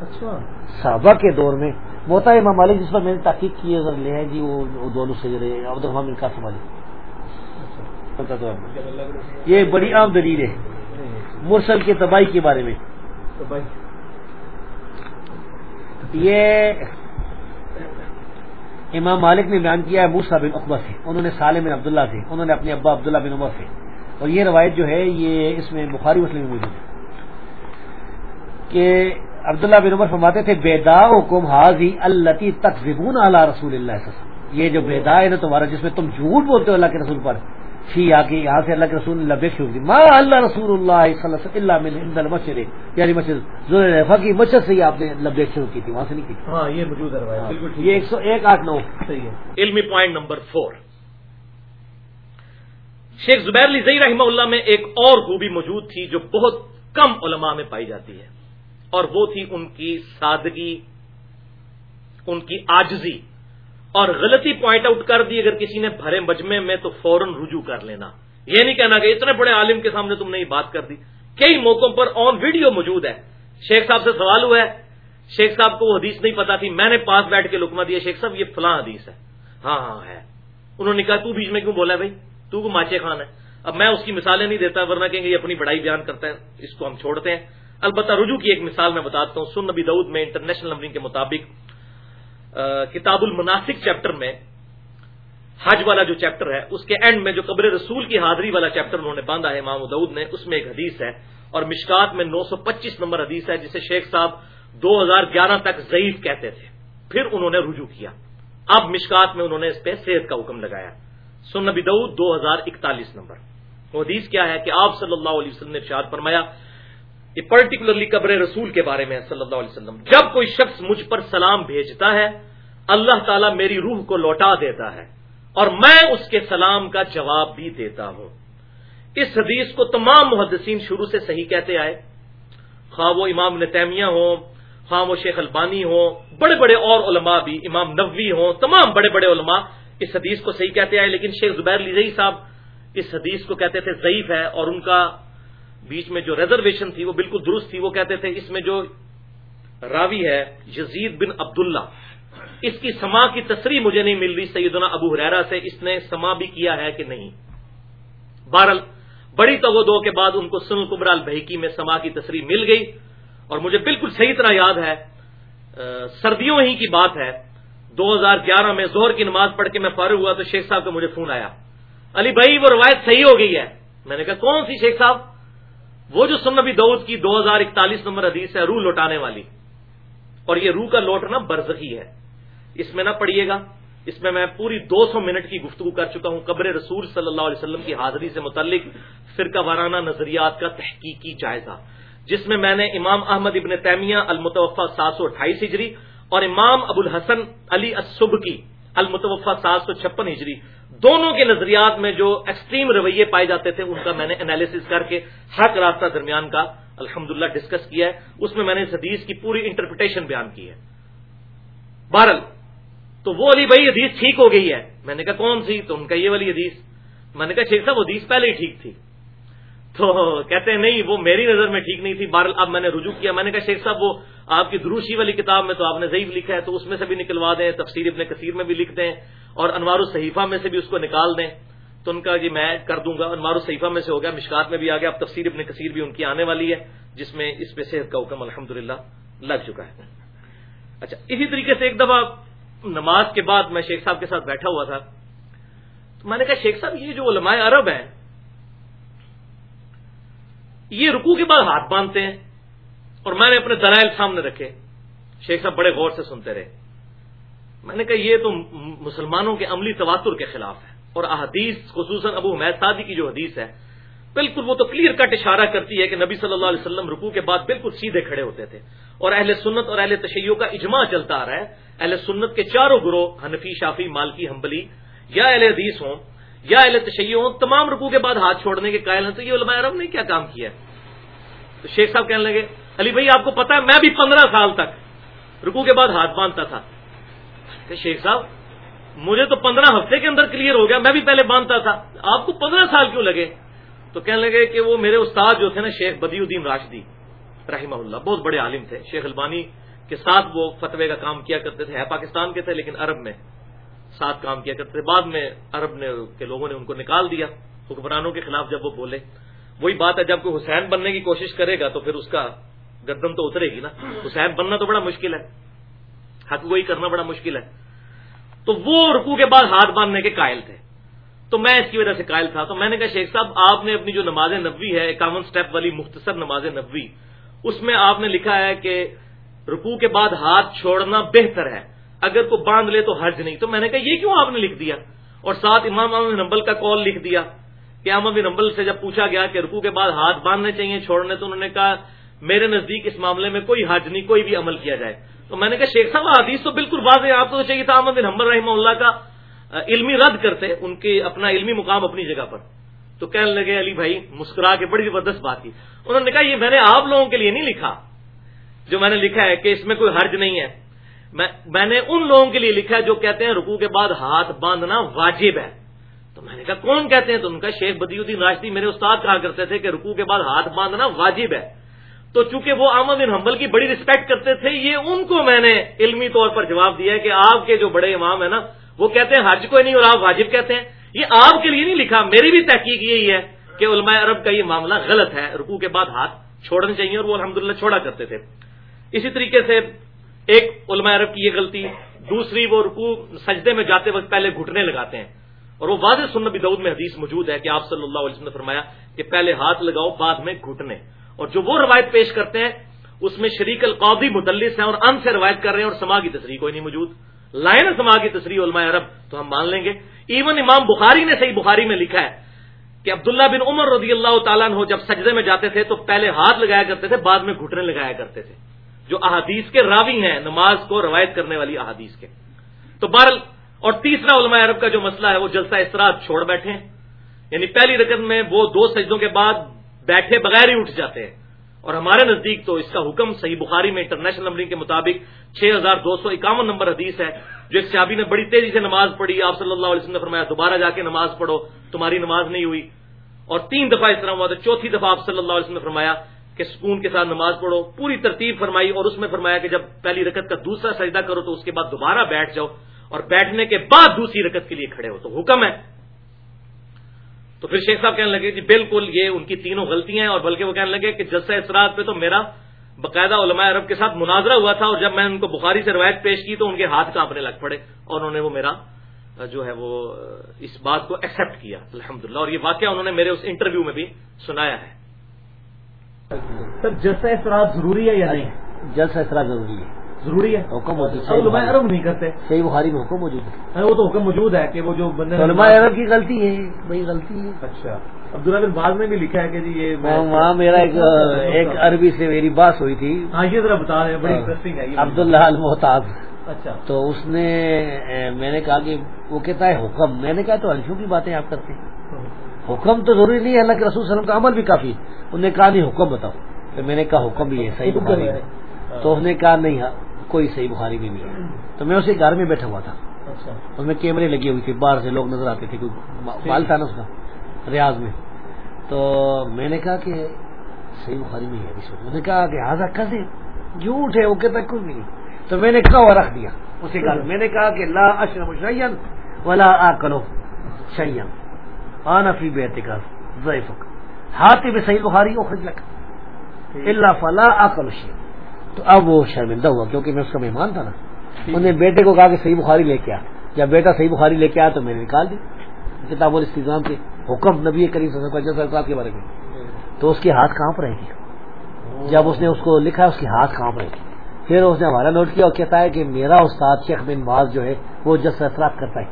S2: اچھا۔ صحابہ کے دور میں موتا امام مالک جس پر میں نے تحقیق کی اگر لے ہیں جی وہ دونوں سے عبد الرحمان کا سمجھ یہ بڑی عام دلیل ہے۔ مرسل کی تباہی کے بارے میں۔ یہ امام مالک نے بیان کیا ہے موسا بن اقبا سے۔ انہوں نے سالم بن عبداللہ سے۔ انہوں نے اپنے ابا عبداللہ بن عمر سے۔ اور یہ روایت جو ہے یہ اس میں بخاری مسلم میں موجود ہے۔ کہ عبداللہ بن عمر فرماتے تھے بیدا کم حاضی اللہ تک اللہ رسول اللہ یہ جو بیدا ہے نا تمہارا جس میں تم جھوٹ بولتے ہو اللہ کے رسول پر فی آ کے یہاں سے اللہ کے رسول لبیک شروع کی ماں اللہ رسول اللہ صلی اللہ علیہ وسلم مسجد یعنی مسجد زور کی مسجد سے ہی آپ نے لبیک شروع کی تھی وہاں سے نہیں کی
S3: ہاں یہ موجود ہے
S2: یہ ایک سو ایک آٹھ نو.
S1: صحیح ہے. علمی پوائنٹ نمبر فور. شیخ زبیر علی زئی رحمہ اللہ میں ایک اور خوبی موجود تھی جو بہت کم علماء میں پائی جاتی ہے. اور وہ تھی ان کی سادگی، ان کی آجزی۔ اور غلطی پوائنٹ آؤٹ کر دی اگر کسی نے بھرے مجمے میں تو فوراً رجوع کر لینا۔ یہ نہیں کہنا کہ اتنے بڑے عالم کے سامنے تم نے یہ بات کر دی۔ کئی موقعوں پر آن ویڈیو موجود ہے۔ شیخ صاحب سے سوال ہوا ہے۔ شیخ صاحب کو وہ حدیث نہیں پتا تھی۔ میں نے پاس بیٹھ کے لکما دیا، شیخ صاحب، یہ فلاں حدیث ہے۔ ہاں ہاں ہے۔ انہوں نے کہا، تو بیچ میں کیوں بولا بھائی؟ تو کو ماچے خان ہے۔ اب میں اس کی مثالیں نہیں دیتا، ورنہ کہیں گے یہ اپنی بڑائی بیان کرتا ہے، اس کو ہم چھوڑتے ہیں۔ البتہ رجوع کی ایک مثال میں بتاتا ہوں۔ سن نبی دعود میں انٹرنیشنل نمبرنگ کے مطابق کتاب المناسک چیپٹر میں حج والا جو چیپٹر ہے، اس کے اینڈ میں جو قبر رسول کی حاضری والا چیپٹر انہوں نے باندھا ہے امام دعود نے، اس میں ایک حدیث ہے۔ اور مشکات میں نو سو پچیس نمبر حدیث ہے، جسے شیخ صاحب دو ہزار گیارہ تک ضعیف کہتے تھے۔ پھر انہوں نے رجوع کیا۔ اب مشکات میں انہوں نے اس پہ صحت کا حکم لگایا۔ سن نبی دعود دو ہزار اکتالیس نمبر۔ وہ حدیث کیا ہے کہ آپ صلی اللہ علیہ وسلم نے ارشاد فرمایا پرٹیکولرلی قبر رسول کے بارے میں صلی اللہ علیہ وسلم۔ جب کوئی شخص مجھ پر سلام بھیجتا ہے، اللہ تعالیٰ میری روح کو لوٹا دیتا ہے اور میں اس کے سلام کا جواب بھی دیتا ہوں۔ اس حدیث کو تمام محدثین شروع سے صحیح کہتے آئے۔ خواہ وہ امام نتیمیہ ہوں، خواہ وہ شیخ البانی ہوں، بڑے بڑے اور علماء بھی، امام نبوی ہوں، تمام بڑے بڑے علماء اس حدیث کو صحیح کہتے آئے۔ لیکن شیخ زبیر لیزئی صاحب اس حدیث کو کہتے تھے ضعیف ہے اور ان کا بیچ میں جو ریزرویشن تھی وہ بالکل درست تھی، وہ کہتے تھے، اس میں جو راوی ہے، یزید بن عبداللہ، اس کی سما کی تصریح مجھے نہیں مل رہی سیدنا ابو حریرا سے، اس نے سما بھی کیا ہے کہ نہیں؟ بہرل بڑی دو کے بعد ان کو سن کبرال بہکی میں سما کی تصریح مل گئی، اور مجھے بالکل صحیح طرح یاد ہے سردیوں ہی کی بات ہے، دو ہزار گیارہ میں زہر کی نماز پڑھ کے میں فارغ ہوا تو شیخ صاحب کا مجھے فون آیا، علی بھائی، وہ روایت صحیح ہو گئی ہے۔ میں نے کہا، کون سی شیخ صاحب؟ وہ جو سنبی دعود کی دو ہزار اکتالیس نمبر حدیث ہے، روح لوٹانے والی۔ اور یہ روح کا لوٹنا برزخی ہے۔ اس میں نہ پڑھیے گا۔ اس میں میں پوری دو سو منٹ کی گفتگو کر چکا ہوں۔ قبر رسول صلی اللہ علیہ وسلم کی حاضری سے متعلق فرقہ وارانہ نظریات کا تحقیقی جائزہ۔ جس میں میں نے امام احمد ابن تیمیہ المتوفہ سات سو اٹھائیس ہجری اور امام ابو الحسن علی اسب کی المتوفہ سات سو چھپن ہجری۔ دونوں کے نظریات میں جو ایکسٹریم رویے پائے جاتے تھے، ان کا میں نے انالیس کر کے حق راستہ درمیان کا الحمد ڈسکس کیا ہے۔ اس میں میں نے اس حدیث کی پوری انٹرپریٹیشن بیان کی ہے۔ بہرل تو وہ علی بھائی حدیث ٹھیک ہو گئی ہے۔ میں نے کہا، کون سی؟ تو ان کا یہ والی حدیث۔ میں نے کہا شیخ صاحب، حدیث پہلے ہی ٹھیک تھی۔ تو کہتے ہیں، نہیں، وہ میری نظر میں ٹھیک نہیں تھی بہرل اب میں نے رجوع کیا۔ میں نے کہا، شیخ صاحب، وہ آپ کی دروشی والی کتاب میں تو آپ نے ضعیف لکھا ہے، تو اس میں سے بھی نکلوا دیں، تفسیر ابن کثیر میں بھی لکھ دیں، اور انوار الصحیفہ میں سے بھی اس کو نکال دیں۔ تو ان کا جی میں کر دوں گا۔ انوار الصحیفہ میں سے ہو گیا، مشکات میں بھی آ گیا، اب تفسیر ابن کثیر بھی ان کی آنے والی ہے، جس میں اس پہ صحت کا حکم الحمد لگ چکا ہے۔ اچھا اسی طریقے سے ایک دفعہ نماز کے بعد میں شیخ صاحب کے ساتھ بیٹھا ہوا تھا۔ تو میں نے کہا، شیخ صاحب، یہ جو علماء عرب ہیں یہ رکو کے بعد ہاتھ باندھتے ہیں اور میں نے اپنے دلائل سامنے رکھے۔ شیخ صاحب بڑے غور سے سنتے رہے۔ میں نے کہا، یہ تو مسلمانوں کے عملی تواتر کے خلاف ہے اور احادیث، خصوصاً ابو حمید سادی کی جو حدیث ہے، بالکل وہ تو کلیئر کٹ اشارہ کرتی ہے کہ نبی صلی اللہ علیہ وسلم رکو کے بعد بالکل سیدھے کھڑے ہوتے تھے اور اہل سنت اور اہل تشیعوں کا اجماع چلتا آ رہا ہے۔ اہل سنت کے چاروں گروہ، حنفی شافی مالکی ہمبلی یا اہل حدیث ہوں یا اہل تشیع ہوں تمام رکو کے بعد ہاتھ چھوڑنے کے قائل ہیں۔ تو یہ علماء عرب نے کیا کام کیا تو شیخ صاحب کہنے لگے، علی بھائی، آپ کو پتا ہے، میں بھی پندرہ سال تک رکو کے بعد ہاتھ باندھتا تھا۔ کہ شیخ صاحب، مجھے تو پندرہ ہفتے کے اندر کلیئر ہو گیا، میں بھی پہلے باندھتا تھا۔ آپ کو پندرہ سال کیوں لگے؟ تو کہنے لگے کہ وہ میرے استاد جو تھے نا، شیخ بدی الدین راشدی، رحمہ اللہ، بہت بڑے عالم تھے۔ شیخ البانی کے ساتھ وہ فتوے کا کام کیا کرتے تھے پاکستان کے تھے، لیکن عرب میں۔ ساتھ کام کیا کرتے تھے۔ بعد میں عرب نے کے لوگوں نے ان کو نکال دیا، حکمرانوں کے خلاف جب وہ بولے۔ وہی بات ہے، جب کوئی حسین بننے کی کوشش کرے گا تو پھر اس کا گردن تو اترے گی نا۔ حسین بننا تو بڑا مشکل ہے۔ حق وہی کرنا بڑا مشکل ہے۔ تو وہ رکو کے بعد ہاتھ باندھنے کے قائل تھے۔ تو میں اس کی وجہ سے قائل تھا۔ تو میں نے کہا، شیخ صاحب، آپ نے اپنی جو نماز نبوی ہے، اکاون سٹیپ والی مختصر نماز نبوی، اس میں آپ نے لکھا ہے کہ رکو کے بعد ہاتھ چھوڑنا بہتر ہے۔ اگر کوئی باندھ لے تو حرج نہیں۔ تو میں نے کہا، یہ کیوں آپ نے لکھ دیا؟ اور ساتھ امام احمد نمبل کا کال لکھ دیا کہ احمد نمبل سے جب پوچھا گیا کہ رکو کے بعد ہاتھ باندھنے چاہیے، چھوڑنے، تو انہوں نے کہا، میرے نزدیک اس معاملے میں کوئی حج نہیں، کوئی بھی عمل کیا جائے۔ تو میں نے کہا، شیخ صاحب، حدیث تو بالکل واضح آپ کو چاہیے تھا احمد بن رحمہ اللہ کا علمی رد کرتے، ان کے اپنا علمی مقام اپنی جگہ پر۔ تو کہنے لگے، علی بھائی، مسکرا کے بڑی زبردست بات کی۔ انہوں نے کہا، یہ میں نے آپ لوگوں کے لیے نہیں لکھا۔ جو میں نے لکھا ہے کہ اس میں کوئی حرج نہیں ہے۔ میں نے ان لوگوں کے لیے لکھا ہے جو کہتے ہیں رکو کے بعد ہاتھ باندھنا واجب ہے۔ تو میں نے کہا، کون کہتے ہیں؟ تو ان کا شیخ بدی الدین راشدی میرے استاد کہا کرتے تھے کہ رکو کے بعد ہاتھ باندھنا واجب ہے۔ تو چونکہ وہ احمد بن حنبل کی بڑی رسپیکٹ کرتے تھے، یہ ان کو میں نے علمی طور پر جواب دیا ہے کہ آپ کے جو بڑے امام ہیں نا، وہ کہتے ہیں حج کوئی نہیں اور آپ واجب کہتے ہیں۔ یہ آپ کے لیے نہیں لکھا، میری بھی تحقیق یہی ہے کہ علماء عرب کا یہ معاملہ غلط ہے۔ رکو کے بعد ہاتھ چھوڑنے چاہیے اور وہ الحمد چھوڑا کرتے تھے۔ اسی طریقے سے ایک علماء عرب کی یہ غلطی، دوسری وہ رکو سجدے میں جاتے وقت پہلے گھٹنے لگاتے ہیں۔ اور وہ واضح سنبی دعود میں حدیث موجود ہے کہ آپ صلی اللہ علیہ وسلم نے فرمایا کہ پہلے ہاتھ لگاؤ، بعد میں گھٹنے۔ اور جو وہ روایت پیش کرتے ہیں، اس میں شریک القوبی مدلس ہیں اور ان سے روایت کر رہے ہیں اور سما کی تصریح کوئی نہیں موجود۔ لائن سما کی تصریح علماء عرب، تو ہم مان لیں گے۔ ایون امام بخاری نے صحیح بخاری میں لکھا ہے کہ عبداللہ بن عمر رضی اللہ تعالیٰ ہو جب سجدے میں جاتے تھے تو پہلے ہاتھ لگایا کرتے تھے، بعد میں گھٹنے لگایا کرتے تھے۔ جو احادیث کے راوی ہیں، نماز کو روایت کرنے والی احادیث کے۔ تو بہرل اور تیسرا علماء عرب کا جو مسئلہ ہے، وہ جلسہ اسرات چھوڑ بیٹھے ہیں۔ یعنی پہلی رقم میں وہ دو سجدوں کے بعد بیٹھے بغیر ہی اٹھ جاتے ہیں۔ اور ہمارے نزدیک تو اس کا حکم صحیح بخاری میں انٹرنیشنل نمبرنگ کے مطابق چھ ہزار دو سو اکاون نمبر حدیث ہے۔ جو ایک صحابی نے بڑی تیزی سے نماز پڑھی، آپ صلی اللہ علیہ وسلم نے فرمایا، دوبارہ جا کے نماز پڑھو، تمہاری نماز نہیں ہوئی۔ اور تین دفعہ اس طرح ہوا۔ تو چوتھی دفعہ آپ صلی اللہ علیہ وسلم نے فرمایا کہ سکون کے ساتھ نماز پڑھو، پوری ترتیب فرمائی اور اس میں فرمایا کہ جب پہلی رکت کا دوسرا سجدہ کرو تو اس کے بعد دوبارہ بیٹھ جاؤ اور بیٹھنے کے بعد دوسری رکت کے لیے کھڑے ہو تو حکم ہے۔ تو پھر شیخ صاحب کہنے لگے جی بالکل یہ ان کی تینوں غلطیاں ہیں اور بلکہ وہ کہنے لگے کہ جلسہ اسرات پہ تو میرا باقاعدہ علماء عرب کے ساتھ مناظرہ ہوا تھا اور جب میں ان کو بخاری سے روایت پیش کی تو ان کے ہاتھ کانپنے لگ پڑے اور انہوں نے وہ میرا، جو ہے وہ اس بات کو ایکسپٹ کیا الحمد اور یہ واقعہ انہوں نے میرے اس انٹرویو میں بھی سنایا ہے۔
S3: سر جلسہ اسرات ضروری ہے یا نہیں؟
S2: جلسہ اسرات ضروری ہے۔
S3: ضروری ہے؟
S2: حکم موجود ہے
S3: علماء عرب نہیں کرتے۔
S2: صحیح بخاری میں حکم موجود ہے۔
S3: ہاں، وہ تو حکم موجود ہے کہ وہ جو بندے
S2: علماء عرب کی غلطی ہے وہی غلطی ہے۔
S3: اچھا۔ عبداللہ بن باز نے بھی لکھا ہے کہ جی یہ میں-
S2: وہاں میرا ایک ایک عربی سے میری بات ہوئی تھی۔
S3: ہاں یہ ذرا بتا رہے ہیں بڑی انٹرسٹنگ ہے یہ۔
S2: عبداللہ المحتاط
S3: اچھا۔
S2: تو اس نے میں نے کہا کہ وہ کہتا ہے حکم۔ میں نے کہا تو الفیوں کی باتیں آپ کرتے ہیں۔ حکم تو ضروری نہیں ہے اللہ کے رسول صلی اللہ علیہ وسلم کا عمل بھی کافی ہے۔ انہوں نے کہا نہیں حکم بتاؤ۔ تو میں نے کہا حکم بھی ہے صحیح بخاری میں۔ تو اس نے کہا نہیں ہاں کوئی صحیح بخاری میں نہیں۔ ہے تو میں اسی گھر میں بیٹھا ہوا تھا۔
S3: اچھا۔
S2: اس میں کیمرے لگی ہوئی تھی باہر سے لوگ نظر آتے تھے کوئی مال تھا نا اس کا ریاض میں۔ تو میں نے کہا کہ صحیح بخاری میں ہے اس نے کہا کہ ہاضا کسے جھوٹ ہے وہ کہتا کچھ بھی نہیں۔ تو میں نے کہا رکھ دیا۔ اسی گھر میں۔ نے کہا کہ لا اشرف شیئن ولا آکلو شیئن آنا فی بیت کا ضعیفک ہاتھ میں صحیح بخاری او خجلک اللہ فلا شیئن تو اب وہ شرمندہ ہوا کیونکہ میں اس کا مہمان تھا نا۔ انہوں نے بیٹے کو کہا کہ صحیح بخاری لے کے آ۔ جب بیٹا صحیح بخاری لے کے آیا تو میں نے نکال دی۔ کتاب الاستظام کے حکم نبی کریم صلی اللہ علیہ وسلم کے بارے میں۔ تو اس کے ہاتھ کانپ رہے تھے جب اس نے اس کو لکھا اس کے ہاتھ کانپ رہے تھے پھر اس نے ہمارا نوٹ کیا اور کہتا ہے کہ میرا استاد شیخ بن باز جو ہے وہ جس اثرات کرتا ہے۔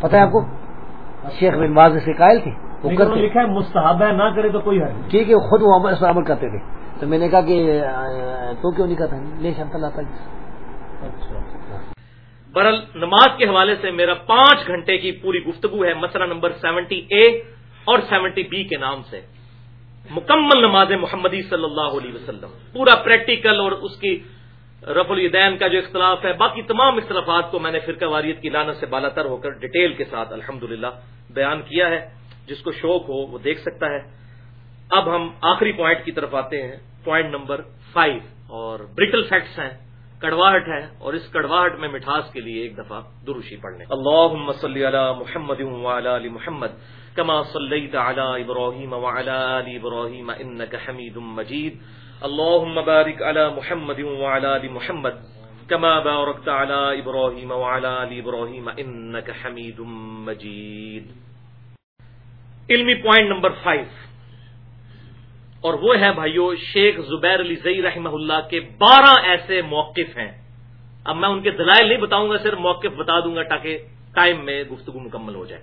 S2: پتہ ہے آپ کو؟ شیخ بن باز اس کے قائل تھے وہ کرتے
S3: لکھا ہے مستحب ہے نہ کرے تو کوئی حرج
S2: ٹھیک ہے خود وہ عمل اس پر عمل کرتے تھے۔ تو میں نے کہا کہ تو کیوں نہیں کرتا؟ لے شمت اللہ تعالیٰ۔
S3: اچھا۔
S1: برل نماز کے حوالے سے میرا پانچ گھنٹے کی پوری گفتگو ہے مسئلہ نمبر سیونٹی اے اور سیونٹی بی کے نام سے۔ مکمل نماز محمدی صلی اللہ علیہ وسلم۔ پورا پریکٹیکل اور اس کی رف الدین کا جو اختلاف ہے، باقی تمام اختلافات کو میں نے فرقہ واریت کی لانت سے بالا تر ہو کر ڈیٹیل کے ساتھ الحمد بیان کیا ہے۔ جس کو شوق ہو، وہ دیکھ سکتا ہے۔ اب ہم آخری پوائنٹ کی طرف آتے ہیں۔ پوائنٹ نمبر فائیو اور برٹل فیکٹس ہیں، کڑواہٹ ہے اور اس کڑواہٹ میں مٹھاس کے لیے ایک دفعہ دروشی پڑھنے۔ اللہم صلی علی محمد وعلی آل محمد، کما صلیت ابراہیم آل ابراہیم انک حمید مجید۔ اللہم بارک علی محمد وعلی آل محمد کما بارکت علی ابراہیم وعلی آل ابراہیم انک حمید مجید علمی پوائنٹ نمبر فائیو اور وہ ہے بھائیو شیخ زبیر علی زئی رحمہ اللہ کے بارہ ایسے موقف ہیں۔ اب میں ان کے دلائل نہیں بتاؤں گا، صرف موقف بتا دوں گا تاکہ ٹائم میں گفتگو مکمل ہو جائے۔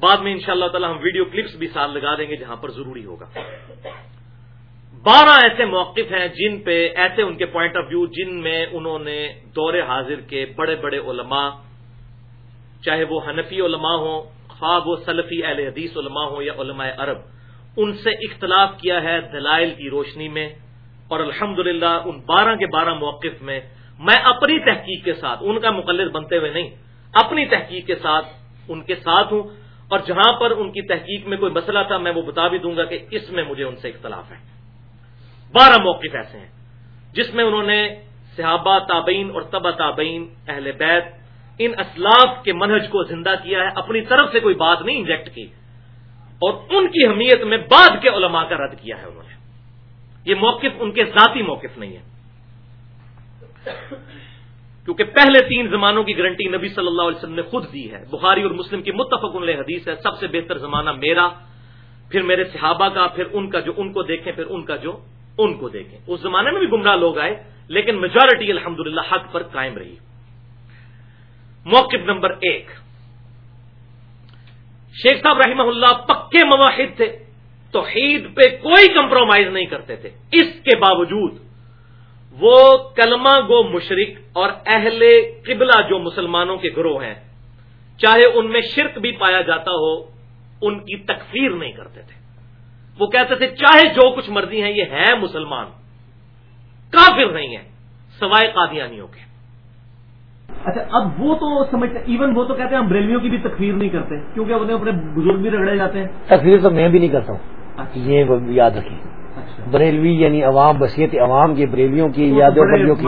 S1: بعد میں انشاءاللہ تعالی ہم ویڈیو کلپس بھی ساتھ لگا دیں گے جہاں پر ضروری ہوگا۔ بارہ ایسے موقف ہیں جن پہ ایسے ان کے پوائنٹ آف ویو جن میں انہوں نے دور حاضر کے بڑے بڑے علماء، چاہے وہ حنفی علماء ہوں خواہ وہ سلفی اہل حدیث علماء ہوں یا علماء عرب، ان سے اختلاف کیا ہے دلائل کی روشنی میں۔ اور الحمد ان بارہ کے بارہ موقف میں میں اپنی تحقیق کے ساتھ، ان کا مقلد بنتے ہوئے نہیں، اپنی تحقیق کے ساتھ ان کے ساتھ ہوں۔ اور جہاں پر ان کی تحقیق میں کوئی مسئلہ تھا، میں وہ بتا بھی دوں گا کہ اس میں مجھے ان سے اختلاف ہے۔ بارہ موقف ایسے ہیں جس میں انہوں نے صحابہ تابعین اور تبا تابعین، اہل بیت، ان اسلاف کے منہج کو زندہ کیا ہے، اپنی طرف سے کوئی بات نہیں انجیکٹ کی، اور ان کی حمیت میں بعد کے علماء کا رد کیا ہے انہوں نے۔ یہ موقف ان کے ذاتی موقف نہیں ہے۔ کیونکہ پہلے تین زمانوں کی گارنٹی نبی صلی اللہ علیہ وسلم نے خود دی ہے۔ بخاری اور مسلم کی متفق علیہ حدیث ہے، سب سے بہتر زمانہ میرا، پھر میرے صحابہ کا، پھر ان کا جو ان کو دیکھیں، پھر ان کا جو ان کو دیکھیں۔ اس زمانے میں بھی گمراہ لوگ آئے، لیکن میجورٹی الحمد حق پر قائم رہی۔ موقف نمبر ایک۔ شیخ صاحب رحمہ اللہ پکے مواحد تھے، توحید پہ کوئی کمپرومائز نہیں کرتے تھے۔ اس کے باوجود وہ کلمہ گو مشرق اور اہل قبلہ جو مسلمانوں کے گروہ ہیں، چاہے ان میں شرک بھی پایا جاتا ہو، ان کی تکفیر نہیں کرتے تھے۔ وہ کہتے تھے چاہے جو کچھ مرضی ہیں یہ ہے مسلمان۔ کافر نہیں ہے سوائے قادیانیوں کے۔
S3: اچھا اب وہ تو سمجھتے ایون وہ تو کہتے ہیں ہم بریلویوں کی بھی تکفیر نہیں کرتے کیونکہ انہیں اپنے بزرگ بھی رگڑے جاتے ہیں۔
S2: تکفیر تو میں بھی نہیں کرتا ہوں۔ اچھا۔ یہ یاد رکھیں۔ اچھا۔ بریلوی یعنی عوام بصیت عوام کے بریلیوں کی یا
S3: بریلیوں کی۔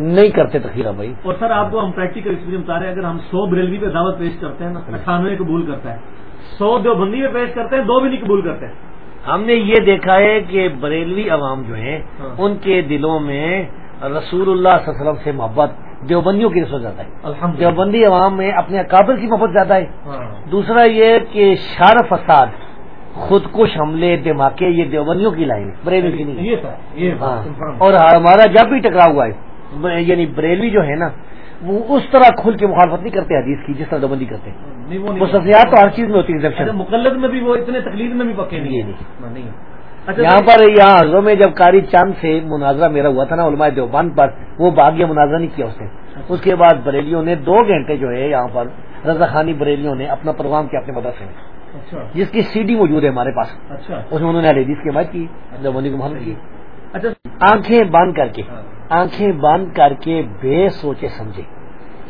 S2: نہیں کرتے تخیرہ بھائی۔
S3: اور سر آپ کو ہم پریکٹیکل ایکسپیرینس بتا رہے ہیں اگر ہم سو بریلوی پہ دعوت پیش کرتے ہیں نا اٹھانوے قبول کرتا ہے سو دو بندی میں پیش کرتے ہیں دو بھی نہیں قبول کرتے۔
S2: ہم نے یہ دیکھا ہے کہ بریلوی عوام جو ہیں ہاں۔ ان کے دلوں میں رسول اللہ صلی اللہ علیہ وسلم سے محبت دیوبندیوں کی رسول زیادہ ہے دیوبندی عوام میں اپنے اکابر کی محبت زیادہ ہے ہاں۔ دوسرا یہ کہ شار فساد خود کش حملے دھماکے یہ دیوبندیوں کی لائن بریلوی کی نہیں ہاں۔ اور ہمارا جب بھی ٹکراؤ ہوا ہے یعنی بریلوی جو ہے نا وہ اس طرح کھل کے مخالفت نہیں کرتے حدیث کی جس طرح دیوبندی کرتے ہیں سفیات تو ہر چیز میں ہوتی ہے
S3: اچھا، مقلد میں بھی وہ اتنے تکلیف میں بھی پکے نہیں
S2: نہیں اچھا، یہاں پر یہاں حضروں میں جب کاری چاند سے مناظرہ میرا ہوا تھا نا علماء دیوبند پر وہ باغیہ مناظرہ نہیں کیا اس نے۔ اس کے بعد بریلیوں نے دو گھنٹے جو ہے یہاں پر رضا خانی بریلیوں نے اپنا پروگرام کیا اپنے مدرسے میں۔ اچھا۔ جس کی سی ڈی موجود ہے ہمارے پاس۔ اچھا۔ اس میں انہوں نے لیڈیز کی بات کی کو محمد کی۔ آنکھیں بند کر کے ہاں۔ آنکھیں بند کر کے بے سوچے سمجھے۔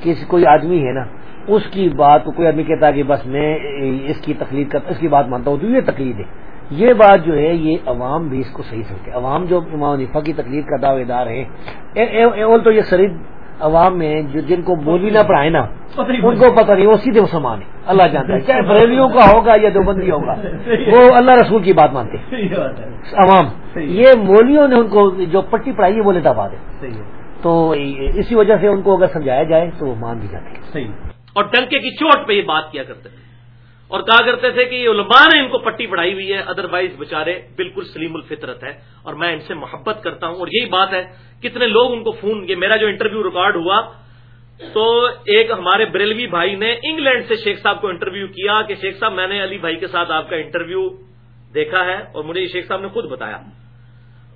S2: کسی کوئی آدمی ہے نا اس کی بات کو کوئی آدمی کہتا ہے کہ بس میں اس کی تقلید کرتا اس کی بات مانتا ہوں تو یہ تقلید ہے۔ یہ بات جو ہے یہ عوام بھی اس کو صحیح سمجھتے عوام جو امام نفا کی تقلید کا دعوے دار ہے اول تو یہ شرید عوام میں جو جن کو بولی نہ پڑھائے نا ان کو پتہ نہیں وہ سیدھے مسلمان ہے اللہ جانتا ہے چاہے بریلیوں کا ہوگا یا دیوبندی ہوگا وہ اللہ رسول کی بات مانتے عوام یہ مولیوں نے ان کو جو پٹی پڑھائی ہے وہ لیتا بات ہے۔ تو اسی وجہ سے ان کو اگر سمجھایا جائے تو وہ مان بھی جاتے
S1: صحیح۔ اور ڈنکے کی چوٹ پہ یہ بات کیا کرتے تھے۔ اور کہا کرتے تھے کہ یہ علماء نے ان کو پٹی پڑھائی ہوئی ہے ادروائز بےچارے بالکل سلیم الفطرت ہے اور میں ان سے محبت کرتا ہوں۔ اور یہی بات ہے، کتنے لوگ ان کو فون یہ میرا جو انٹرویو ریکارڈ ہوا، تو ایک ہمارے بریلوی بھائی نے انگلینڈ سے شیخ صاحب کو انٹرویو کیا کہ شیخ صاحب، میں نے علی بھائی کے ساتھ آپ کا انٹرویو دیکھا ہے اور مجھے یہ شیخ صاحب نے خود بتایا۔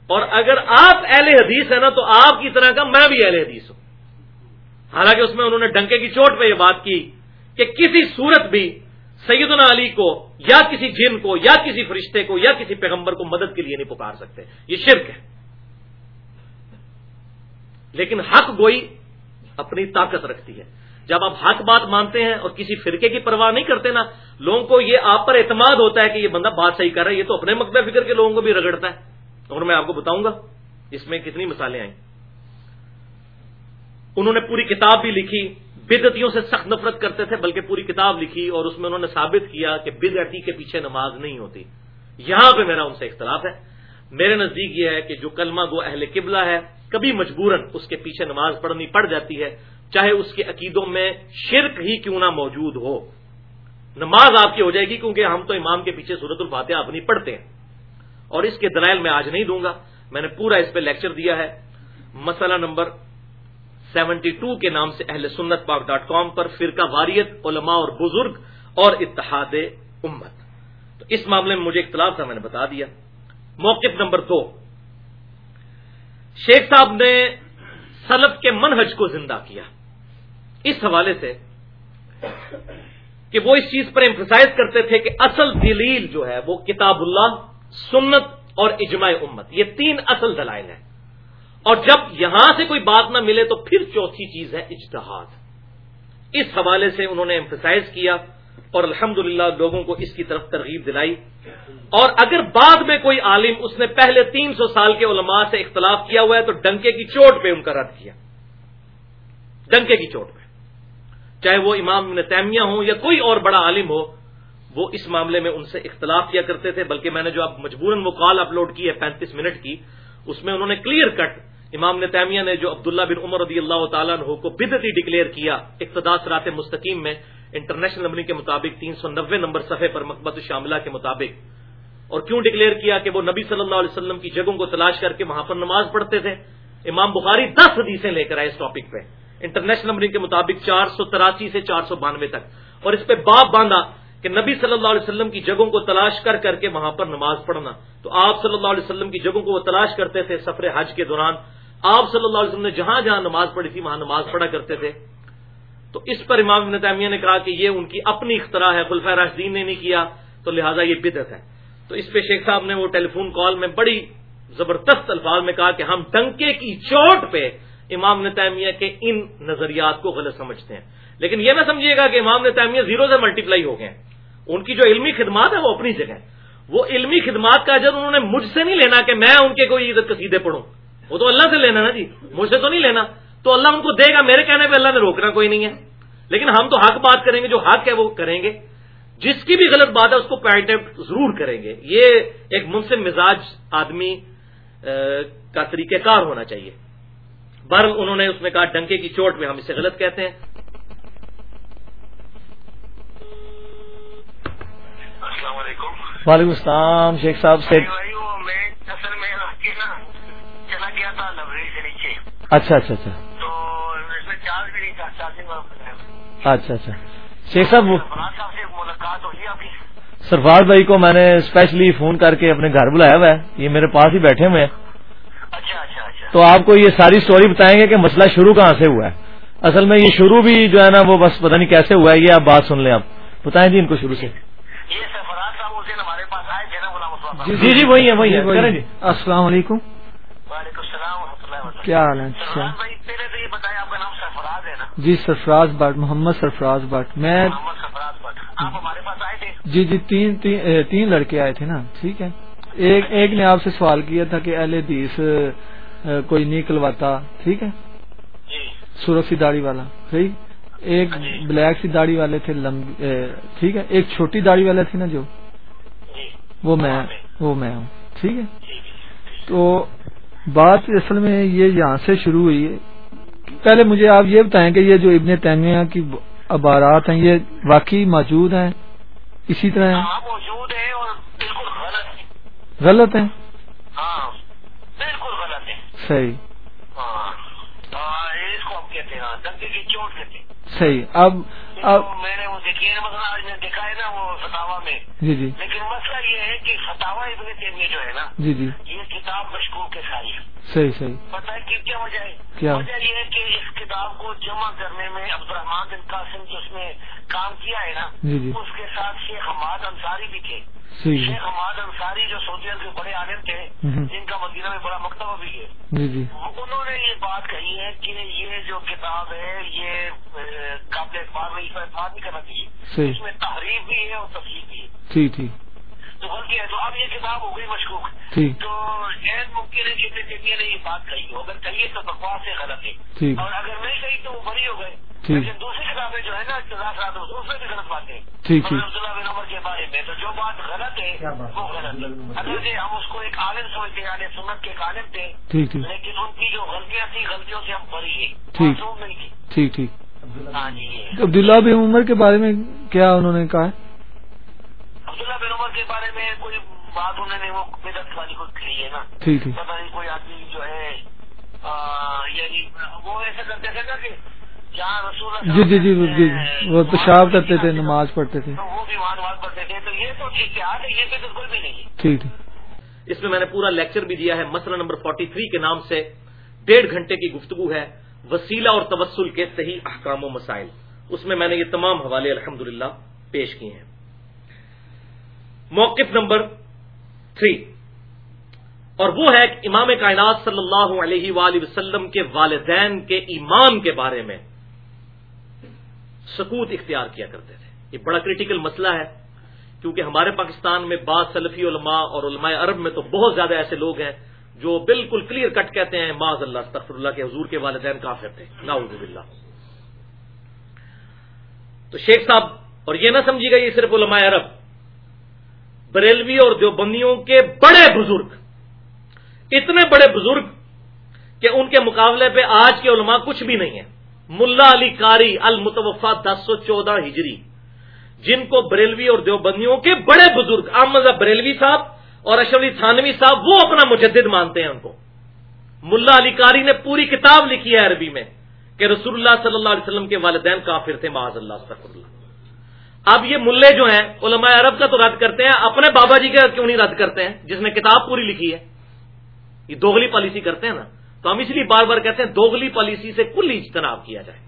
S1: اور اگر آپ اہل حدیث ہیں نا، تو آپ کی طرح کا میں بھی اہل حدیث ہوں۔ حالانکہ اس میں انہوں نے ڈنکے کی چوٹ پہ یہ بات کی کہ کسی صورت بھی سیدنا علی کو یا کسی جن کو یا کسی فرشتے کو یا کسی پیغمبر کو مدد کے لیے نہیں پکار سکتے۔ یہ شرک ہے۔ لیکن حق گوئی اپنی طاقت رکھتی ہے۔ جب آپ حق بات مانتے ہیں اور کسی فرقے کی پرواہ نہیں کرتے نا، لوگوں کو یہ آپ پر اعتماد ہوتا ہے کہ یہ بندہ بات صحیح کر رہا ہے، یہ تو اپنے مقبہ فکر کے لوگوں کو بھی رگڑتا ہے۔ اور میں آپ کو بتاؤں گا، اس میں کتنی مثالیں آئیں۔ انہوں نے پوری کتاب بھی لکھی۔ بدعتیوں سے سخت نفرت کرتے تھے، بلکہ پوری کتاب لکھی اور اس میں انہوں نے ثابت کیا کہ بدعتی کے پیچھے نماز نہیں ہوتی۔ یہاں پہ میرا ان سے اختلاف ہے۔ میرے نزدیک یہ ہے کہ جو کلمہ گو اہل قبلہ ہے، کبھی مجبوراً اس کے پیچھے نماز پڑھنی پڑ جاتی ہے، چاہے اس کے عقیدوں میں شرک ہی کیوں نہ موجود ہو۔ نماز آپ کی ہو جائے گی کیونکہ ہم تو امام کے پیچھے صورت الفاتحہ اپنی پڑھتے ہیں۔ اور اس کے دلائل میں آج نہیں دوں گا۔ میں نے پورا اس پہ لیکچر دیا ہے۔ مسئلہ نمبر سیونٹی ٹو کے نام سے اہل سنت پاک ڈاٹ کام پر فرقہ واریت، علماء اور بزرگ اور اتحاد امت۔ تو اس معاملے میں مجھے اختلاف تھا، میں نے بتا دیا۔ موقف نمبر دو۔ شیخ صاحب نے سلف کے منہج کو زندہ کیا۔ اس حوالے سے کہ وہ اس چیز پر امفسائز کرتے تھے کہ اصل دلیل جو ہے وہ کتاب اللہ، سنت اور اجماع امت۔ یہ تین اصل دلائل ہیں۔ اور جب یہاں سے کوئی بات نہ ملے تو پھر چوتھی چیز ہے اجتہاد۔ اس حوالے سے انہوں نے امفسائز کیا اور الحمد لوگوں کو اس کی طرف ترغیب دلائی۔ اور اگر بعد میں کوئی عالم اس نے پہلے تین سو سال کے علماء سے اختلاف کیا ہوا ہے تو ڈنکے کی چوٹ پہ ان کا رد کیا۔ ڈنکے کی چوٹ پہ۔ چاہے وہ امام تیمیہ ہوں یا کوئی اور بڑا عالم ہو، وہ اس معاملے میں ان سے اختلاف کیا کرتے تھے، بلکہ میں نے جو اب مجبوراً وہ کال اپلوڈ کی ہے پینتیس منٹ کی اس میں انہوں نے کلیئر کٹ امام نے تیمیہ نے جو عبداللہ بن عمر رضی اللہ تعالیٰ عنہ کو بدتی ڈکلیئر کیا اقتدا سرات مستقیم میں انٹرنیشنل نمبر کے مطابق تین سو نوے نمبر صفحے پر مقبت شاملہ کے مطابق۔ اور کیوں ڈکلیئر کیا کہ وہ نبی صلی اللہ علیہ وسلم کی جگہوں کو تلاش کر کے وہاں پر نماز پڑھتے تھے؟ امام بخاری دس حدیثیں لے کر آئے اس ٹاپک پہ۔ انٹرنیشنل نمبرنگ کے مطابق چار سو تراسی سے چار سو بانوے تک۔ اور اس پہ باپ باندھا کہ نبی صلی اللہ علیہ وسلم کی جگہوں کو تلاش کر کر کے وہاں پر نماز پڑھنا۔ تو آپ صلی اللہ علیہ وسلم کی جگہوں کو وہ تلاش کرتے تھے سفر حج کے دوران۔ آپ صلی اللہ علیہ وسلم نے جہاں جہاں نماز پڑھی تھی، وہاں نماز پڑھا کرتے تھے۔ تو اس پر امام ابن تعمیہ نے کہا کہ یہ ان کی اپنی اختراع ہے خلفۂ راشدین نے نہیں کیا، تو لہٰذا یہ بدت ہے۔ تو اس پہ شیخ صاحب نے وہ ٹیلی فون کال میں بڑی زبردست الفاظ میں کہا کہ ہم ڈنکے کی چوٹ پہ امام نے کے ان نظریات کو غلط سمجھتے ہیں۔ لیکن یہ نہ سمجھیے گا کہ امام نے تعمیہ زیرو سے ملٹیپلائی ہو گئے ہیں۔ ان کی جو علمی خدمات ہے وہ اپنی جگہ وہ علمی خدمات کا اجر انہوں نے مجھ سے نہیں لینا کہ میں ان کے کوئی عزت قصیدے پڑھوں۔ وہ تو اللہ سے لینا نا جی مجھ سے تو نہیں لینا۔ تو اللہ ان کو دے گا، میرے کہنے پہ اللہ نے روکنا کوئی نہیں ہے۔ لیکن ہم تو حق بات کریں گے، جو حق ہے وہ کریں گے۔ جس کی بھی غلط بات ہے اس کو پوائنٹ ضرور کریں گے۔ یہ ایک منصف مزاج آدمی کا طریقہ کار ہونا چاہیے۔ بر انہوں نے اس میں کہا، ڈنکے کی چوٹ میں ہم اسے غلط کہتے ہیں۔
S5: السلام علیکم۔
S3: وعلیکم السلام شیخ صاحب سے
S5: وہ میں اصل میں نا چلا گیا تھا لبریری سے نیچے۔
S3: اچھا اچھا اچھا۔
S5: تو اس میں چارج بھی نہیں تھا چارجنگ
S3: اچھا اچھا۔ شیخ صاحب وہ
S5: فرحان صاحب سے ملاقات ہوئی آپ کی؟
S3: سرفراز بھائی کو میں نے اسپیشلی فون کر کے اپنے گھر بلایا ہوا ہے۔ یہ میرے پاس ہی بیٹھے ہوئے ہیں۔
S5: اچھا اچھا اچھا۔
S3: تو آپ کو یہ ساری سٹوری بتائیں گے کہ مسئلہ شروع کہاں سے ہوا ہے۔ اصل میں یہ شروع بھی جو ہے نا وہ بس پتہ نہیں کیسے ہوا ہے یہ آپ بات سن لیں آپ۔ بتائیں جی ان کو شروع سے۔
S5: یہ سرفراز صاحب اس دن ہمارے پاس آئے تھے نا غلام عثمان صاحب۔
S3: جی جی وہی ہے وہی ہے۔ کریں جی۔
S6: السلام علیکم۔
S5: وعلیکم السلام اللہ وبرکاتہ۔
S6: کیا حال ہے؟ اچھا۔
S5: سرفراز بھائی پہلے تو یہ بتائیں آپ کا نام سرفراز ہے نا؟
S6: جی سرفراز بٹ محمد سرفراز بٹ۔ میں
S5: محمد سرفراز بٹ۔ آپ ہمارے پاس آئے تھے؟
S6: جی جی تین تین لڑکے آئے تھے نا ٹھیک ہے۔ ایک ایک نے آپ سے سوال کیا تھا کہ اہل حدیث کوئی نہیں کلواتا ٹھیک ہے؟
S5: جی۔
S6: سی داڑھی والا صحیح؟ ایک
S5: جی۔
S6: بلیک سی داڑھی والے تھے لمبی ٹھیک ہے ایک چھوٹی داڑھی والا تھی نا جو؟
S5: جی۔
S6: وہ میں وہ میں ہوں ٹھیک ہے؟
S5: ہے
S6: تو بات اصل میں یہ یہاں سے شروع ہوئی ہے۔ پہلے مجھے آپ یہ بتائیں کہ یہ جو ابن تیمیہ کی عبارات ہیں یہ واقعی موجود ہیں؟ اسی طرح ہیں؟
S5: ہاں موجود ہے اور بالکل غلط
S6: غلط ہیں؟
S5: ہاں بالکل غلط ہے
S6: صحیح۔
S5: ہاں ہاں، اس کو ہم کہتے ہیں۔
S6: صحیح. اب اب
S5: میں نے وہ دیکھی ہے مثلا آج نے دیکھا ہے نا وہ فتوا میں.
S6: جی جی.
S5: لیکن مسئلہ یہ ہے کہ فتوا ابن تیمیہ جو ہے نا
S6: جی جی.
S5: یہ کتاب مشکوک ہے ساری.
S6: صحیح صحیح۔
S5: پتہ ہے کہ کیا وجہ ہے؟
S6: کیا؟
S5: وجہ یہ ہے کہ اس کتاب کو جمع کرنے میں عبد الرحمان بن قاسم جو اس میں کام کیا ہے نا
S6: جی جی۔
S5: اس کے ساتھ شیخ حماد انصاری بھی تھے۔ شیخ حماد انصاری جو سعودی عرب کے بڑے عالم تھے۔ جن کا مدینہ میں بڑا مکتبہ بھی ہے۔
S6: جی جی۔
S5: انہوں نے یہ بات کہی ہے کہ یہ جو کتاب ہے یہ قابل اعتبار میں اس پر اعتماد نہیں کرنا چاہیے۔ اس میں تحریف بھی ہے اور تفریح بھی ہے۔
S6: ٹھیک ٹھیک۔
S5: غلطی ہے۔ تو اب یہ کتاب ہو گئی مشکوک۔ تو عین ممکن ہے کہ ابن تیمیہ نے یہ بات کہی ہو۔ اگر کہیے تو بکواس سے غلط ہے۔ اور اگر نہیں کہی تو وہ بری ہو گئے۔ لیکن دوسری کتابیں جو ہے نا رات اس میں بھی غلط باتیں۔ عبداللہ بن عمر کے بارے میں تو جو بات غلط ہے وہ غلط ہے۔ اگر ہم اس کو ایک عالم سمجھتے ہیں عالم سنت کے ایک عالم تھے۔ لیکن ان کی جو غلطیاں تھی غلطیوں سے ہم بری ہیں۔
S6: ٹھیک۔ ٹھیک ٹھیک۔
S5: ہاں جی
S6: عبداللہ بن عمر کے بارے میں کیا انہوں نے کہا ہے؟
S5: کے بارے میں کوئی بات انہوں نے وہ بدت والی کو کہی ہے نا؟
S6: ٹھیک ٹھیک
S5: پتہ نہیں کوئی آدمی جو ہے یعنی وہ ایسا کرتے تھے نا کہ جہاں رسول اللہ
S6: جی جی جی جی
S5: وسلم
S6: وہ پیشاب کرتے تھے نماز پڑھتے تھے۔
S5: تو وہ بھی وہاں نماز پڑھتے تھے۔ تو یہ تو اتحاد ہے یہ تو بالکل بھی نہیں ہے۔
S6: ٹھیک ٹھیک
S1: اس میں میں نے پورا لیکچر بھی دیا ہے مسئلہ نمبر 43 کے نام سے۔ ڈیڑھ گھنٹے کی گفتگو ہے وسیلہ اور توسل کے صحیح احکام و مسائل۔ اس میں میں نے یہ تمام حوالے الحمد پیش کیے ہیں۔ موقف نمبر تھری۔ اور وہ ہے کہ امام کائنات صلی اللہ علیہ وآلہ وسلم کے والدین کے ایمان کے بارے میں سکوت اختیار کیا کرتے تھے۔ یہ بڑا کریٹیکل مسئلہ ہے، کیونکہ ہمارے پاکستان میں بعض سلفی علماء اور علماء عرب میں تو بہت زیادہ ایسے لوگ ہیں جو بالکل کلیئر کٹ کہتے ہیں، معاذ اللہ، استغفر اللہ کے حضور کے والدین کافر تھے۔ نعوذ باللہ۔ تو شیخ صاحب، اور یہ نہ سمجھیے گا یہ صرف علماء عرب بریلوی اور دیوبندیوں کے بڑے بزرگ، اتنے بڑے بزرگ کہ ان کے مقابلے پہ آج کے علماء کچھ بھی نہیں ہیں۔ ملا علی قاری المتوفا دس سو چودہ ہجری، جن کو بریلوی اور دیوبندیوں کے بڑے بزرگ احمد بریلوی صاحب اور اشرف علی تھانوی صاحب، وہ اپنا مجدد مانتے ہیں ان کو۔ ملا علی کاری نے پوری کتاب لکھی ہے عربی میں کہ رسول اللہ صلی اللہ علیہ وسلم کے والدین کافر تھے، معاذ اللہ اللہ۔ اب یہ ملے جو ہیں، علماء عرب کا تو رد کرتے ہیں، اپنے بابا جی کا کیوں نہیں رد کرتے ہیں؟ جس نے کتاب پوری لکھی ہے۔ یہ دوگلی پالیسی کرتے ہیں نا۔ تو ہم اس لیے بار بار کہتے ہیں دوگلی پالیسی سے کل اجتناب کیا جائے۔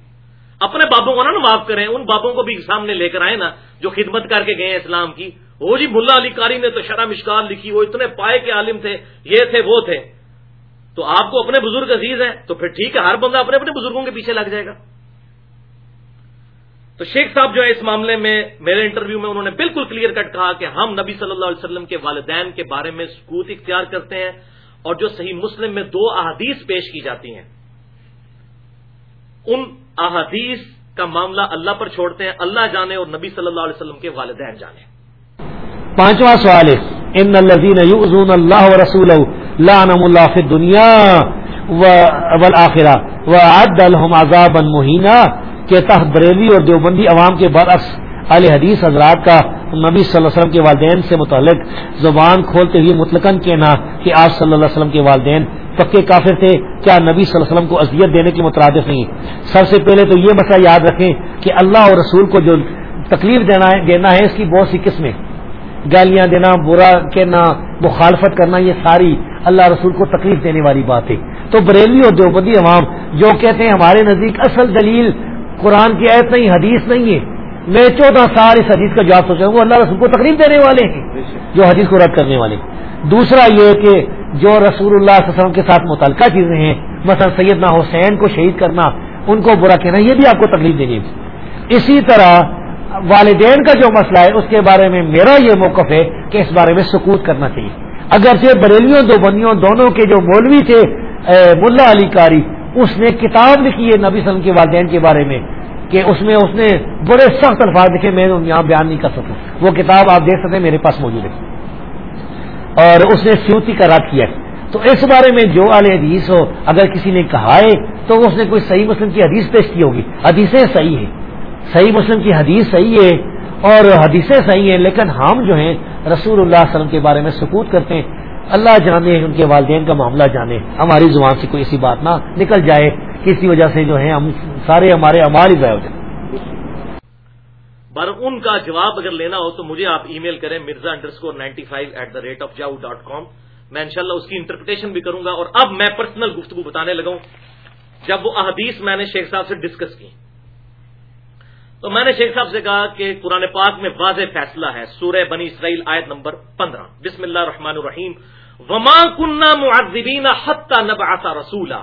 S1: اپنے بابوں کو نا معاف کریں، ان بابوں کو بھی سامنے لے کر آئے نا، جو خدمت کر کے گئے ہیں اسلام کی۔ وہ جی ملا علی کاری نے تو شرم اشکال لکھی، وہ اتنے پائے کے عالم تھے، یہ تھے، وہ تھے۔ تو آپ کو اپنے بزرگ عزیز ہیں، تو پھر ٹھیک ہے، ہر بندہ اپنے اپنے بزرگوں کے پیچھے لگ جائے گا۔ تو شیخ صاحب جو ہے اس معاملے میں میرے انٹرویو میں انہوں نے بالکل کلیئر کٹ کہا کہ ہم نبی صلی اللہ علیہ وسلم کے والدین کے بارے میں سکوت اختیار کرتے ہیں اور جو صحیح مسلم میں دو احادیث پیش کی جاتی ہیں۔ ان احادیث کا معاملہ اللہ پر چھوڑتے ہیں، اللہ جانے اور نبی صلی اللہ علیہ وسلم کے والدین جانے۔
S2: پانچواں سوال ہے، ان الذين يؤذون الله ورسوله لعنهم الله في الدنيا والآخرة وعد لهم عذابا مهينا کہ تحت بریلی اور دیوبندی عوام کے برعکس علی حدیث حضرات کا نبی صلی اللہ علیہ وسلم کے والدین سے متعلق زبان کھولتے ہوئے مطلقاً کہنا کہ آپ صلی اللہ علیہ وسلم کے والدین پکے کافر تھے، کیا نبی صلی اللہ علیہ وسلم کو اذیت دینے کی مترادف نہیں؟ سب سے پہلے تو یہ مسئلہ یاد رکھیں کہ اللہ اور رسول کو جو تکلیف دینا ہے دینا ہے اس کی بہت سی قسمیں۔ گالیاں دینا، برا کہنا، مخالفت کرنا، یہ ساری اللہ رسول کو تکلیف دینے والی بات ہے تو بریلی اور دیوبندی عوام جو کہتے ہیں، ہمارے نزدیک اصل دلیل قرآن کی آیت نہیں حدیث نہیں ہے۔ میں چودہ سال اس حدیث کا جواب سوچا ہوں اللہ رسول کو تکلیف دینے والے ہیں جو حدیث کو رد کرنے والے۔ دوسرا یہ کہ جو رسول اللہ صلی اللہ علیہ وسلم کے ساتھ متعلقہ چیزیں ہیں مثلا سیدنا حسین کو شہید کرنا ان کو برا کہنا یہ بھی آپ کو تکلیف دینی ہے۔ اسی طرح والدین کا جو مسئلہ ہے اس کے بارے میں میرا یہ موقف ہے کہ اس بارے میں سکوت کرنا چاہیے۔ اگرچہ بریلیوں دو بندیوں دونوں کے جو مولوی تھے ملا علی کاری اس نے کتاب لکھی ہے نبی وسلم کے والدین کے بارے میں کہ اس میں اس نے بڑے سخت الفاظ لکھے، میں یہاں بیان نہیں کر سکوں۔ وہ کتاب آپ دیکھ سکتے ہیں، میرے پاس موجود ہے۔ اور اس نے سیوتی کا رد کیا ہے۔ تو اس بارے میں جو علی حدیث ہو، اگر کسی نے کہا ہے، تو اس نے کوئی صحیح مسلم کی حدیث پیش کی ہوگی۔ حدیثیں صحیح ہیں۔ صحیح مسلم کی حدیث صحیح ہے اور حدیثیں صحیح ہیں، لیکن ہم جو ہیں، رسول اللہ علیہ وسلم کے بارے میں سکوت کرتے ہیں۔ اللہ جانے ان کے والدین کا معاملہ جانے ہماری زبان سے کوئی ایسی بات نہ نکل جائے کسی وجہ سے جو ہے ہم سارے ہمارے ہماری ضائع ہو جائیں۔
S1: بر ان کا جواب اگر لینا ہو تو مجھے آپ ای میل کریں Mirza underscore ninety five at the rate of جاؤ ڈاٹ کام۔ میں انشاءاللہ اس کی انٹرپریٹیشن بھی کروں گا اور اب میں پرسنل گفتگو بتانے لگا ہوں۔ جب وہ احادیث میں نے شیخ صاحب سے ڈسکس کی۔ تو میں نے شیخ صاحب سے کہا کہ قرآن پاک میں واضح فیصلہ ہے، سورہ بنی اسرائیل آیت نمبر پندرہ۔ بسم اللہ الرحمن الرحیم۔ وما کنہ معذبین حتہ نبعث رسولہ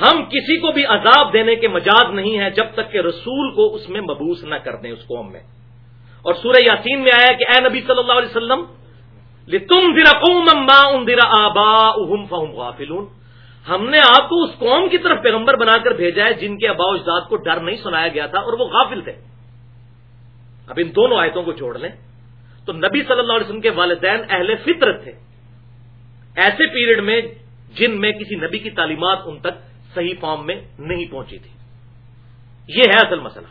S1: ہم کسی کو بھی عذاب دینے کے مجاز نہیں ہے جب تک کہ رسول کو اس میں مبوس نہ کر دیں اس قوم میں۔ اور سورہ یاسین میں آیا کہ اے نبی صلی اللہ علیہ وسلم تم ذرا قوم ان ذرا آبا فہم غافلون۔ ہم نے آپ کو اس قوم کی طرف پیغمبر بنا کر بھیجا ہے جن کے ابا اجداد کو ڈر نہیں سنایا گیا تھا اور وہ غافل تھے۔ اب ان دونوں آیتوں کو جوڑ لیں۔ تو نبی صلی اللہ علیہ وسلم کے والدین اہل فطرت تھے۔ ایسے پیریڈ میں جن میں کسی نبی کی تعلیمات ان تک صحیح فارم میں نہیں پہنچی تھی۔ یہ ہے اصل مسئلہ۔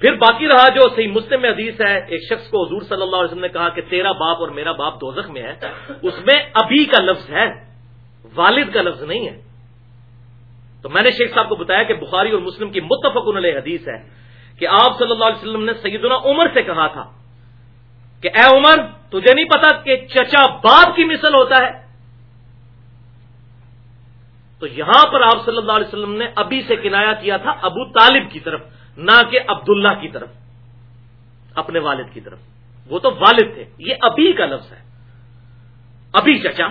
S1: پھر باقی رہا جو صحیح مسلم میں حدیث ہے، ایک شخص کو حضور صلی اللہ علیہ وسلم نے کہا کہ تیرا باپ اور میرا باپ دوزخ میں ہے۔ اس میں ابھی کا لفظ ہے، والد کا لفظ نہیں ہے۔ تو میں نے شیخ صاحب کو بتایا کہ بخاری اور مسلم کی متفق علیہ حدیث ہے۔ کہ آپ صلی اللہ علیہ وسلم نے سیدنا عمر سے کہا تھا کہ اے عمر، تجھے نہیں پتا کہ چچا باپ کی مثل ہوتا ہے؟ تو یہاں پر آپ صلی اللہ علیہ وسلم نے ابھی سے کنایا کیا تھا ابو طالب کی طرف، نہ کہ عبداللہ کی طرف، اپنے والد کی طرف۔ وہ تو والد تھے، یہ ابھی کا لفظ ہے۔ ابھی چچا،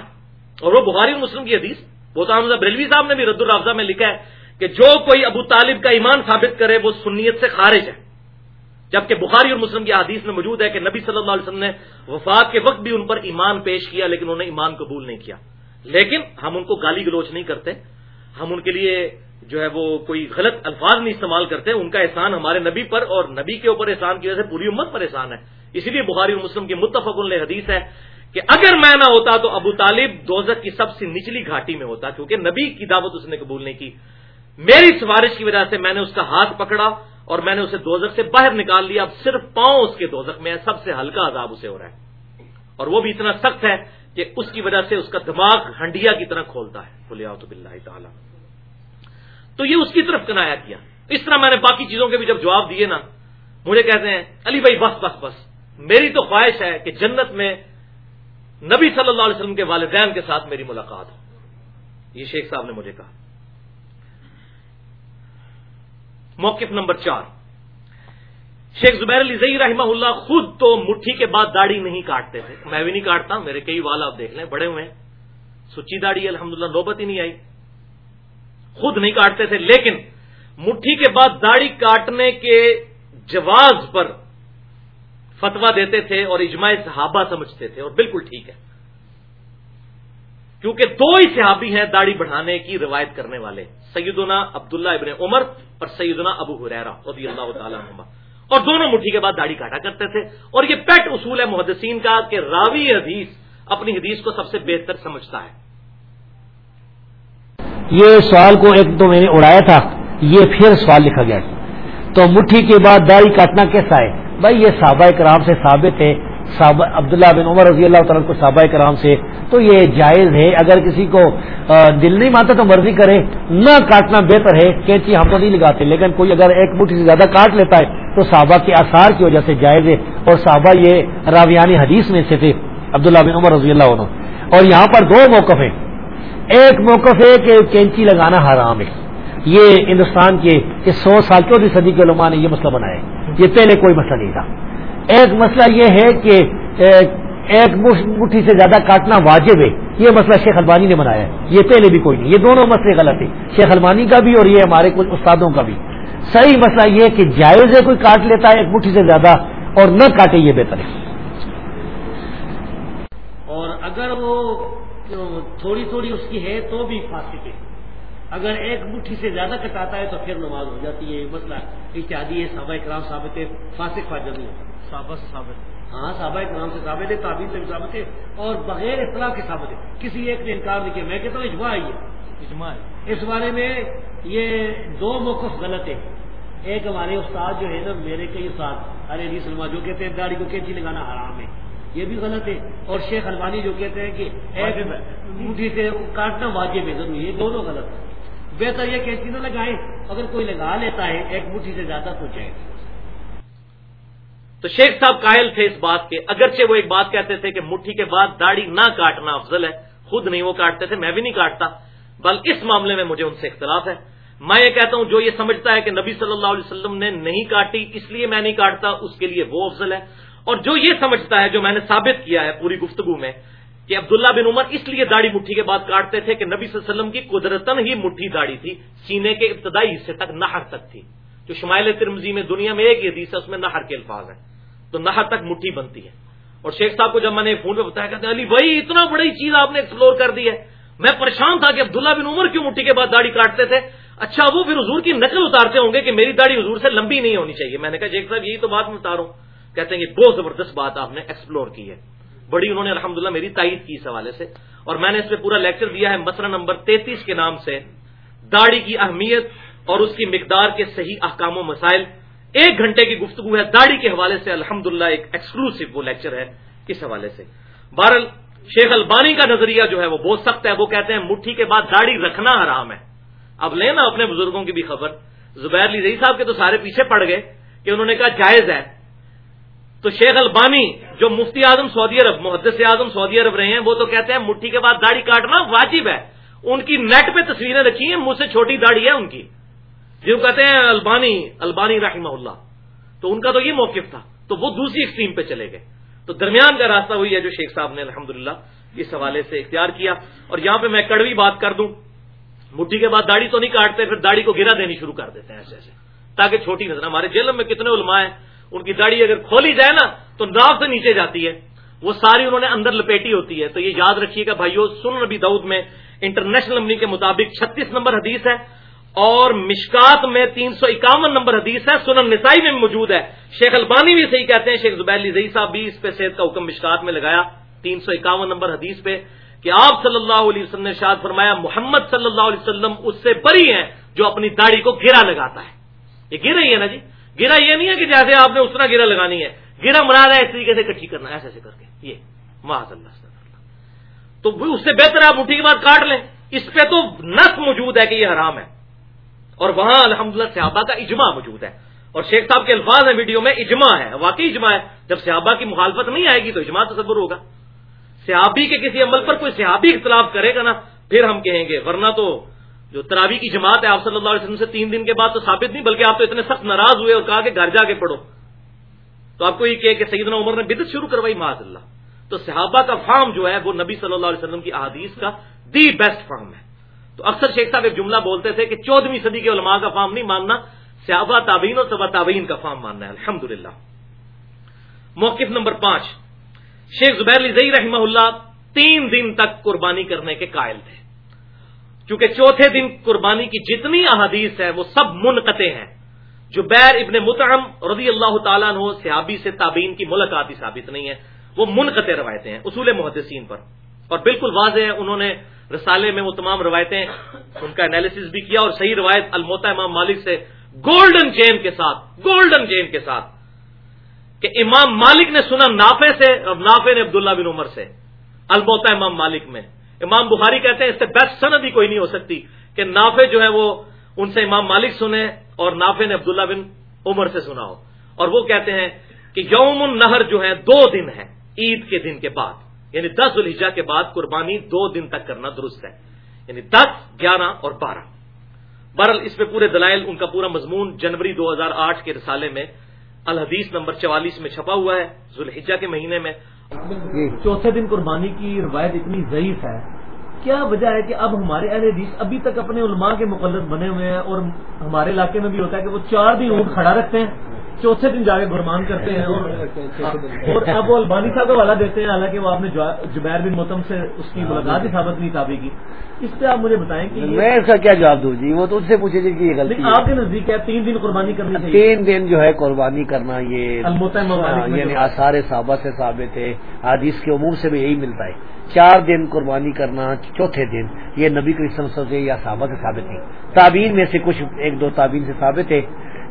S1: اور وہ بخاری مسلم کی حدیث، وہ تو حمزہ بریلوی صاحب نے بھی رد الرافظہ میں لکھا ہے کہ جو کوئی ابو طالب کا ایمان ثابت کرے وہ سنیت سے خارج ہے۔ جبکہ بخاری اور مسلم کی حدیث میں موجود ہے کہ نبی صلی اللہ علیہ وسلم نے وفات کے وقت بھی ان پر ایمان پیش کیا لیکن انہوں نے ایمان قبول نہیں کیا۔ لیکن ہم ان کو گالی گلوچ نہیں کرتے۔ ہم ان کے لیے جو ہے وہ کوئی غلط الفاظ نہیں استعمال کرتے۔ ان کا احسان ہمارے نبی پر اور نبی کے اوپر احسان کی وجہ سے پوری امت پر احسان ہے۔ اسی لیے بخاری اور مسلم کی متفق حدیث ہے کہ اگر میں نہ ہوتا تو ابو طالب دوزک کی سب سے نچلی گھاٹی میں ہوتا کیونکہ نبی کی دعوت اس نے قبول نہیں کی۔ میری سفارش کی وجہ سے میں نے اس کا ہاتھ پکڑا اور میں نے اسے دوزخ سے باہر نکال لیا۔ اب صرف پاؤں اس کے دوزخ میں ہے سب سے ہلکا عذاب اسے ہو رہا ہے۔ اور وہ بھی اتنا سخت ہے کہ اس کی وجہ سے اس کا دماغ ہنڈیا کی طرح کھولتا ہے۔ بولیا تو بلّہ تعالیٰ۔ تو یہ اس کی طرف کنایا کیا۔ اس طرح میں نے باقی چیزوں کے بھی جب جواب دیے نا، مجھے کہتے ہیں، علی بھائی، بس بس بس۔ میری تو خواہش ہے کہ جنت میں نبی صلی اللہ علیہ وسلم کے والدین کے ساتھ میری ملاقات ہو۔ یہ شیخ صاحب نے مجھے کہا۔ موقف نمبر چار۔ شیخ زبیر علی زئی رحمہ اللہ خود تو مٹھی کے بعد داڑھی نہیں کاٹتے تھے۔ میں بھی نہیں کاٹتا، میرے کئی وال آپ دیکھ لیں، بڑے ہوئے ہیں۔ سچی داڑھی الحمد للہ نوبت ہی نہیں آئی۔ خود نہیں کاٹتے تھے، لیکن مٹھی کے بعد داڑھی کاٹنے کے جواز پر فتوا دیتے تھے اور اجماع صحابہ سمجھتے تھے اور بالکل ٹھیک ہے۔ کیونکہ دو ہی صحابی ہیں داڑھی بڑھانے کی روایت کرنے والے، سیدنا عبداللہ ابن عمر اور سیدنا ابو حریرا رضی اللہ تعالیٰ عنہ اور دونوں مٹھی کے بعد داڑھی کاٹا کرتے تھے۔ اور یہ پیٹ اصول ہے محدثین کا کہ راوی حدیث اپنی حدیث کو سب سے بہتر سمجھتا ہے۔
S7: یہ سوال کو ایک تو میں نے اڑایا تھا، یہ پھر سوال لکھا گیا۔ تو مٹھی کے بعد داڑھی کاٹنا کیسا ہے؟ بھائی یہ صحابہ کرام سے ثابت ہے عبداللہ بن عمر رضی اللہ تعالیٰ کو صحابہ کرام سے، تو یہ جائز ہے، اگر کسی کو دل نہیں مانتا تو مرضی کرے، نہ کاٹنا بہتر ہے کینچی ہم تو نہیں لگاتے، لیکن کوئی اگر ایک مٹھی سے زیادہ کاٹ لیتا ہے، تو صحابہ کے آثار کی وجہ سے جائز ہے، اور صحابہ یہ راویانی حدیث میں سے تھے، عبداللہ بن عمر رضی اللہ عنہ۔ اور یہاں پر دو موقف ہیں۔ ایک موقف ہے کہ کینچی لگانا حرام ہے۔ یہ ہندوستان کے اس سو سال چودہ صدی کے علماء نے یہ مسئلہ بنایا یہ پہلے کوئی مسئلہ نہیں تھا۔ ایک مسئلہ یہ ہے کہ ایک مٹھی سے زیادہ کاٹنا واجب ہے۔ یہ مسئلہ شیخ البانی نے بنایا ہے۔ یہ پہلے بھی کوئی نہیں۔ یہ دونوں مسئلے غلط ہیں۔ شیخ البانی کا بھی اور یہ ہمارے کچھ استادوں کا بھی۔ صحیح مسئلہ یہ کہ جائز ہے کوئی کاٹ لیتا ہے ایک مٹھی سے زیادہ اور نہ کاٹے یہ بہتر ہے۔
S2: اور اگر وہ تھوڑی تھوڑی اس کی ہے تو بھی فاسق ہے۔ اگر ایک مٹھی سے زیادہ کٹاتا ہے تو پھر نماز ہو جاتی ہے مسئلہ اتحادی ہے صحابہ کرام ثابت ہے فاسق فاجر نہیں ہوتا۔ صحابہ سے ثابت۔ ہاں صحابہ کرام سے ثابت ہے تعبیر سے ثابت ہے اور بغیر اطلاع کے ثابت ہے۔ کسی ایک نے انکار نہیں کیا میں کہتا ہوں اجماع ہے اجماع اس بارے میں یہ دو موقف غلط ہے ایک ہمارے استاد جو ہے نا میرے کئی استاد علی علی سلما جو کہتے ہیں گاڑی کو کینچی لگانا حرام ہے۔ یہ بھی غلط ہے۔ اور شیخ البانی جو کہتے ہیں کہ ایک مٹھی سے کاٹنا واجب ہے ضروری یہ دونوں غلط ہے بہتر یہ کینچی نہ لگائے، اگر کوئی لگا لیتا ہے، ایک مٹھی سے زیادہ تو جائے۔
S1: تو شیخ صاحب قائل تھے اس بات کے۔ اگرچہ وہ ایک بات کہتے تھے کہ مٹھی کے بعد داڑھی نہ کاٹنا افضل ہے، خود نہیں وہ کاٹتے تھے، میں بھی نہیں کاٹتا۔ بلکہ اس معاملے میں مجھے ان سے اختلاف ہے۔ میں یہ کہتا ہوں، جو یہ سمجھتا ہے کہ نبی صلی اللہ علیہ وسلم نے نہیں کاٹی، اس لیے میں نہیں کاٹتا، اس کے لیے وہ افضل ہے۔ اور جو یہ سمجھتا ہے، جو میں نے ثابت کیا ہے پوری گفتگو میں کہ عبداللہ بن عمر اس لیے داڑھی مٹھی کے بعد کاٹتے تھے کہ نبی صلی اللہ علیہ وسلم کی قدرتن ہی مٹھی داڑھی تھی، سینے کے ابتدائی حصے تک نہر تک تھی۔ جو شمائل ترمزی میں دنیا میں ایک حدیث ہے، اس میں نہر کے الفاظ ہیں۔ تو نہر تک مٹھی بنتی ہے۔ اور شیخ صاحب کو جب میں نے فون پہ بتایا، کہتے ہیں، علی بھائی، اتنا بڑی چیز آپ نے ایکسپلور کر دی ہے۔ میں پریشان تھا کہ عبداللہ بن عمر کیوں مٹھی کے بعد داڑھی کاٹتے تھے۔ اچھا وہ پھر حضور کی نقل اتارتے ہوں گے کہ میری داڑھی حضور سے لمبی نہیں ہونی چاہیے۔ میں نے کہا، شیخ صاحب، یہی تو بات میں اتاروں کہتے ہیں کہ بہت زبردست بات آپ نے ایکسپلور کی ہے۔ بڑی انہوں نے الحمد میری تائید کی اس حوالے سے۔ اور میں نے اس پہ پورا لیکچر دیا ہے مسئلہ نمبر تینتیس کے نام سے۔ داڑھی کی اہمیت اور اس کی مقدار کے صحیح احکام و مسائل۔ ایک گھنٹے کی گفتگو ہے۔ داڑھی کے حوالے سے الحمد ایک ایکسکلوسو وہ لیکچر ہے اس حوالے سے۔ بہرل شیخ البانی کا نظریہ جو ہے وہ بہت سخت ہے۔ وہ کہتے ہیں مٹھی کے بعد داڑھی رکھنا حرام ہے۔ اب لینا اپنے بزرگوں کی بھی خبر۔ زبیر علی رئی صاحب کے تو سارے پیچھے پڑ گئے کہ انہوں نے کہا جائز ہے۔ تو شیخ البانی جو مفتی اعظم سعودی عرب، محدث اعظم سعودی عرب رہے ہیں، وہ تو کہتے ہیں مٹھی کے بعد داڑھی کاٹنا واجب ہے۔ ان کی نیٹ پہ تصویریں رکھی ہیں مجھ سے چھوٹی داڑھی ہے ان کی۔ جو کہتے ہیں البانی البانی رحمہ اللہ۔ تو ان کا تو یہ موقف تھا۔ تو وہ دوسری ایکسٹریم پہ چلے گئے۔ تو درمیان کا راستہ وہی ہے جو شیخ صاحب نے الحمد اس حوالے سے اختیار کیا۔ اور یہاں پہ میں کڑوی بات کر دوں۔ مٹھی کے بعد داڑھی تو نہیں کاٹتے، پھر داڑھی کو گرا دینی شروع کر دیتے ہیں ایسے ایسے۔ تاکہ چھوٹی نظر ہمارے جیلم میں کتنے علماء ہیں ان کی داڑھی اگر کھولی جائے نا تو ناف سے نیچے جاتی ہے۔ وہ ساری انہوں نے اندر لپیٹی ہوتی ہے۔ تو یہ یاد رکھیے گا بھائیو سن نبی دعود میں انٹرنیشنل امنی کے مطابق چھتیس نمبر حدیث ہے اور مشکات میں تین سو اکاون نمبر حدیث ہے۔ سنن نسائی میں موجود ہے۔ شیخ البانی بھی صحیح کہتے ہیں۔ شیخ زبیر زئی صاحب بھی اس پہ صحت کا حکم مشکات میں لگایا۔ تین سو اکاون نمبر حدیث پہ کہ آپ صلی اللہ علیہ وسلم نے شاد فرمایا، محمد صلی اللہ علیہ وسلم اس سے بری ہیں جو اپنی داڑھی کو گرا لگاتا ہے۔ یہ گرا ہی ہے نا جی؟ گرا یہ نہیں ہے کہ جیسے آپ نے اس طرح گرا لگانی ہے۔ گرا مراد ہے اس طریقے سے کٹھی کرنا، ایسے ایسے کر کے۔ یہ اللہ تو اس سے بہتر آپ اٹھی کے بعد کاٹ لیں۔ اس پہ تو نس موجود ہے کہ یہ حرام ہے۔ اور وہاں الحمدللہ صحابہ کا اجماع موجود ہے۔ اور شیخ صاحب کے الفاظ ہیں ویڈیو میں، اجماع ہے، واقعی اجماع ہے۔ جب صحابہ کی مخالفت نہیں آئے گی تو اجماع تصور ہوگا۔ صحابی کے کسی عمل پر کوئی صحابی اختلاف کرے گا نا، پھر ہم کہیں گے، ورنہ تو جو تراوی کی جماعت ہے، آپ صلی اللہ علیہ وسلم سے تین دن کے بعد تو ثابت نہیں، بلکہ آپ تو اتنے سخت ناراض ہوئے اور کہا کہ گھر جا کے پڑھو۔ تو آپ کو یہ کہ سیدنا عمر نے بدت شروع کروائی معاذ اللہ تو صحابہ کا فارم جو ہے، وہ نبی صلی اللہ علیہ وسلم کی احادیث کا دی بیسٹ فارم ہے۔ تو اکثر شیخ صاحب ایک جملہ بولتے تھے کہ چودہویں صدی کے علماء کا فارم نہیں ماننا، صحابہ تعبین اور صبا تعبین کا فارم ماننا ہے۔ الحمد موقف نمبر پانچ۔ شیخ زبیر علی رحمہ اللہ تین دن تک قربانی کرنے کے قائل تھے۔ چونکہ چوتھے دن قربانی کی جتنی احادیث ہے وہ سب منقطع ہیں۔ جو بیر ابن متعم رضی اللہ تعالیٰ عنہ صحابی سے تابعین کی ملاقاتی ثابت نہیں ہے۔ وہ منقطع روایتیں ہیں اصول محدثین پر۔ اور بالکل واضح ہے، انہوں نے رسالے میں وہ تمام روایتیں ان کا انالیسس بھی کیا اور صحیح روایت الموتا امام مالک سے گولڈن چین کے ساتھ گولڈن چین کے ساتھ کہ امام مالک نے سنا نافے سے اور نافے نے عبداللہ بن عمر سے الموتا امام مالک میں۔ امام بخاری کہتے ہیں اس سے بیسٹ سند ہی کوئی نہیں ہو سکتی کہ نافے جو ہے وہ ان سے امام مالک سنے اور نافے نے عبداللہ بن عمر سے سنا ہو اور وہ کہتے ہیں کہ یوم النہر جو ہے دو دن ہے، عید کے دن کے بعد یعنی دس الحجا کے بعد قربانی دو دن تک کرنا درست ہے یعنی دس، گیارہ اور بارہ۔ برل اس میں پورے دلائل، ان کا پورا مضمون جنوری دو ہزار آٹھ کے رسالے میں، الحدیث نمبر چوالیس میں چھپا ہوا ہے، ذوالحجہ کے مہینے میں۔ جی۔
S8: چوتھے دن قربانی کی روایت اتنی ضعیف ہے۔ کیا وجہ ہے کہ اب ہمارے اہل حدیث ابھی تک اپنے علماء کے مقلد بنے ہوئے ہیں اور ہمارے علاقے میں بھی ہوتا ہے کہ وہ چار دن اونٹ کھڑا رکھتے ہیں؟ چوتھے دن جا کے گرمان کرتے ہیں اور اب وہ البانی صاحب کا والا دیتے ہیں حالانکہ وہ آپ نے جبیر بن موتم سے اس کی ملاقات ہی ثابت نہیں تابے کی۔ اس پہ آپ مجھے بتائیں کہ
S2: میں اس کا کیا جواب دوں جی؟ وہ تو اس سے پوچھے جی کہ یہ غلطی
S8: آپ کے نزدیک ہے تین دن قربانی کرنی چاہیے۔
S2: تین دن جو ہے قربانی کرنا یہ
S8: ہاں،
S2: یعنی آثار صحابہ سے ثابت ہے حدیث کے عموم سے بھی یہی ملتا ہے۔ چار دن قربانی کرنا چوتھے دن یہ نبی کرسم سے یا صحابہ سے ثابت نہیں۔ تعبین میں سے کچھ ایک دو تعبین سے ثابت ہے۔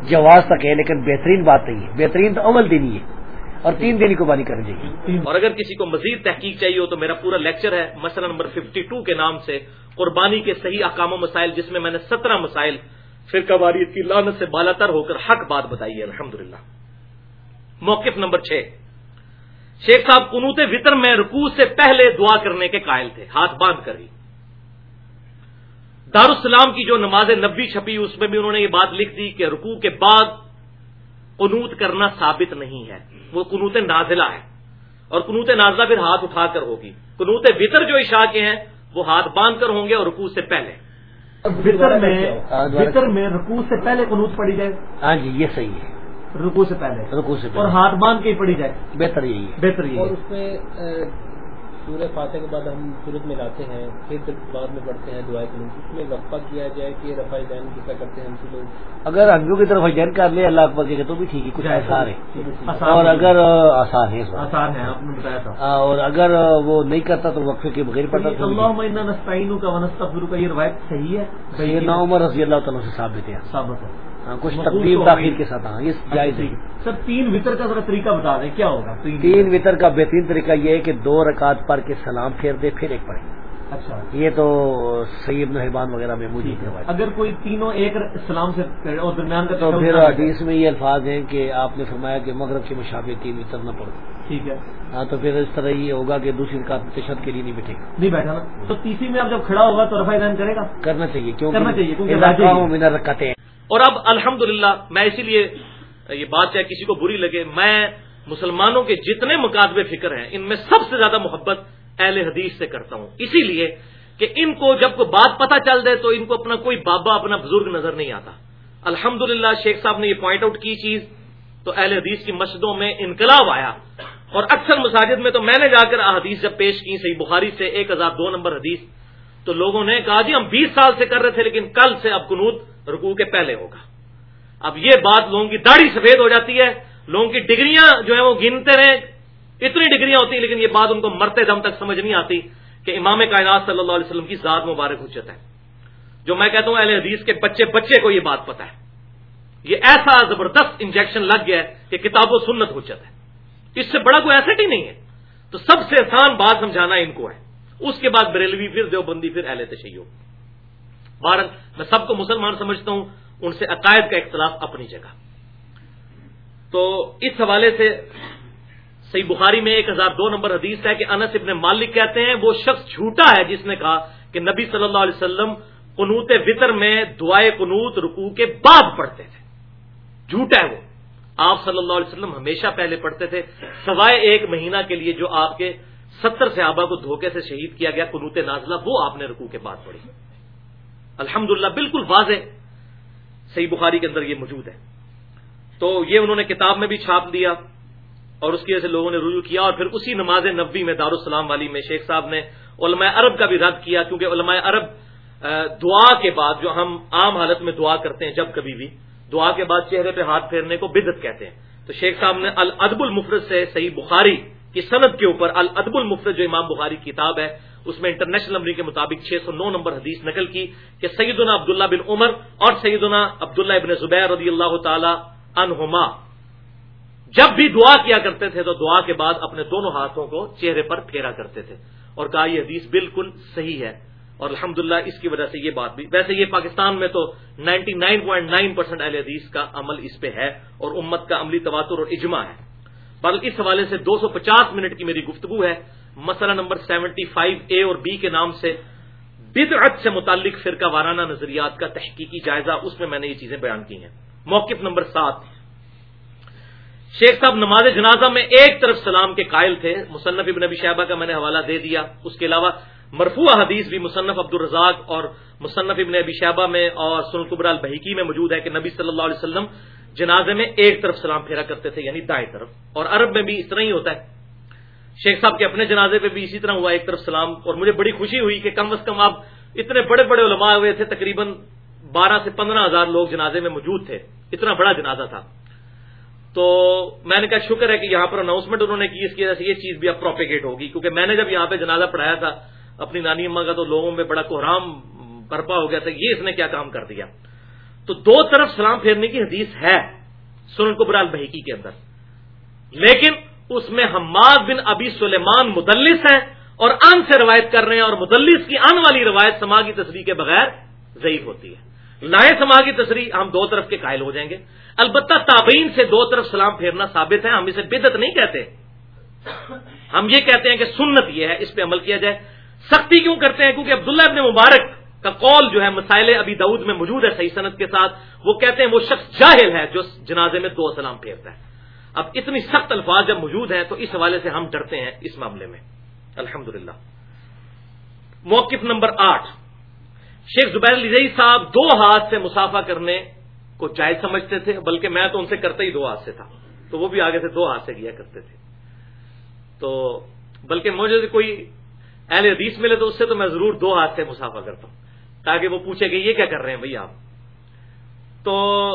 S2: جواز تک ہے، لیکن بہترین بات نہیں ہے۔ بہترین تو عمل دینی ہے۔ اور تین دن کی قربانی کرنی چاہیے۔
S1: اور اگر کسی کو مزید تحقیق چاہیے ہو تو میرا پورا لیکچر ہے مسئلہ نمبر 52 کے نام سے، قربانی کے صحیح احکام و مسائل، جس میں میں نے سترہ مسائل فرقہ واریت کی لانت سے بالا تر ہو کر حق بات بتائی ہے۔ الحمد موقف نمبر چھ۔ شیخ صاحب، قنوت وطر میں رکوع سے پہلے دعا کرنے کے قائل تھے۔ ہاتھ باندھ کر ہی۔ دارالسلام کی جو نماز نبی چھپی اس میں بھی انہوں نے یہ بات لکھ دی کہ رکوع کے بعد قنوت کرنا ثابت نہیں ہے۔ وہ قنوت نازلہ ہے۔ اور قنوت نازلہ پھر ہاتھ اٹھا کر ہوگی۔ قنوت وطر جو عشاء کے ہیں وہ ہاتھ باندھ کر ہوں گے اور رکوع سے پہلے۔
S8: وطر میں وطر میں رکوع سے پہلے قنوت پڑی جائے۔
S2: ہاں جی یہ صحیح ہے۔
S8: رکوع سے پہلے۔
S2: رکوع سے
S8: اور ہاتھ باندھ کے ہی پڑی جائے۔
S2: بہتر یہی ہے۔
S8: بہتر یہی
S4: اور اس میں سورہ فاتح کے بعد ہم سورت میں لاتے ہیں پھر بعد میں پڑھتے ہیں دعائیں اس میں وقفہ کیا جائے کہ رفا جین کیسا کرتے ہیں ہم سے لوگ۔
S2: اگر ہنگوں کی طرف جین کر لے اللہ اکبر کے تو بھی ٹھیک ہے کچھ آسار ہے۔ اور اگر آسان ہے
S8: آسان ہے آپ نے بتایا تھا۔
S2: اور اگر وہ نہیں کرتا تو وقفے کے بغیر پڑتا تو
S8: اللہ کا ونستا کا یہ روایت صحیح ہے۔
S2: یہ نہ عمر رضی اللہ تعالیٰ سے ثابت ہے۔
S8: ثابت ہے۔
S2: ہاں کچھ تقدیم تاخیر کے ساتھ ہاں یہ جائز
S8: سر تین وطر کا ذرا طریقہ بتا دیں کیا ہوگا؟
S2: تین وطر کا بہترین طریقہ یہ ہے کہ دو رکعت پڑھ کے سلام پھیر دے پھر ایک پڑھے
S8: اچھا۔
S2: یہ تو سید نحبان وغیرہ میں مجھے
S8: اگر کوئی تینوں ایک سلام سے اور درمیان کا
S2: تو پھر حدیث میں یہ الفاظ ہیں کہ آپ نے فرمایا کہ مغرب کے مشابے تین وطر نہ پڑھو۔
S8: ٹھیک ہے۔
S2: ہاں تو پھر اس طرح یہ ہوگا کہ دوسری رکعت تشد کے لیے نہیں بیٹھے گا۔
S8: نہیں بیٹھا۔ نا تو تیسری میں اب جب کھڑا ہوگا تو دین کرے گا؟
S2: کرنا چاہیے کیوں
S8: کرنا چاہیے
S1: اور اب الحمد میں اسی لیے یہ بات چاہے کسی کو بری لگے، میں مسلمانوں کے جتنے مقادبے فکر ہیں، ان میں سب سے زیادہ محبت اہل حدیث سے کرتا ہوں۔ اسی لیے کہ ان کو جب کوئی بات پتہ چل دے تو ان کو اپنا کوئی بابا، اپنا بزرگ نظر نہیں آتا۔ الحمد شیخ صاحب نے یہ پوائنٹ آؤٹ کی چیز، تو اہل حدیث کی مسجدوں میں انقلاب آیا۔ اور اکثر مساجد میں تو میں نے جا کر حدیث جب پیش کی، صحیح بخاری سے ایک ہزار دو نمبر حدیث، تو لوگوں نے کہا جی ہم بیس سال سے کر رہے تھے، لیکن کل سے اب قنوت رکوع کے پہلے ہوگا۔ اب یہ بات لوگوں کی داڑھی سفید ہو جاتی ہے، لوگوں کی ڈگریاں جو ہیں وہ گنتے رہے۔ اتنی ڈگریاں ہوتی ہیں، لیکن یہ بات ان کو مرتے دم تک سمجھ نہیں آتی کہ امام کائنات صلی اللہ علیہ وسلم کی ذات مبارک حجت ہے۔ جو میں کہتا ہوں، اہل حدیث کے بچے بچے کو یہ بات پتا ہے۔ یہ ایسا زبردست انجیکشن لگ گیا ہے کہ کتاب و سنت حجت ہے۔ اس سے بڑا کوئی ایسٹ ہی نہیں ہے۔ تو سب سے آسان بات سمجھانا ان کو ہے۔ اس کے بعد بریلوی پھر دیوبندی پھر اہل تشیع۔ بھارت، میں سب کو مسلمان سمجھتا ہوں، ان سے عقائد کا اختلاف اپنی جگہ۔ تو اس حوالے سے صحیح بخاری میں ایک ہزار دو نمبر حدیث ہے کہ انس ابن مالک کہتے ہیں، وہ شخص جھوٹا ہے جس نے کہا کہ نبی صلی اللہ علیہ وسلم قنوت وطر میں دعائے قنوت رکوع کے بعد پڑھتے تھے۔ جھوٹا ہے وہ۔ آپ صلی اللہ علیہ وسلم ہمیشہ پہلے پڑھتے تھے، سوائے ایک مہینہ کے لیے جو آپ کے ستر صحابہ کو دھوکے سے شہید کیا گیا، قنوت نازلہ، وہ آپ نے رکوع کے بعد پڑھی۔ الحمد بالکل واضح صحیح بخاری کے اندر یہ موجود ہے۔ تو یہ انہوں نے کتاب میں بھی چھاپ دیا اور اس کی وجہ سے لوگوں نے رجوع کیا اور پھر اسی نماز نبی میں دارالسلام والی میں شیخ صاحب نے علماء عرب کا بھی رد کیا کیونکہ علماء عرب دعا کے بعد جو ہم عام حالت میں دعا کرتے ہیں جب کبھی بھی، دعا کے بعد چہرے پہ ہاتھ پھیرنے کو بدت کہتے ہیں۔ تو شیخ صاحب نے الادب المفرد سے صحیح بخاری کی صنعت کے اوپر الادب المفرد جو امام بخاری کی کتاب ہے اس میں انٹرنیشنل نمبر کے مطابق چھ سو نو نمبر حدیث نقل کی کہ سیدنا عبداللہ بن عمر اور سیدنا عبداللہ ابن زبیر رضی اللہ تعالی عنہما۔ جب بھی دعا کیا کرتے تھے تو دعا کے بعد اپنے دونوں ہاتھوں کو چہرے پر پھیرا کرتے تھے۔ اور کہا یہ حدیث بالکل صحیح ہے۔ اور الحمدللہ اس کی وجہ سے یہ بات بھی ویسے یہ پاکستان میں تو ninety nine point nine percent اہل حدیث کا عمل اس پہ ہے اور امت کا عملی تواتر اور اجماع ہے۔ پر اس حوالے سے دو سو پچاس منٹ کی میری گفتگو ہے۔ مسئلہ نمبر سیونٹی فائیو اے اور بی کے نام سے بدعت سے متعلق فرقہ وارانہ نظریات کا تحقیقی جائزہ، اس میں میں نے یہ چیزیں بیان کی ہیں۔ موقف نمبر سات۔ شیخ صاحب، نماز جنازہ میں ایک طرف سلام کے قائل تھے، مصنف ابن نبی شہبہ کا میں نے حوالہ دے دیا۔ اس کے علاوہ مرفوع حدیث بھی مصنف عبد الرزاق اور مصنف ابن ابی شہبہ میں اور سنقبر البحیکی میں موجود ہے کہ نبی صلی اللہ علیہ وسلم جنازے میں ایک طرف سلام پھیرا کرتے تھے یعنی دائیں طرف۔ اور عرب میں بھی اس طرح ہی ہوتا ہے۔ شیخ صاحب کے اپنے جنازے پہ بھی اسی طرح ہوا، ایک طرف سلام، اور مجھے بڑی خوشی ہوئی کہ کم از کم آپ اتنے بڑے بڑے علماء ہوئے تھے، تقریباً بارہ سے پندرہ ہزار لوگ جنازے میں موجود تھے۔ اتنا بڑا جنازہ تھا۔ تو میں نے کہا شکر ہے کہ یہاں پر اناؤنسمنٹ انہوں نے کی، اس کی وجہ سے یہ چیز بھی اب پروپیگیٹ ہوگی، کیونکہ میں نے جب یہاں پہ جنازہ پڑھایا تھا، اپنی نانی اما کا تو لوگوں میں بڑا کوحرام برپا ہو گیا تھا، یہ اس نے کیا کام کر دیا؟ تو دو طرف سلام پھیرنے کی حدیث ہے سنن کو برال بحیکی کے اندر۔ لیکن اس میں حماد بن ابی سلیمان مدلس ہیں اور ان سے روایت کر رہے ہیں اور مدلس کی ان والی روایت سما کی تصریح کے بغیر ضعیف ہوتی ہے۔ لائے سما کی تصریح، ہم دو طرف کے قائل ہو جائیں گے۔ البتہ تابعین سے دو طرف سلام پھیرنا ثابت ہے، ہم اسے بدت نہیں کہتے۔ ہم یہ کہتے ہیں کہ سنت یہ ہے، اس پہ عمل کیا جائے۔ سختی کیوں کرتے ہیں؟ کیونکہ عبداللہ ابن مبارک کا قول جو ہے مسائل ابی دعود میں موجود ہے صحیح صنعت کے ساتھ، وہ کہتے ہیں وہ شخص جاہل ہے جو جنازے میں دو سلام پھیرتا ہے۔ اب اتنی سخت الفاظ جب موجود ہیں تو اس حوالے سے ہم ڈرتے ہیں اس معاملے میں۔ الحمد موقف نمبر آٹھ۔ شیخ زبیر علی صاحب دو ہاتھ سے مسافہ کرنے کو جائز سمجھتے تھے، بلکہ میں تو ان سے کرتا ہی دو ہاتھ سے تھا۔ تو وہ بھی آگے سے دو ہاتھ سے کیا کرتے تھے۔ تو بلکہ مجھے کوئی اہل حدیث ملے تو اس سے تو میں ضرور دو ہاتھ سے مسافہ کرتا ہوں، تاکہ وہ پوچھے کہ یہ کیا کر رہے ہیں بھائی آپ؟ تو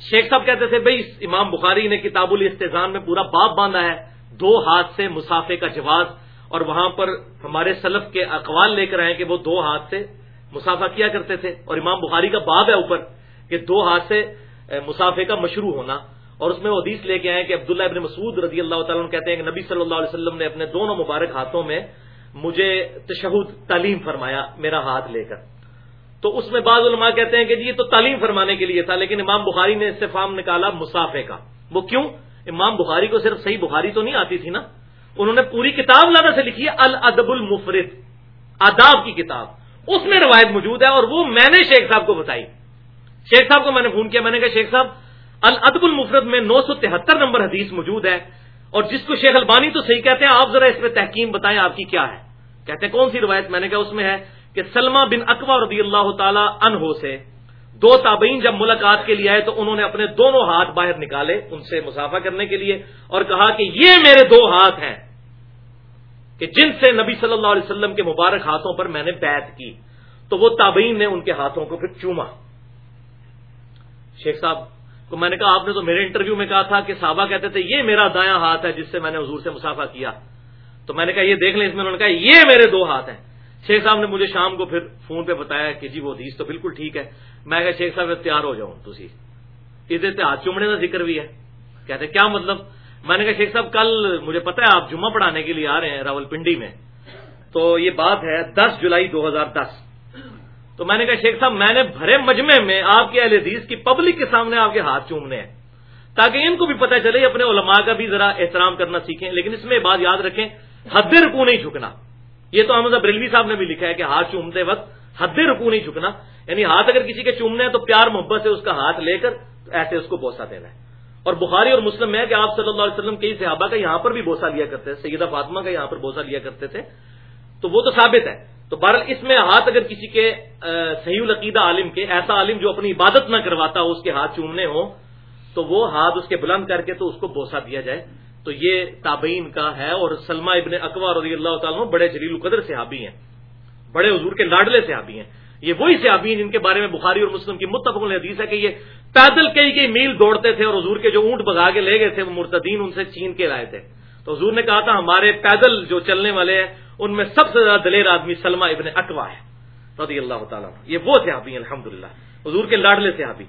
S1: شیخ صاحب کہتے تھے بھائی امام بخاری نے کتاب الاستان میں پورا باپ باندھا ہے، دو ہاتھ سے مسافے کا جواز، اور وہاں پر ہمارے سلف کے اقوال لے کر آئے کہ وہ دو ہاتھ سے مسافہ کیا کرتے تھے۔ اور امام بخاری کا باب ہے اوپر کہ دو ہاتھ سے مسافے کا مشروع ہونا۔ اور اس میں وہ حدیث لے کے آئے کہ عبداللہ ابن مسعود رضی اللہ تعالیٰ کہتے ہیں کہ نبی صلی اللہ علیہ وسلم نے اپنے دونوں مبارک ہاتھوں میں مجھے تشہد، تعلیم فرمایا، میرا ہاتھ لے کر۔ تو اس میں بعض علماء کہتے ہیں کہ جی یہ تو تعلیم فرمانے کے لیے تھا، لیکن امام بخاری نے استفام نکالا مسافے کا۔ وہ کیوں؟ امام بخاری کو صرف صحیح بخاری تو نہیں آتی تھی نا؟ انہوں نے پوری کتاب لانا سے لکھی ہے، الادب المفرد، آداب کی کتاب۔ اس میں روایت موجود ہے اور وہ میں نے شیخ صاحب کو بتائی۔ شیخ صاحب کو میں نے فون کیا، میں نے کہا، شیخ صاحب، الادب المفرد میں نو سو تہتر نمبر حدیث موجود ہے اور جس کو شیخ البانی تو صحیح کہتے ہیں، آپ ذرا اس میں تحکیم بتائیں آپ کی کیا ہے؟ کہتے ہیں، کون سی روایت؟ میں نے کہا، اس میں ہے کہ سلما بن اکبر رضی اللہ تعالی انہو سے دو تابعین جب ملاقات کے لیے آئے تو انہوں نے اپنے دونوں ہاتھ باہر نکالے ان سے مسافہ کرنے کے لیے اور کہا کہ یہ میرے دو ہاتھ ہیں کہ جن سے نبی صلی اللہ علیہ وسلم کے مبارک ہاتھوں پر میں نے بیعت کی۔ تو وہ تابعین نے ان کے ہاتھوں کو پھر چوما۔ شیخ صاحب کو میں نے کہا، آپ نے تو میرے انٹرویو میں کہا تھا کہ صحابہ کہتے تھے، یہ میرا دایاں ہاتھ ہے جس سے میں نے حضور سے مسافہ کیا۔ تو میں نے کہا، یہ دیکھ لیں اس میں، انہوں نے کہا، یہ میرے دو ہاتھ ہیں۔ شیخ صاحب نے مجھے شام کو پھر فون پہ بتایا کہ جی وہ حدیث تو بالکل ٹھیک ہے۔ میں کہا، شیخ صاحب تیار ہو جاؤں تھی ادھر ہاتھ چومنے کا ذکر بھی ہے۔ کہتے ہیں، کیا مطلب؟ میں نے کہا، شیخ صاحب، کل مجھے پتا ہے، آپ جمعہ پڑھانے کے لیے آ رہے ہیں راول پنڈی میں۔ تو یہ بات ہے، دس جولائی دو ہزار دس۔ تو میں نے کہا، شیخ صاحب، میں نے بھرے مجمع میں آپ کے اہل حدیث کی پبلک کے سامنے آپ کے ہاتھ چومنے ہیں۔ تاکہ ان کو بھی پتہ چلے، اپنے علماء کا بھی ذرا احترام کرنا سیکھیں۔ لیکن اس میں بات یاد رکھیں، حد رکو نہیں جھکنا۔ یہ تو احمد بریلوی صاحب نے بھی لکھا ہے کہ ہاتھ چومتے وقت حد رکو نہیں جھکنا یعنی ہاتھ اگر کسی کے چومنے ہیں تو پیار محبت سے اس کا ہاتھ لے کر ایسے اس کو بوسا دینا ہے۔ اور بخاری اور مسلم میں ہے کہ آپ صلی اللہ علیہ وسلم کئی صحابہ کا یہاں پر بھی بوسا لیا کرتے تھے، سیدہ فاطمہ کا یہاں پر بوسا لیا کرتے تھے۔ تو وہ تو ثابت ہے۔ تو بہرحال اس میں ہاتھ اگر کسی کے صحیح العقیدہ عالم کے، ایسا عالم جو اپنی عبادت نہ کرواتا ہو، اس کے ہاتھ چومنے ہوں، تو وہ ہاتھ اس کے بلند کر کے تو اس کو بوسا دیا جائے۔ تو یہ تابعین کا ہے اور سلمہ ابن اقوا رضی اللہ تعالیٰ بڑے جلیل القدر صحابی ہیں۔ بڑے حضور کے لاڈلے صحابی ہیں۔ یہ وہی صحابی ہیں جن کے بارے میں بخاری اور مسلم کی متفق حدیث ہے کہ یہ پیدل کئی کئی میل دوڑتے تھے اور حضور کے جو اونٹ بگا کے لے گئے تھے، وہ مرتدین ان سے چین کے لائے تھے۔ تو حضور نے کہا تھا، ہمارے پیدل جو چلنے والے ہیں، ان میں سب سے زیادہ دلیر آدمی سلما ابن اکوا ہے۔ رضی اللہ تعالیٰ یہ وہ صحابی ہیں الحمد للہ حضور کے لاڈلے صحابی۔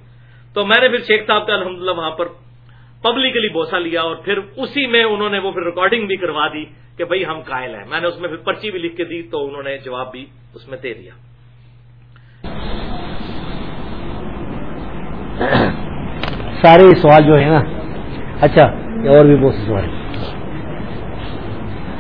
S1: تو میں نے پھر شیخ صاحب کا الحمد وہاں پر پبلکلی بوسا لیا اور پھر اسی میں انہوں نے وہ پھر ریکارڈنگ بھی کروا دی کہ بھائی ہم قائل ہیں۔ میں نے اس میں پھر پرچی بھی لکھ کے دی تو انہوں نے جواب بھی اس میں دے دیا۔
S7: سارے سوال جو ہے نا اچھا اور بھی بہت سے سوال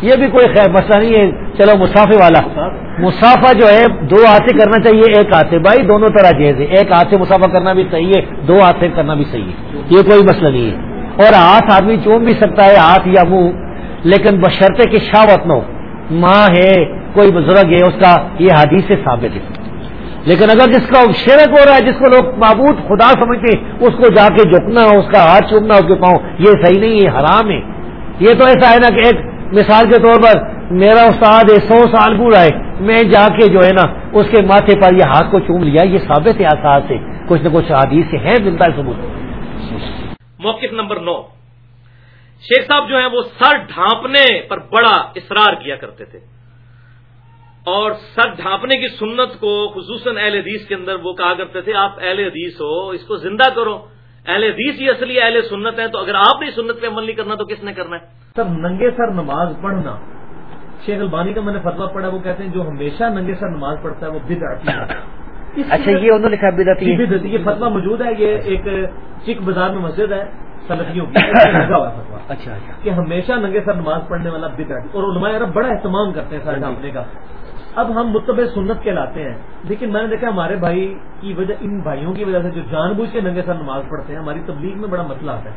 S7: یہ بھی کوئی خیر، مسئلہ نہیں ہے۔ چلو مسافے والا۔ مسافہ جو ہے، دو ہاتھ سے کرنا چاہیے، ایک ہاتھ سے بھائی، دونوں طرح جیسے ایک ہاتھ سے مسافہ کرنا بھی صحیح ہے، دو ہاتھ سے کرنا بھی صحیح ہے۔ یہ کوئی مسئلہ نہیں ہے۔ اور ہاتھ آدمی چوم بھی سکتا ہے، ہاتھ یا منہ، لیکن بشرطے کی شاوت نہ ہو ماں ہے، کوئی بزرگ ہے، اس کا یہ حدیث سے ثابت ہے۔ لیکن اگر جس کا شرک ہو رہا ہے، جس کو لوگ معبود خدا سمجھتے اس کو جا کے جھکنا، اس کا ہاتھ چومنا، اس کے پاؤں، یہ صحیح نہیں ہے حرام ہے۔ یہ تو ایسا ہے نا کہ ایک مثال کے طور پر میرا استاد ہے، سو سال بوڑھا ہے، میں جا کے جو ہے نا اس کے ماتھے پر یہ ہاتھ کو چوم لیا، یہ ثابت ہے آساد سے کچھ نہ کچھ حدیث سے ہے ملتا ہے ثبوت۔
S1: موقف نمبر نو۔ شیخ صاحب جو ہیں وہ سر ڈھانپنے پر بڑا اصرار کیا کرتے تھے۔ اور سر ڈھانپنے کی سنت کو خصوصاً اہل حدیث کے اندر وہ کہا کرتے تھے، آپ اہل حدیث ہو، اس کو زندہ کرو۔ اہل حدیث ہی اصلی اہل سنت ہے تو اگر آپ نے سنت پہ عمل نہیں کرنا تو کس نے کرنا ہے؟
S3: سر، ننگے سر نماز پڑھنا۔ شیخ البانی کا میں نے فتوا پڑھا، وہ کہتے ہیں جو ہمیشہ ننگے سر نماز پڑھتا ہے، وہ بد
S7: اچھا یہ انہوں نے لکھا بدعتی
S3: جی، یہ فتوا موجود ہے یہ ایک چک بازار میں مسجد ہے سلفیوں کی۔ اچھا اچھا۔ کہ ہمیشہ ننگے سر نماز پڑھنے والا بد اور علماء عرب بڑا اہتمام کرتے ہیں سر ڈھانپنے کا۔ اب ہم متبع سنت کے لاتے ہیں لیکن میں نے دیکھا ہمارے بھائی کی وجہ ان بھائیوں کی وجہ سے جو جان بوجھ کے ننگے سر نماز پڑھتے ہیں ہماری تبلیغ میں بڑا مسئلہ آتا ہے۔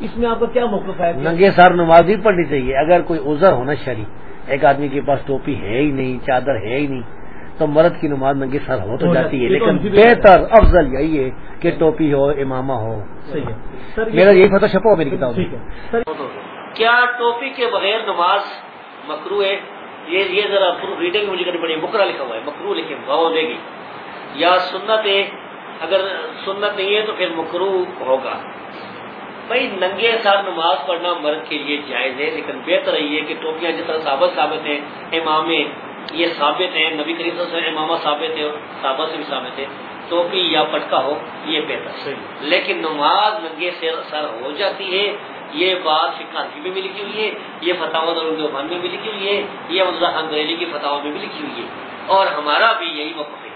S3: اس میں آپ کا کیا موقف ہے
S7: ننگے سر نماز بھی پڑھنی چاہیے۔ اگر کوئی عذر ہونا شری ایک آدمی کے پاس ٹوپی ہے ہی نہیں چادر ہے ہی نہیں تو مرد کی نماز ننگے سر ہو تو جاتی ہے لیکن بہتر افضل یہی ہے کہ ٹوپی ہو امامہ ہو۔
S3: صحیح ہے۔
S7: میرا یہی پتہ چھپا ہو میری کتاب
S2: کیا ٹوپی کے بغیر نماز مکرو ہے؟ یہ یہ ذرا ریڈنگ مجھے کرنی پڑی مکرا لکھا ہوا ہے مکرو لکھے واؤ دے گی۔ یا سنت ہے اگر سنت نہیں ہے تو پھر مکرو ہوگا۔ بھائی ننگے ساتھ نماز پڑھنا مرد کے لیے جائز ہے لیکن بہتر یہ ہے کہ ٹوپیاں جس طرح ثابت ثابت ہیں امام یہ ثابت ہیں نبی کریم سے امامہ ثابت ہے صحابہ سے بھی ثابت ہے ٹوپی یا پٹکا ہو یہ بہتر لیکن نماز ننگے سر ہو جاتی ہے یہ بات فکانسی میں بھی لکھی ہوئی ہے یہ فتح الرحمان میں بھی لکھی ہوئی ہے یہ مزہ انگریزی کی فتح میں بھی لکھی ہوئی ہے۔ اور ہمارا بھی یہی وقف ہے۔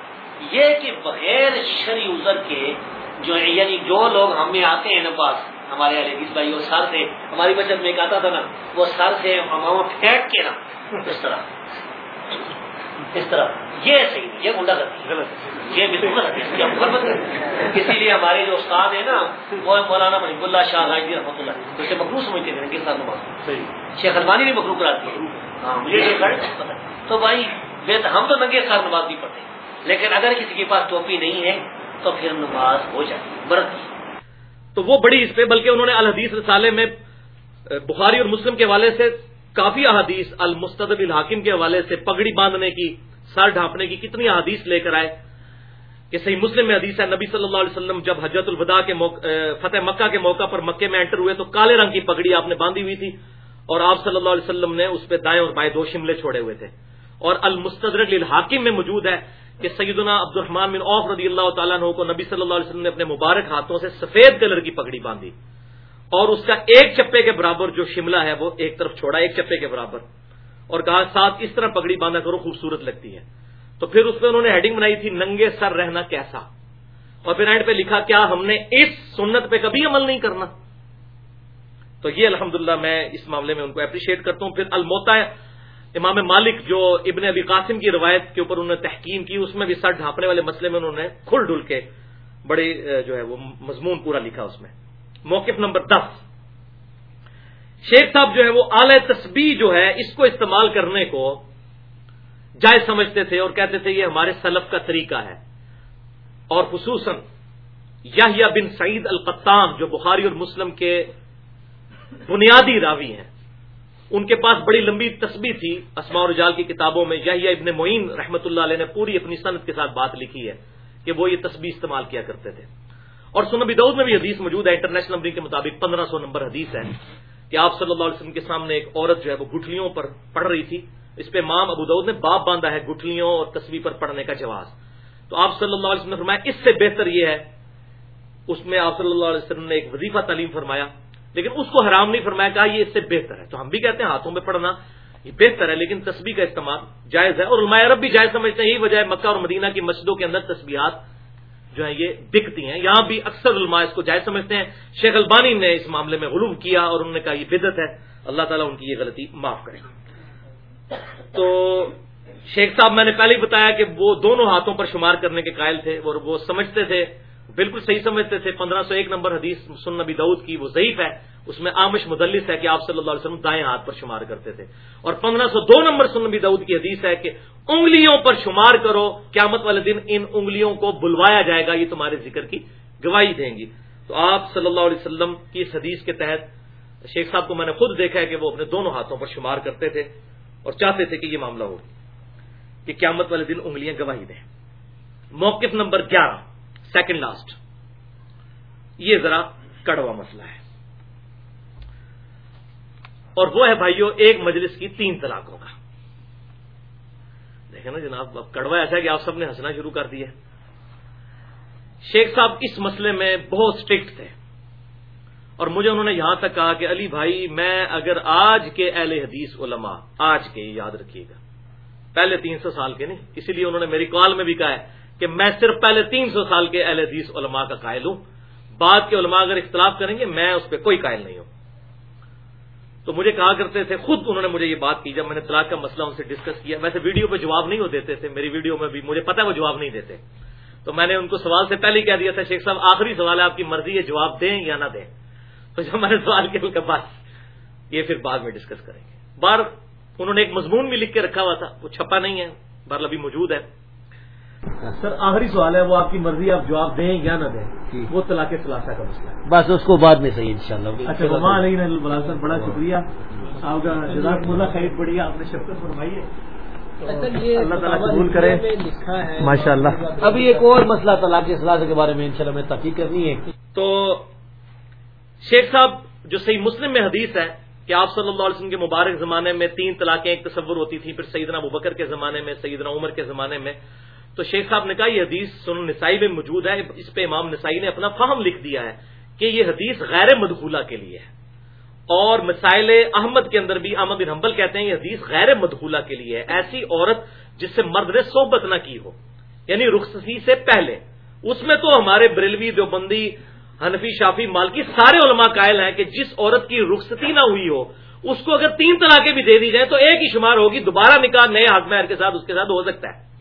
S2: یہ کہ بغیر شری عذر کے جو یعنی جو لوگ ہمیں آتے ہیں پاس ہمارے علیہ بھائی وہ سر سے ہماری بچت میں ایک آتا تھا نا وہ سر سے ہم پھینک کے نا اس طرح۔ اس طرح۔ یہ صحیح یہ گنڈا کرتی یہ بالکل اسی لیے ہمارے جو استاد ہیں نا وہ مولانا محب اللہ شاہ راجی رحمۃ اللہ اسے مکرو سمجھتے تھے کس نماز شیخ البانی بھی مکرو کراتی ہے۔ ہاں مجھے تو بھائی ہم تو ننگے سال نماز نہیں پڑھتے۔ لیکن اگر کسی کے پاس ٹوپی نہیں ہے تو پھر نماز ہو جاتی برت
S1: تو وہ بڑی اس پہ، بلکہ انہوں نے الحدیث رسالے میں بخاری اور مسلم کے حوالے سے کافی احادیث المستد الحاکم کے حوالے سے پگڑی باندھنے کی، سر ڈھانپنے کی کتنی حدیث لے کر آئے۔ کہ صحیح مسلم میں حدیث ہے، نبی صلی اللہ علیہ وسلم جب حجت الوداع کے فتح مکہ کے موقع پر مکے میں انٹر ہوئے تو کالے رنگ کی پگڑی آپ نے باندھی ہوئی تھی اور آپ صلی اللہ علیہ وسلم نے اس پہ دائیں اور بائیں دو شملے چھوڑے ہوئے تھے۔ اور المستدرک الحاکم میں موجود ہے۔ کہ سیدنا عبد الرحمان بن عوف رضی اللہ تعالیٰ عنہ کو نبی صلی اللہ علیہ وسلم نے اپنے مبارک ہاتھوں سے سفید کلر کی پگڑی باندھی اور اس کا ایک چپے کے برابر جو شملہ ہے وہ ایک طرف چھوڑا، ایک چپے کے برابر اور کہا، ساتھ اس طرح پگڑی باندھا کرو، خوبصورت لگتی ہے۔ تو پھر اس میں انہوں نے ہیڈنگ بنائی تھی، ننگے سر رہنا کیسا؟ اور پھر اینڈ پہ لکھا، کیا ہم نے اس سنت پہ کبھی عمل نہیں کرنا؟ تو یہ الحمدللہ میں اس معاملے میں ان کو اپریشیٹ کرتا ہوں۔ پھر الموتا امام مالک جو ابن ابی قاسم کی روایت کے اوپر انہوں نے تحقیم کی، اس میں بھی سر ڈھانپنے والے مسئلے میں انہوں نے کھل ڈل کے بڑے جو ہے وہ مضمون پورا لکھا اس میں۔ موقف نمبر دس۔ شیخ صاحب جو ہے وہ اعلی تسبیح جو ہے، اس کو استعمال کرنے کو جائز سمجھتے تھے اور کہتے تھے یہ ہمارے سلف کا طریقہ ہے۔ اور خصوصاً یا بن سعید القطام جو بخاری اور مسلم کے بنیادی راوی ہیں۔ ان کے پاس بڑی لمبی تسبیح تھی، اسماء رجال کی کتابوں میں یا ابن معین رحمۃ اللہ علیہ نے پوری اپنی صنعت کے ساتھ بات لکھی ہے کہ وہ یہ تسبیح استعمال کیا کرتے تھے۔ اور سنبی دعود میں بھی حدیث موجود ہے، انٹرنیشنل نمبرنگ کے مطابق پندرہ سو نمبر حدیث ہے کہ آپ صلی اللہ علیہ وسلم کے سامنے ایک عورت جو ہے وہ گٹھلیوں پر پڑھ رہی تھی۔ اس پہ مام ابو دعود نے باپ باندھا ہے گٹھلیوں اور تصویر پر پڑھنے کا جواز۔ تو آپ صلی اللہ علیہ وسلم نے فرمایا، اس سے بہتر یہ ہے، اس میں آپ صلی اللہ علیہ وسلم نے ایک وظیفہ تعلیم فرمایا۔ لیکن اس کو حرام نہیں فرمایا، کہا یہ اس سے بہتر ہے۔ تو ہم بھی کہتے ہیں ہاتھوں میں پڑھنا یہ بہتر ہے، لیکن تصویر کا استعمال جائز ہے۔ اور علماء عرب بھی جائز سمجھتے ہیں، یہی وجہ ہے مکہ اور مدینہ کی مسجدوں کے اندر تصویرات جو ہیں، یہ دکھتی ہیں۔ یہاں بھی اکثر علماء اس کو جائز سمجھتے ہیں۔ شیخ البانی نے اس معاملے میں غلوم کیا اور انہوں نے کہا یہ بدت ہے۔ اللہ تعالیٰ ان کی یہ غلطی معاف کرے۔ تو شیخ صاحب، میں نے پہلے ہی بتایا کہ وہ دونوں ہاتھوں پر شمار کرنے کے قائل تھے اور وہ سمجھتے تھے بالکل صحیح سمجھتے تھے، پندرہ سو ایک نمبر حدیث سن نبی دعود کی وہ ضعیف ہے، اس میں آمش مدلس ہے کہ آپ صلی اللہ علیہ وسلم دائیں ہاتھ پر شمار کرتے تھے۔ اور پندرہ سو دو نمبر سن نبی دعود کی حدیث ہے کہ انگلیوں پر شمار کرو، قیامت والے دن ان انگلیوں کو بلوایا جائے گا، یہ تمہارے ذکر کی گواہی دیں گی۔ تو آپ صلی اللہ علیہ وسلم کی اس حدیث کے تحت شیخ صاحب کو میں نے خود دیکھا ہے کہ وہ اپنے دونوں ہاتھوں پر شمار کرتے تھے اور چاہتے تھے کہ یہ معاملہ ہو کہ قیامت والے دن انگلیاں گواہی دیں۔ موقف نمبر گیارہ۔ Second last. یہ ذرا کڑوا مسئلہ ہے. اور وہ ہے بھائیو، ایک مجلس کی تین طلاقوں کا. دیکھیں نا جناب، اب کڑوا ایسا ہے کہ آپ سب نے ہنسنا شروع کر دیا شیخ صاحب، اس مسئلے میں بہت اسٹرکٹ تھے. اور مجھے انہوں نے یہاں تک کہا کہ علی بھائی، میں اگر آج کے اہل حدیث علماء، آج کے، یاد رکھیے گا. پہلے تین سو سال کے نہیں، اسی لیے انہوں نے میری کال میں بھی کہا ہے کہ میں صرف پہلے تین سو سال کے اہل حدیث علماء کا قائل ہوں۔ بعد کے علماء اگر اختلاف کریں گے، میں اس پہ کوئی قائل نہیں ہوں۔ تو مجھے کہا کرتے تھے، خود انہوں نے مجھے یہ بات کی، جب میں نے طلاق کا مسئلہ ان سے ڈسکس کیا، ویسے ویڈیو پہ جواب نہیں ہو دیتے تھے، میری ویڈیو میں بھی مجھے پتا وہ جواب نہیں دیتے۔ تو میں نے ان کو سوال سے پہلے کہہ دیا تھا، شیخ صاحب، آخری سوال ہے، آپ کی مرضی ہے جواب دیں یا نہ دیں؟ تو جب میں نے سوال کیا، ان کے پاس یہ پھر بعد میں ڈسکس کریں گے۔ بار انہوں نے ایک مضمون بھی لکھ کے رکھا ہوا تھا، وہ چھپا نہیں ہے بار ابھی موجود ہے۔
S3: سر آخری سوال ہے وہ آپ کی مرضی آپ جواب دیں یا نہ دیں۔ وہ طلاق خلاصہ کا مسئلہ ہے۔
S7: بس اس کو بعد میں صحیح ان شاء اللہ
S3: اچھا سر بڑا شکریہ۔ آپ کا جزاک اللہ خرید پڑی آپ نے شفقت فرمائی ہے۔ اللہ تعالیٰ قبول کرے۔
S7: ماشاء اللہ ابھی ایک اور مسئلہ طلاق اصلاح کے بارے میں ان شاء اللہ میں تحقیق کرنی ہے۔
S1: تو شیخ صاحب جو صحیح مسلم میں حدیث ہے کہ آپ صلی اللہ علیہ وسلم کے مبارک زمانے میں تین طلاقیں ایک تصور ہوتی تھیں پھر سیدنا ابو بکر کے زمانے میں سیدنا عمر کے زمانے میں۔ تو شیخ صاحب نے کہا یہ حدیث سن نسائی میں موجود ہے، اس پہ امام نسائی نے اپنا فہم لکھ دیا ہے کہ یہ حدیث غیر مدخولہ کے لیے ہے۔ اور مسائل احمد کے اندر بھی احمد بن حنبل کہتے ہیں یہ حدیث غیر مدخولہ کے لیے ہے۔ ایسی عورت جس سے مرد نے صحبت نہ کی ہو یعنی رخصتی سے پہلے، اس میں تو ہمارے بریلوی دیوبندی، حنفی، شافی، مالکی سارے علماء قائل ہیں کہ جس عورت کی رخصتی نہ ہوئی ہو، اس کو اگر تین طلاقیں بھی دے دی جائیں تو ایک ہی شمار ہوگی، دوبارہ نکاح، نئے حکمیر کے ساتھ، اس کے ساتھ ہو سکتا ہے۔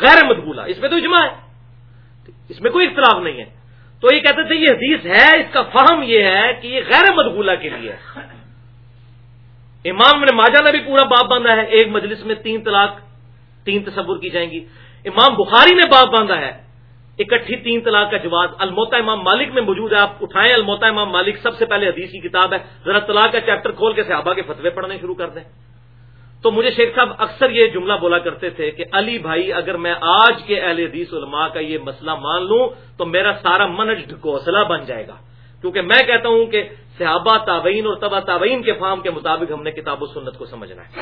S1: غیر مدبولہ اس میں تو اجماع ہے۔ اس میں کوئی اختلاف نہیں ہے۔ تو یہ کہتے تھے، یہ حدیث ہے، اس کا فہم یہ ہے کہ یہ غیر مدبولہ کے لیے امام نے ماجا نے بھی پورا باپ باندھا ہے، ایک مجلس میں تین طلاق، تین تصور کی جائیں گی۔ امام بخاری نے باپ باندھا ہے، اکٹھی تین طلاق کا جواز۔ الموتا امام مالک میں موجود ہے، آپ اٹھائیں الموتا امام مالک سب سے پہلے حدیث کی کتاب ہے۔ ذرا طلاق کا چیپٹر کھول کے صحابہ کے فتوے پڑھنے شروع کر دیں۔ تو مجھے شیخ صاحب اکثر یہ جملہ بولا کرتے تھے کہ علی بھائی، اگر میں آج کے اہل حدیث علماء کا یہ مسئلہ مان لوں، تو میرا سارا منج ڈھکوسلا بن جائے گا۔ کیونکہ میں کہتا ہوں کہ صحابہ تابعین اور تبا تابعین کے فام کے مطابق ہم نے کتاب و سنت کو سمجھنا ہے۔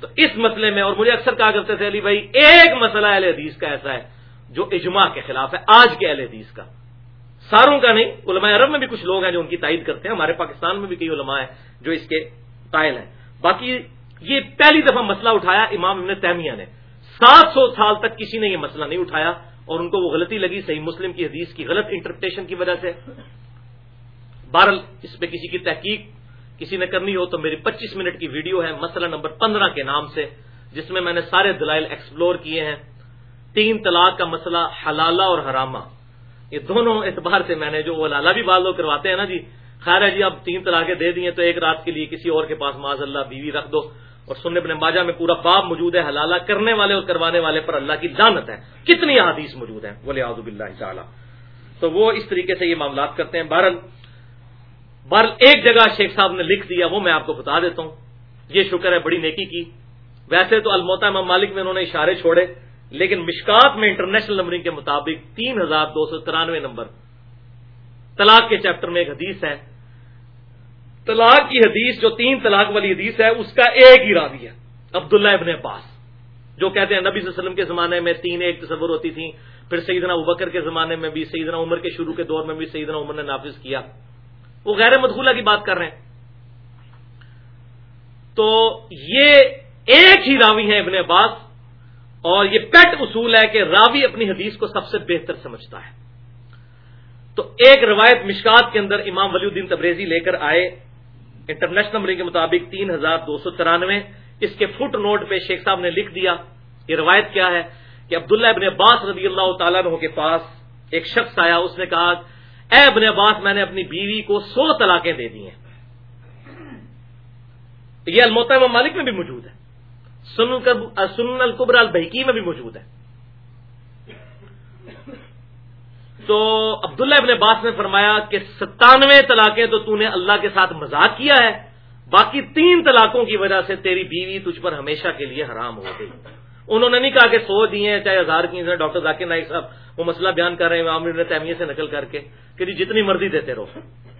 S1: تو اس مسئلے میں، اور مجھے اکثر کہا کرتے تھے، علی بھائی، ایک مسئلہ اہل حدیث کا ایسا ہے جو اجماع کے خلاف ہے، آج کے اہل حدیث کا۔ ساروں کا نہیں، علماء عرب میں بھی کچھ لوگ ہیں جو ان کی تائید کرتے ہیں، ہمارے پاکستان میں بھی کئی علماء ہیں جو اس کے قائل ہیں۔ باقی یہ پہلی دفعہ مسئلہ اٹھایا امام ابن تیمیہ نے۔ سات سو سال تک کسی نے یہ مسئلہ نہیں اٹھایا اور ان کو وہ غلطی لگی صحیح مسلم کی حدیث کی غلط انٹرپریٹیشن کی وجہ سے۔ بہرحال اس پہ کسی کی تحقیق کسی نے کرنی ہو تو میری پچیس منٹ کی ویڈیو ہے مسئلہ نمبر پندرہ کے نام سے، جس میں میں نے سارے دلائل ایکسپلور کیے ہیں۔ تین طلاق کا مسئلہ حلالہ اور حرامہ۔ یہ دونوں اعتبار سے میں نے جو وہ لالا بھی بال لوگ کرواتے ہیں نا جی خیر ہے جی اب تین طلاقیں دے دی ہیں تو ایک رات کے لیے کسی اور کے پاس معاذ اللہ بیوی رکھ دو۔ اور سننے بن باجا میں پورا باب موجود ہے، حلالہ کرنے والے اور کروانے والے پر اللہ کی لانت ہے۔ کتنی حدیث موجود ہیں؟ بولے آزب اللہ تعالیٰ۔ تو وہ اس طریقے سے یہ معاملات کرتے ہیں۔ بہرل بہرل ایک جگہ شیخ صاحب نے لکھ دیا، وہ میں آپ کو بتا دیتا ہوں۔ یہ شکر ہے، بڑی نیکی کی۔ ویسے تو الموتا امام مالک میں انہوں نے اشارے چھوڑے، لیکن مشکات میں انٹرنیشنل نمبرنگ کے مطابق تین ہزار دو سو ترانوے نمبر۔ طلاق کے چیپٹر میں ایک حدیث ہے۔ طلاق کی حدیث جو تین طلاق والی حدیث ہے، اس کا ایک ہی راوی ہے، عبداللہ ابن عباس۔ جو کہتے ہیں نبی صلی اللہ علیہ وسلم کے زمانے میں تین ایک تصور ہوتی تھی پھر سیدنا ابکر کے زمانے میں بھی، سیدنا عمر کے شروع کے دور میں بھی سیدنا عمر نے نافذ کیا۔ وہ غیر مدخولہ کی بات کر رہے ہیں۔ تو یہ ایک ہی راوی ہے ابن عباس، اور یہ پیٹ اصول ہے کہ راوی اپنی حدیث کو سب سے بہتر سمجھتا ہے۔ تو ایک روایت مشکات کے اندر امام ولی الدین تبریزی لے کر آئے۔ انٹرنیشنل نمبر کے مطابق تین ہزار دو سو ترانوے۔ اس کے فٹ نوٹ پہ شیخ صاحب نے لکھ دیا، یہ روایت کیا ہے کہ عبداللہ ابن عباس رضی اللہ تعالیٰ عنہ کے پاس ایک شخص آیا، اس نے کہا، اے ابن عباس، میں نے اپنی بیوی کو سو طلاقیں دے دی ہیں۔ یہ الموتا مالک میں بھی موجود ہے۔ سن القبر البحکی میں بھی موجود ہے۔ تو عبداللہ ابن عباس نے فرمایا کہ ستانوے طلاقیں تو تو نے اللہ کے ساتھ مذاق کیا ہے، باقی تین طلاقوں کی وجہ سے تیری بیوی تجھ پر ہمیشہ کے لیے حرام ہو گئی۔ انہوں نے نہیں کہا کہ سو دیے ہیں، چاہے ہزار کی ڈاکٹر ذاکر نائک صاحب، وہ مسئلہ بیان کر رہے ہیں عامر نے تیمیہ سے نقل کر کے کہ جی جتنی مرضی دیتے رہو۔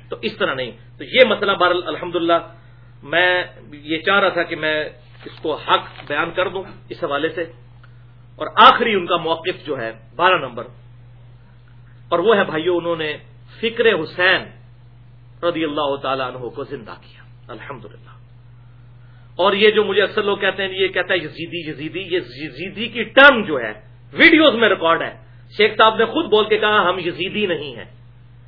S1: تو اس طرح نہیں۔ تو یہ مسئلہ بار الحمد میں یہ چاہ رہا تھا کہ میں اس کو حق بیان کر دوں اس حوالے سے۔ اور آخری ان کا موقف جو ہے، بارہ نمبر۔ اور وہ ہے بھائیو انہوں نے فکر حسین رضی اللہ تعالیٰ عنہ کو زندہ کیا۔ الحمد اور یہ جو مجھے اکثر لوگ کہتے ہیں، یہ کہتا ہے یزیدی یزیدی، یہ یزیدی کی ٹرم جو ہے، ویڈیوز میں ریکارڈ ہے۔ شیخ صاحب نے خود بول کے کہا، ہم یزیدی نہیں ہیں۔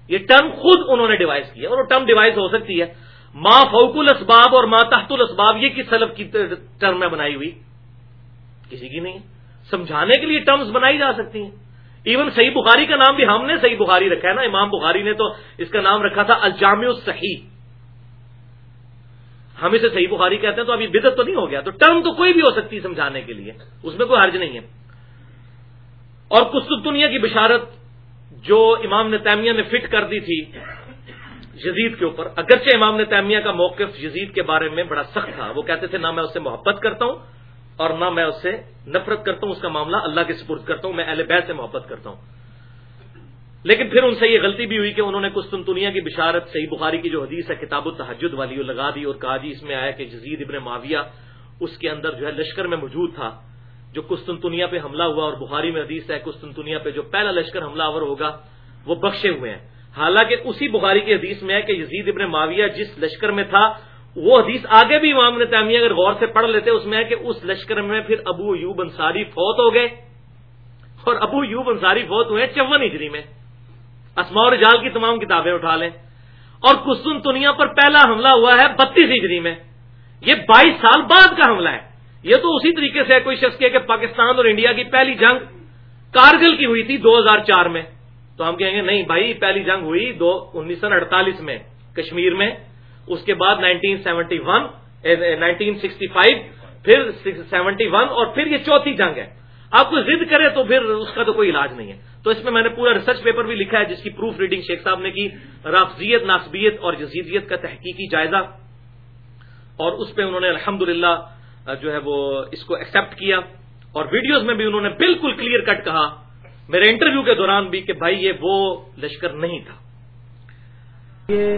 S1: یہ ٹرم خود انہوں نے ڈیوائز کیا اور وہ ٹرم ڈیوائز ہو سکتی ہے۔ ماں فوق الاسباب اور ماں تحت الاسباب، یہ کس سلب کی ٹرم میں بنائی ہوئی؟ کسی کی نہیں۔ سمجھانے کے لیے ٹرمز بنائی جا سکتی ہیں۔ ایون صحیح بخاری کا نام بھی ہم نے صحیح بخاری رکھا ہے نا، امام بخاری نے تو اس کا نام رکھا تھا الجامع الصحیح۔ ہم اسے صحیح بخاری کہتے ہیں تو ابھی بدت تو نہیں ہو گیا، تو ٹرم تو کوئی بھی ہو سکتی سمجھانے کے لیے، اس میں کوئی حرج نہیں ہے۔ اور کست دنیا کی بشارت جو امام نے تیمیہ نے فٹ کر دی تھی یزید کے اوپر، اگرچہ امام نے تیمیہ کا موقف یزید کے بارے میں بڑا سخت تھا، وہ کہتے تھے، نہ میں اس سے محبت کرتا ہوں اور نہ میں اس سے نفرت کرتا ہوں، اس کا معاملہ اللہ کے سپرد کرتا ہوں، میں اہل بیت سے محبت کرتا ہوں۔ لیکن پھر ان سے یہ غلطی بھی ہوئی کہ انہوں نے قسطنطنیہ کی بشارت، صحیح بخاری کی جو حدیث ہے، کتاب التحجد والی لگا دی اور کہا جی اس میں آیا کہ جزید ابن معاویہ اس کے اندر جو ہے لشکر میں موجود تھا، جو قسطنطنیہ پہ حملہ ہوا اور بخاری میں حدیث ہے قسطنطنیہ پہ جو پہلا لشکر حملہ آور ہوگا، وہ بخشے ہوئے ہیں۔ حالانکہ اسی بخاری کی حدیث میں ہے کہ یزید ابن معاویہ جس لشکر میں تھا وہ حدیث آگے بھی امام نے تعمیہ اگر غور سے پڑھ لیتے، اس میں ہے کہ اس لشکر میں پھر ابو یوب انصاری فوت ہو گئے۔ اور ابو یوب انصاری فوت ہوئے چون ہجری میں۔ اسما رجال کی تمام کتابیں اٹھا لیں۔ اور کسن دنیا پر پہلا حملہ ہوا ہے بتیس ہجری میں۔ یہ بائیس سال بعد کا حملہ ہے۔ یہ تو اسی طریقے سے کوئی شخص کہ پاکستان اور انڈیا کی پہلی جنگ کارگل کی ہوئی تھی دو ہزار چار میں۔ تو ہم کہیں گے، نہیں بھائی، پہلی جنگ ہوئی دو، انیس سو اڑتالیس میں، کشمیر میں۔ اس کے بعد nineteen seventy one nineteen sixty five, پھر سیونٹی ون اور پھر یہ چوتھی جنگ ہے۔ آپ کو ضد کرے تو پھر اس کا تو کوئی علاج نہیں ہے۔ تو اس میں میں نے پورا ریسرچ پیپر بھی لکھا ہے جس کی پروف ریڈنگ شیخ صاحب نے کی۔ رافضیت ناسبیت اور جزیدیت کا تحقیقی جائزہ۔ اور اس پہ انہوں نے الحمد جو ہے وہ اس کو ایکسپٹ کیا۔ اور ویڈیوز میں بھی انہوں نے بالکل کلیئر کٹ کہا میرے انٹرویو کے دوران بھی کہ بھائی یہ وہ لشکر نہیں تھا۔
S3: یہ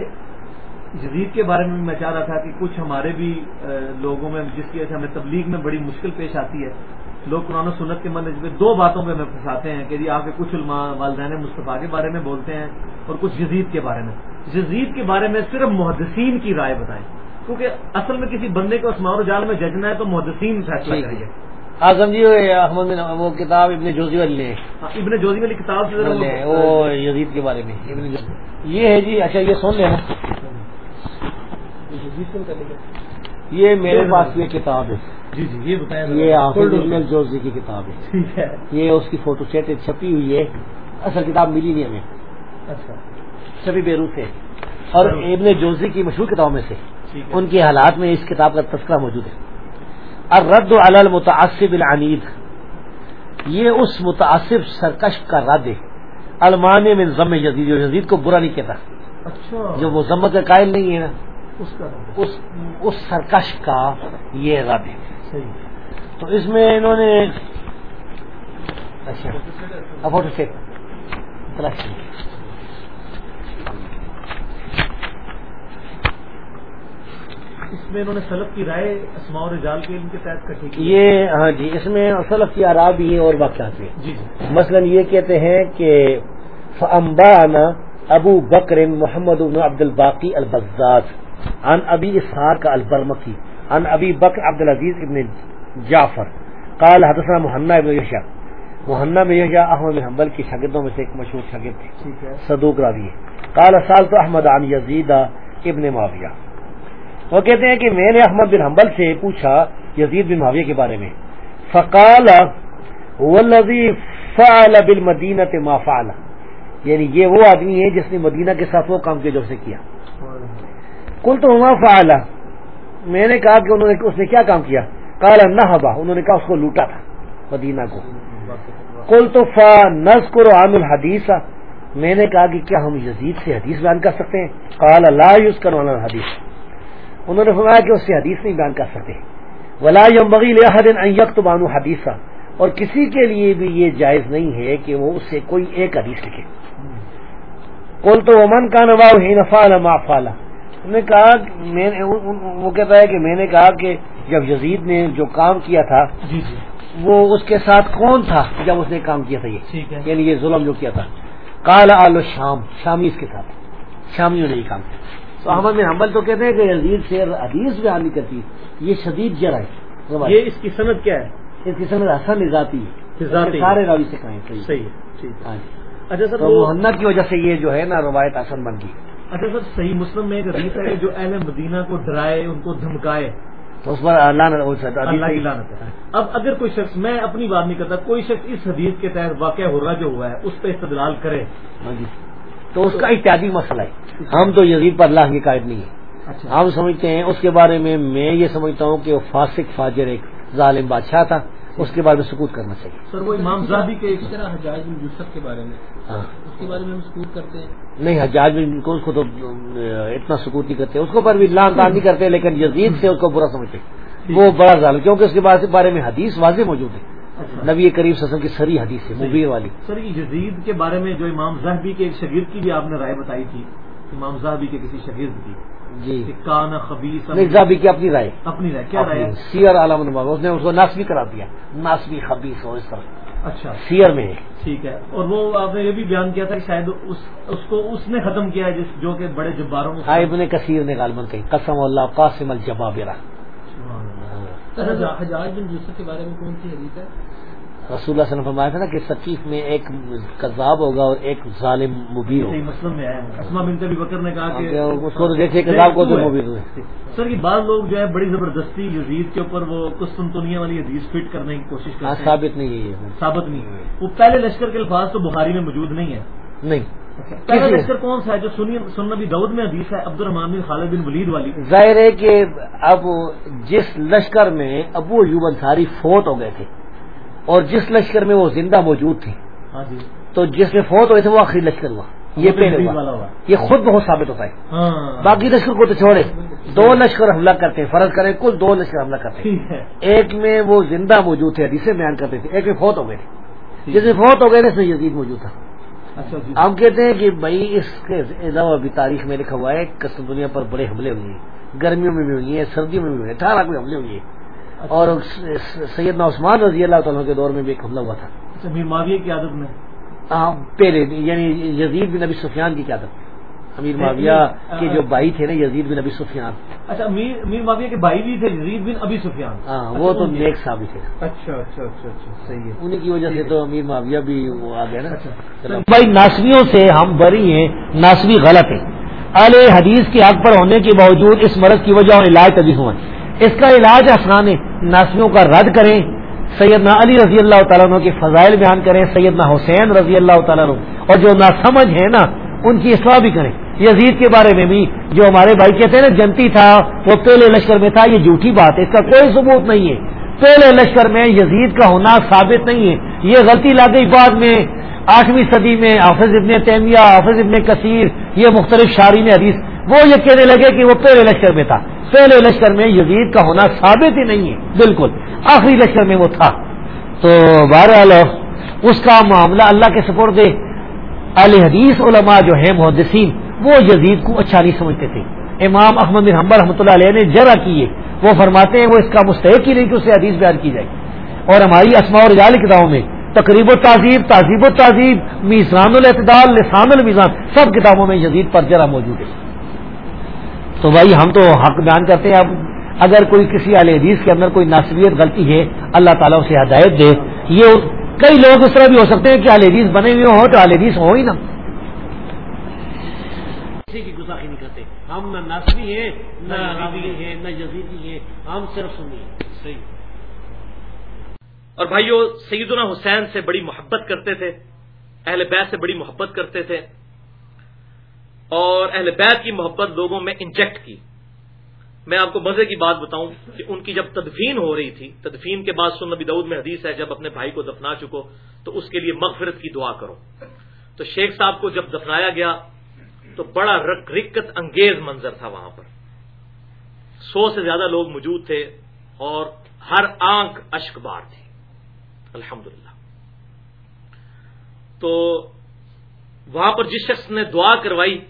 S3: جدید کے بارے میں میں چاہ رہا تھا کہ کچھ ہمارے بھی لوگوں میں جس کی وجہ سے ہمیں تبلیغ میں بڑی مشکل پیش آتی ہے۔ لوگ قرآن و سنت کے منج میں دو باتوں پہ ہمیں پھنساتے ہیں کہ جی آپ کے کچھ علماء والدین مصطفیٰ کے بارے میں بولتے ہیں اور کچھ جزید کے بارے میں۔ جزید کے بارے میں صرف محدثین کی رائے بتائیں۔
S1: کیونکہ اصل میں کسی بندے کو اسماع و جال میں ججنا ہے تو محدثین فیصلہ
S2: ہے۔ اعظم جی احمد بن وہ کتاب ابن جوزی والی لے۔
S1: ہاں، ابن جوزی والی کتاب سے
S2: لے،
S1: وہ-
S2: یزید کے بارے میں یہ ہے جی اچھا یہ سن لینا یہ میرے پاس یہ کتاب ہے۔
S1: جی جی یہ بتایا
S2: یہ ابن الجوزی کی کتاب ہے۔
S1: ٹھیک ہے۔
S2: یہ اس کی فوٹو سیٹ چھپی ہوئی ہے۔ اصل کتاب ملی نہیں ہمیں۔
S1: اچھا۔
S2: چھپی بیروت سے اور ابن جوزی کی مشہور کتابوں میں سے ان کے حالات میں اس کتاب کا تذکرہ موجود ہے۔ الرد علی المتعصب العنید۔ یہ اس متعصب سرکش کا رد ہے۔ المان میں ضم یزید یزید کو برا نہیں کہتا۔
S1: اچھا۔
S2: جو مذمت کا قائل نہیں ہے نا۔
S1: اس کا
S2: اس اس سرکش کا یہ رد ہے۔
S1: صحیح۔
S2: تو اس میں انہوں نے اچھا۔ سیٹ۔
S1: اس میں انہوں نے سلف کی رائے اسماع و رجال کے ان کے تحت کٹھی کی۔
S2: یہ ہاں جی اس میں سلف کی آراب بھی ہے اور واقعات بھی ہیں۔
S1: جی۔
S2: مثلا یہ کہتے ہیں کہ فانبانا ابو بکر محمد بن عبد الباقی البزاز عن ابی اسحاق البرمکی عن ابی بکر عبد العزیز ابن جعفر قال حدثنا محنا ابن یحییٰ محنا میں یحییٰ احمد بن حنبل کی شاگردوں میں سے ایک مشہور شاگرد تھے۔ صدوق راوی ہے قال سالت احمد عن یزید ابن معاویہ۔ وہ کہتے ہیں کہ میں نے احمد بن حنبل سے پوچھا یزید بن معاویہ کے بارے میں۔ فقال والذی فعل بالمدینہ ما فعل یعنی یہ وہ آدمی ہے جس نے مدینہ کے ساتھ وہ کام کیا جو اسے کیا۔ کل تو وما فعل. میں نے کہا کہ انہوں نے اس نے کیا کام کیا؟ قال نہبا انہوں نے کہا اس کو لوٹا تھا مدینہ کو. کل تو فا نذکر عن الحدیث. میں نے کہا کہ کیا ہم یزید سے حدیث بیان کر سکتے ہیں؟ قال لا یوز کرو الحدیث. انہوں نے فرمایا کہ اس سے حدیث نہیں بیان کر سکتے. ولا ينبغي لاحد ان يكتب عنه حدیثا اور کسی کے لیے بھی یہ جائز نہیں ہے کہ وہ اس سے کوئی ایک حدیث لکھے. قل تو ومن كان واو حين فعل ما فعل. نے کہا کہ میں نے وہ کہتا ہے کہ میں نے کہا کہ جب یزید نے جو کام کیا تھا
S1: جی جی۔
S2: وہ اس کے ساتھ کون تھا جب اس نے کام کیا تھا یہ؟ یعنی یہ ظلم جو کیا تھا۔ کال آل شام شامی اس کے ساتھ۔ شامیوں نے یہ کام کیا۔ تو احمد بن حنبل تو کہتے ہیں کہ یزید سے حدیث بیان نہیں کرتی یہ شدید جرا ہے۔
S1: یہ اس کی صنعت کیا ہے؟
S2: اس کی سمجھ حسن ذاتی ہے۔ سارے راوی سے کہیں صحیح ہاں جی۔
S1: اچھا سر
S2: محنت کی وجہ سے یہ جو ہے نا روایت حسن بن گئی۔
S1: اچھا سر صحیح مسلم میں ایک حدیث ہے جو اہل مدینہ کو ڈرائے ان کو دھمکائے۔
S2: تو اس پر
S1: اب اگر کوئی شخص میں اپنی بات نہیں کرتا کوئی شخص اس حدیث کے تحت واقع ہو رہا جو ہوا ہے اس پہ استدلال کرے۔
S2: ہاں جی۔ تو اس کا اتحادی مسئلہ ہے۔ ہم تو یزید پر اللہ کی قائد نہیں ہے
S1: اچھا۔
S2: ہم سمجھتے ہیں اس کے بارے میں میں یہ سمجھتا ہوں کہ وہ فاسق فاجر ایک ظالم بادشاہ تھا۔ اس کے بارے میں سکوت کرنا چاہیے۔
S1: سر وہ امام زاہبی کے
S4: اسی طرح حجاج بن یوسف کے بارے میں۔
S2: ہاں۔
S4: اس کے بارے میں ہم سکوت کرتے ہیں۔
S2: نہیں حجاج بن کو اس کو تو اتنا سکوت نہیں کرتے۔ اس کو پر بھی لان تان نہیں کرتے لیکن یزید سے اس کو برا سمجھتے۔ وہ بڑا ظالم کیونکہ اس کے بارے میں حدیث واضح موجود ہے۔ نبی کریم وسلم کی سری حدیث ہے مبیر والی۔
S1: سر یہ یزید کے بارے میں جو امام زاہبی کے ایک شاگرد کی بھی آپ نے رائے بتائی تھی امام زاہبی کے کسی شاگرد کی۔
S2: جی۔
S1: کان خبیص
S2: نہیں زابی کی اپنی رائے۔
S1: اپنی رائے کیا رائے؟
S2: سیر عالم نے اس کو ناسبی کرا دیا۔ ناسبی خبیص ہو اس طرح۔
S1: اچھا۔
S2: سیر میں۔
S1: ٹھیک ہے۔ اور وہ آپ نے یہ بھی بیان کیا تھا کہ شاید اس اس کو اس نے ختم کیا ہے جس جو کہ بڑے جباروں میں
S2: ابن کثیر نے غالباً کہی قسم اللہ قاسم الجبابرہ۔
S4: حجاج بن یوسف کے بارے میں کون سی حدیث ہے؟
S2: رسول اللہ صلی اللہ علیہ وسلم فرمایا تھا نا کہ سکیف میں ایک کذاب ہوگا اور ایک ظالم مبیر ہوگا۔
S1: مسلم میں اسما بنت ابی بکر نے کہا کہ
S2: اس کو کذاب کو تو مبیر
S1: سر یہ بعض لوگ جو ہے بڑی زبردستی یزید کے اوپر وہ قسطنطنیہ والی حدیث فٹ کرنے کی کوشش
S2: ہاں
S1: کرتے ہیں۔
S2: ثابت نہیں ہے
S1: ثابت نہیں ہے۔ وہ پہلے لشکر کے الفاظ تو بخاری میں موجود نہیں ہے
S2: نہیں۔
S1: پہلا
S2: کس لیے؟
S1: لشکر کون سا ہے جو سنی سن نبی دعود میں حدیث ہے عبد الرحمان بن خالد بن ولید والی؟
S2: ظاہر ہے کہ اب جس لشکر میں ابو ایوب انصاری فوت ہو گئے تھے اور جس لشکر میں وہ زندہ موجود تھے
S1: ہاں جی۔
S2: تو جس میں فوت ہوئے تھے وہ آخری لشکر ہوا۔ یہ پہلے ہوا۔ یہ خود بہت ثابت ہوتا ہے۔
S1: ہاں۔
S2: باقی لشکر کو تو چھوڑے۔ دو لشکر حملہ کرتے ہیں فرض کریں کل دو لشکر حملہ کرتے۔ ہیں ایک میں وہ زندہ موجود تھے حدیثیں بیان کرتے تھے ایک میں فوت ہو گئے تھے۔ جس میں فوت ہو گئے تھے اس میں یزید موجود تھا۔
S1: اچھا جی۔
S2: ہم کہتے ہیں کہ بھائی اس کے علاوہ ابھی تاریخ میں لکھا ہوا ہے قسم دنیا پر بڑے حملے ہوئے۔ ہیں گرمیوں میں بھی ہوئی ہیں سردیوں میں بھی ہوئے ہیں اٹھارہ میں حملے ہوئے ہیں۔ اور سیدنا عثمان رضی اللہ تعالیٰ کے دور میں بھی ایک حملہ ہوا تھا۔
S1: اچھا معاویہ کی عادت میں؟
S2: پہلے یعنی یزید بن نبی سفیان کی قیادت امیر معاویہ کے جو بھائی تھے نا یزید بن ابی سفیان۔
S7: اچھا امیر امیر معاویہ کے بھائی بھی تھے یزید بن ابی سفیان۔
S2: ہاں وہ تو نیک ثابت ہے
S7: اچھا اچھا اچھا اچھا صحیح ہے۔
S2: انہیں کی وجہ سے تو امیر معاویہ بھی وہ آ گیا نا۔
S7: اچھا۔
S2: بھائی ناسویوں سے ہم بری ہیں ناسوی غلط ہے۔ اہل حدیث کے حق پر ہونے کے باوجود اس مرض کی وجہ اور علاج تبھی ہوا۔ اس کا علاج آسان ہے ناسویوں کا رد کریں۔ سیدنا علی رضی اللہ تعالیٰ عنہ کے فضائل بیان کریں، سیدنا حسین رضی اللہ تعالیٰ عنہ۔ اور جو ناسمجھ ہے نا، ان کی اصلاح بھی کریں۔ یزید کے بارے میں بھی جو ہمارے بھائی کہتے ہیں نا، جنتی تھا، وہ پہلے لشکر میں تھا، یہ جھوٹی بات ہے، اس کا کوئی ثبوت نہیں ہے۔ پہلے لشکر میں یزید کا ہونا ثابت نہیں ہے۔ یہ غلطی لا گئی بعد میں۔ آٹھویں صدی میں حافظ ابن تیمیہ، حافظ ابن کثیر، یہ مختلف شارین حدیث، وہ یہ کہنے لگے کہ وہ پہلے لشکر میں تھا۔ پہلے لشکر میں یزید کا ہونا ثابت ہی نہیں ہے، بالکل۔ آخری لشکر میں وہ تھا۔ تو بہرحال اس کا معاملہ اللہ کے سپور دے اہل حدیث علماء جو ہیں، محدثین، وہ یزید کو اچھا نہیں سمجھتے تھے۔ امام احمد بن حمبر رحمۃ اللہ علیہ نے جرا کیے وہ فرماتے ہیں وہ اس کا مستحق ہی نہیں کہ اسے حدیث بیان کی جائے۔ اور ہماری اسماء اور رجال کتابوں میں تقریب و تہذیب تہذیب و تہذیب میزان الاعتدال، لسان المیزان، سب کتابوں میں یزید پر جرا موجود ہے۔ تو بھائی ہم تو حق بیان کرتے ہیں اب۔ اگر کوئی کسی اہل حدیث کے اندر کوئی ناصبیت غلطی ہے، اللہ تعالیٰ اسے ہدایت دے۔ یہ کئی لوگ اس طرح بھی ہو سکتے ہیں کہ اہل حدیث بنے ہوئے ہوں تو اہل حدیث ہو ہی نا۔
S9: کسی کی گستاخی نہیں کرتے۔ ہم نہ نسبی ہیں، نہ راوی ہیں، نہ یزیدی ہیں۔ ہم صرف سنی ہیں۔ صحیح۔
S1: اور بھائیو، سیدنا حسین سے بڑی محبت کرتے تھے، اہل بیت سے بڑی محبت کرتے تھے۔ اور اہل بیت کی محبت لوگوں میں انجیکٹ کی۔ میں آپ کو مزے کی بات بتاؤں کہ ان کی جب تدفین ہو رہی تھی، تدفین کے بعد سن نبی دعود میں حدیث ہے، جب اپنے بھائی کو دفنا چکو تو اس کے لیے مغفرت کی دعا کرو۔ تو شیخ صاحب کو جب دفنایا گیا تو بڑا رکت انگیز منظر تھا وہاں پر۔ سو سے زیادہ لوگ موجود تھے اور ہر آنکھ اشک بار تھی۔ الحمد تو وہاں پر جس شخص نے دعا کروائی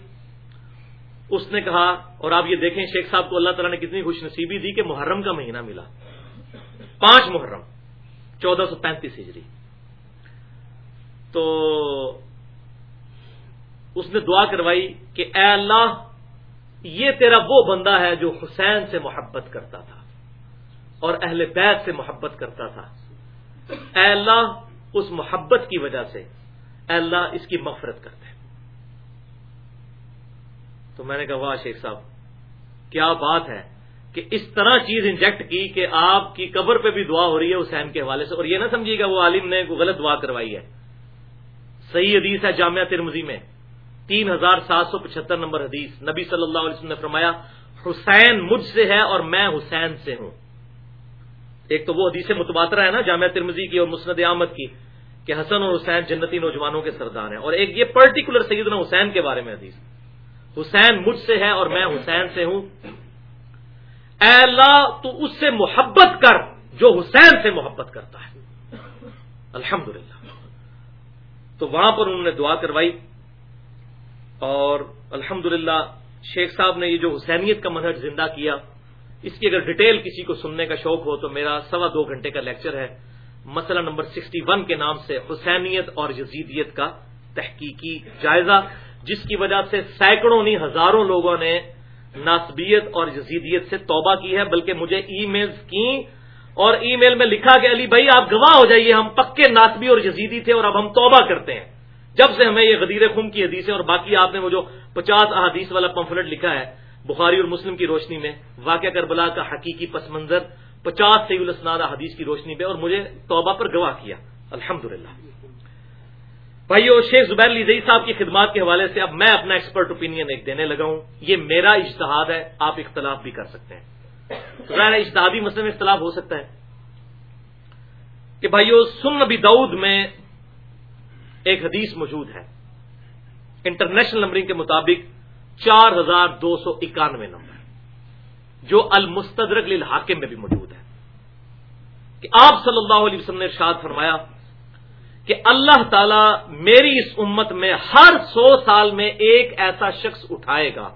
S1: اس نے کہا، اور آپ یہ دیکھیں شیخ صاحب کو اللہ تعالیٰ نے کتنی خوش نصیبی دی کہ محرم کا مہینہ ملا۔ پانچ محرم، چودہ سو پینتیس ہجری۔ تو اس نے دعا کروائی کہ اے اللہ، یہ تیرا وہ بندہ ہے جو حسین سے محبت کرتا تھا اور اہل بیت سے محبت کرتا تھا۔ اے اللہ، اس محبت کی وجہ سے اے اللہ اس کی مغفرت کرتے۔ تو میں نے کہا واہ شیخ صاحب، کیا بات ہے کہ اس طرح چیز انجیکٹ کی کہ آپ کی قبر پہ بھی دعا ہو رہی ہے حسین کے حوالے سے؟ اور یہ نہ سمجھیے گا وہ عالم نے غلط دعا کروائی ہے۔ صحیح حدیث ہے جامعہ ترمزی میں، تین ہزار سات سو پچہتر نمبر حدیث۔ نبی صلی اللہ علیہ وسلم نے فرمایا، حسین مجھ سے ہے اور میں حسین سے ہوں۔ ایک تو وہ حدیث متبادرہ ہے نا جامعہ ترمزی کی اور مسند احمد کی، کہ حسن اور حسین جنتی نوجوانوں کے سردار ہیں۔ اور ایک یہ پرٹیکولر سیدنا حسین کے بارے میں حدیث۔ حسین مجھ سے ہے اور میں حسین سے ہوں۔ اے اللہ، تو اس سے محبت کر جو حسین سے محبت کرتا ہے۔ الحمد تو وہاں پر انہوں نے دعا کروائی۔ اور الحمد شیخ صاحب نے یہ جو حسینیت کا منہج زندہ کیا، اس کی اگر ڈیٹیل کسی کو سننے کا شوق ہو تو میرا سوا دو گھنٹے کا لیکچر ہے۔ مسئلہ نمبر سکسٹی ون کے نام سے حسینیت اور یزیدیت کا تحقیقی جائزہ۔ جس کی وجہ سے سینکڑوں نہیں، ہزاروں لوگوں نے ناسبیت اور جزیدیت سے توبہ کی ہے، بلکہ مجھے ای میلز کی اور ای میل میں لکھا کہ علی بھائی، آپ گواہ ہو جائیے، ہم پکے ناسبی اور جزیدی تھے اور اب ہم توبہ کرتے ہیں۔ جب سے ہمیں یہ غدیر خم کی حدیث اور باقی آپ نے وہ جو پچاس احادیث والا پمفلٹ لکھا ہے، بخاری اور مسلم کی روشنی میں، واقعہ کربلا کا حقیقی پس منظر، پچاس سی الاسناد حدیث کی روشنی پہ اور مجھے توبہ پر گواہ کیا۔ الحمدللہ۔ بھائیو شیخ زبیر لیزئی صاحب کی خدمات کے حوالے سے اب میں اپنا ایکسپرٹ اوپینین ایک دینے لگا ہوں۔ یہ میرا اجتہاد ہے، آپ اختلاف بھی کر سکتے ہیں۔ ظاہر اجتہادی مسئلے میں اختلاف ہو سکتا ہے۔ کہ بھائیو سن نبی دعود میں ایک حدیث موجود ہے۔ انٹرنیشنل نمبرنگ کے مطابق چار ہزار دو سو اکانوے نمبر، جو المستدرک للحاکم میں بھی موجود ہے۔ کہ آپ صلی اللہ علیہ وسلم نے ارشاد فرمایا کہ اللہ تعالی میری اس امت میں ہر سو سال میں ایک ایسا شخص اٹھائے گا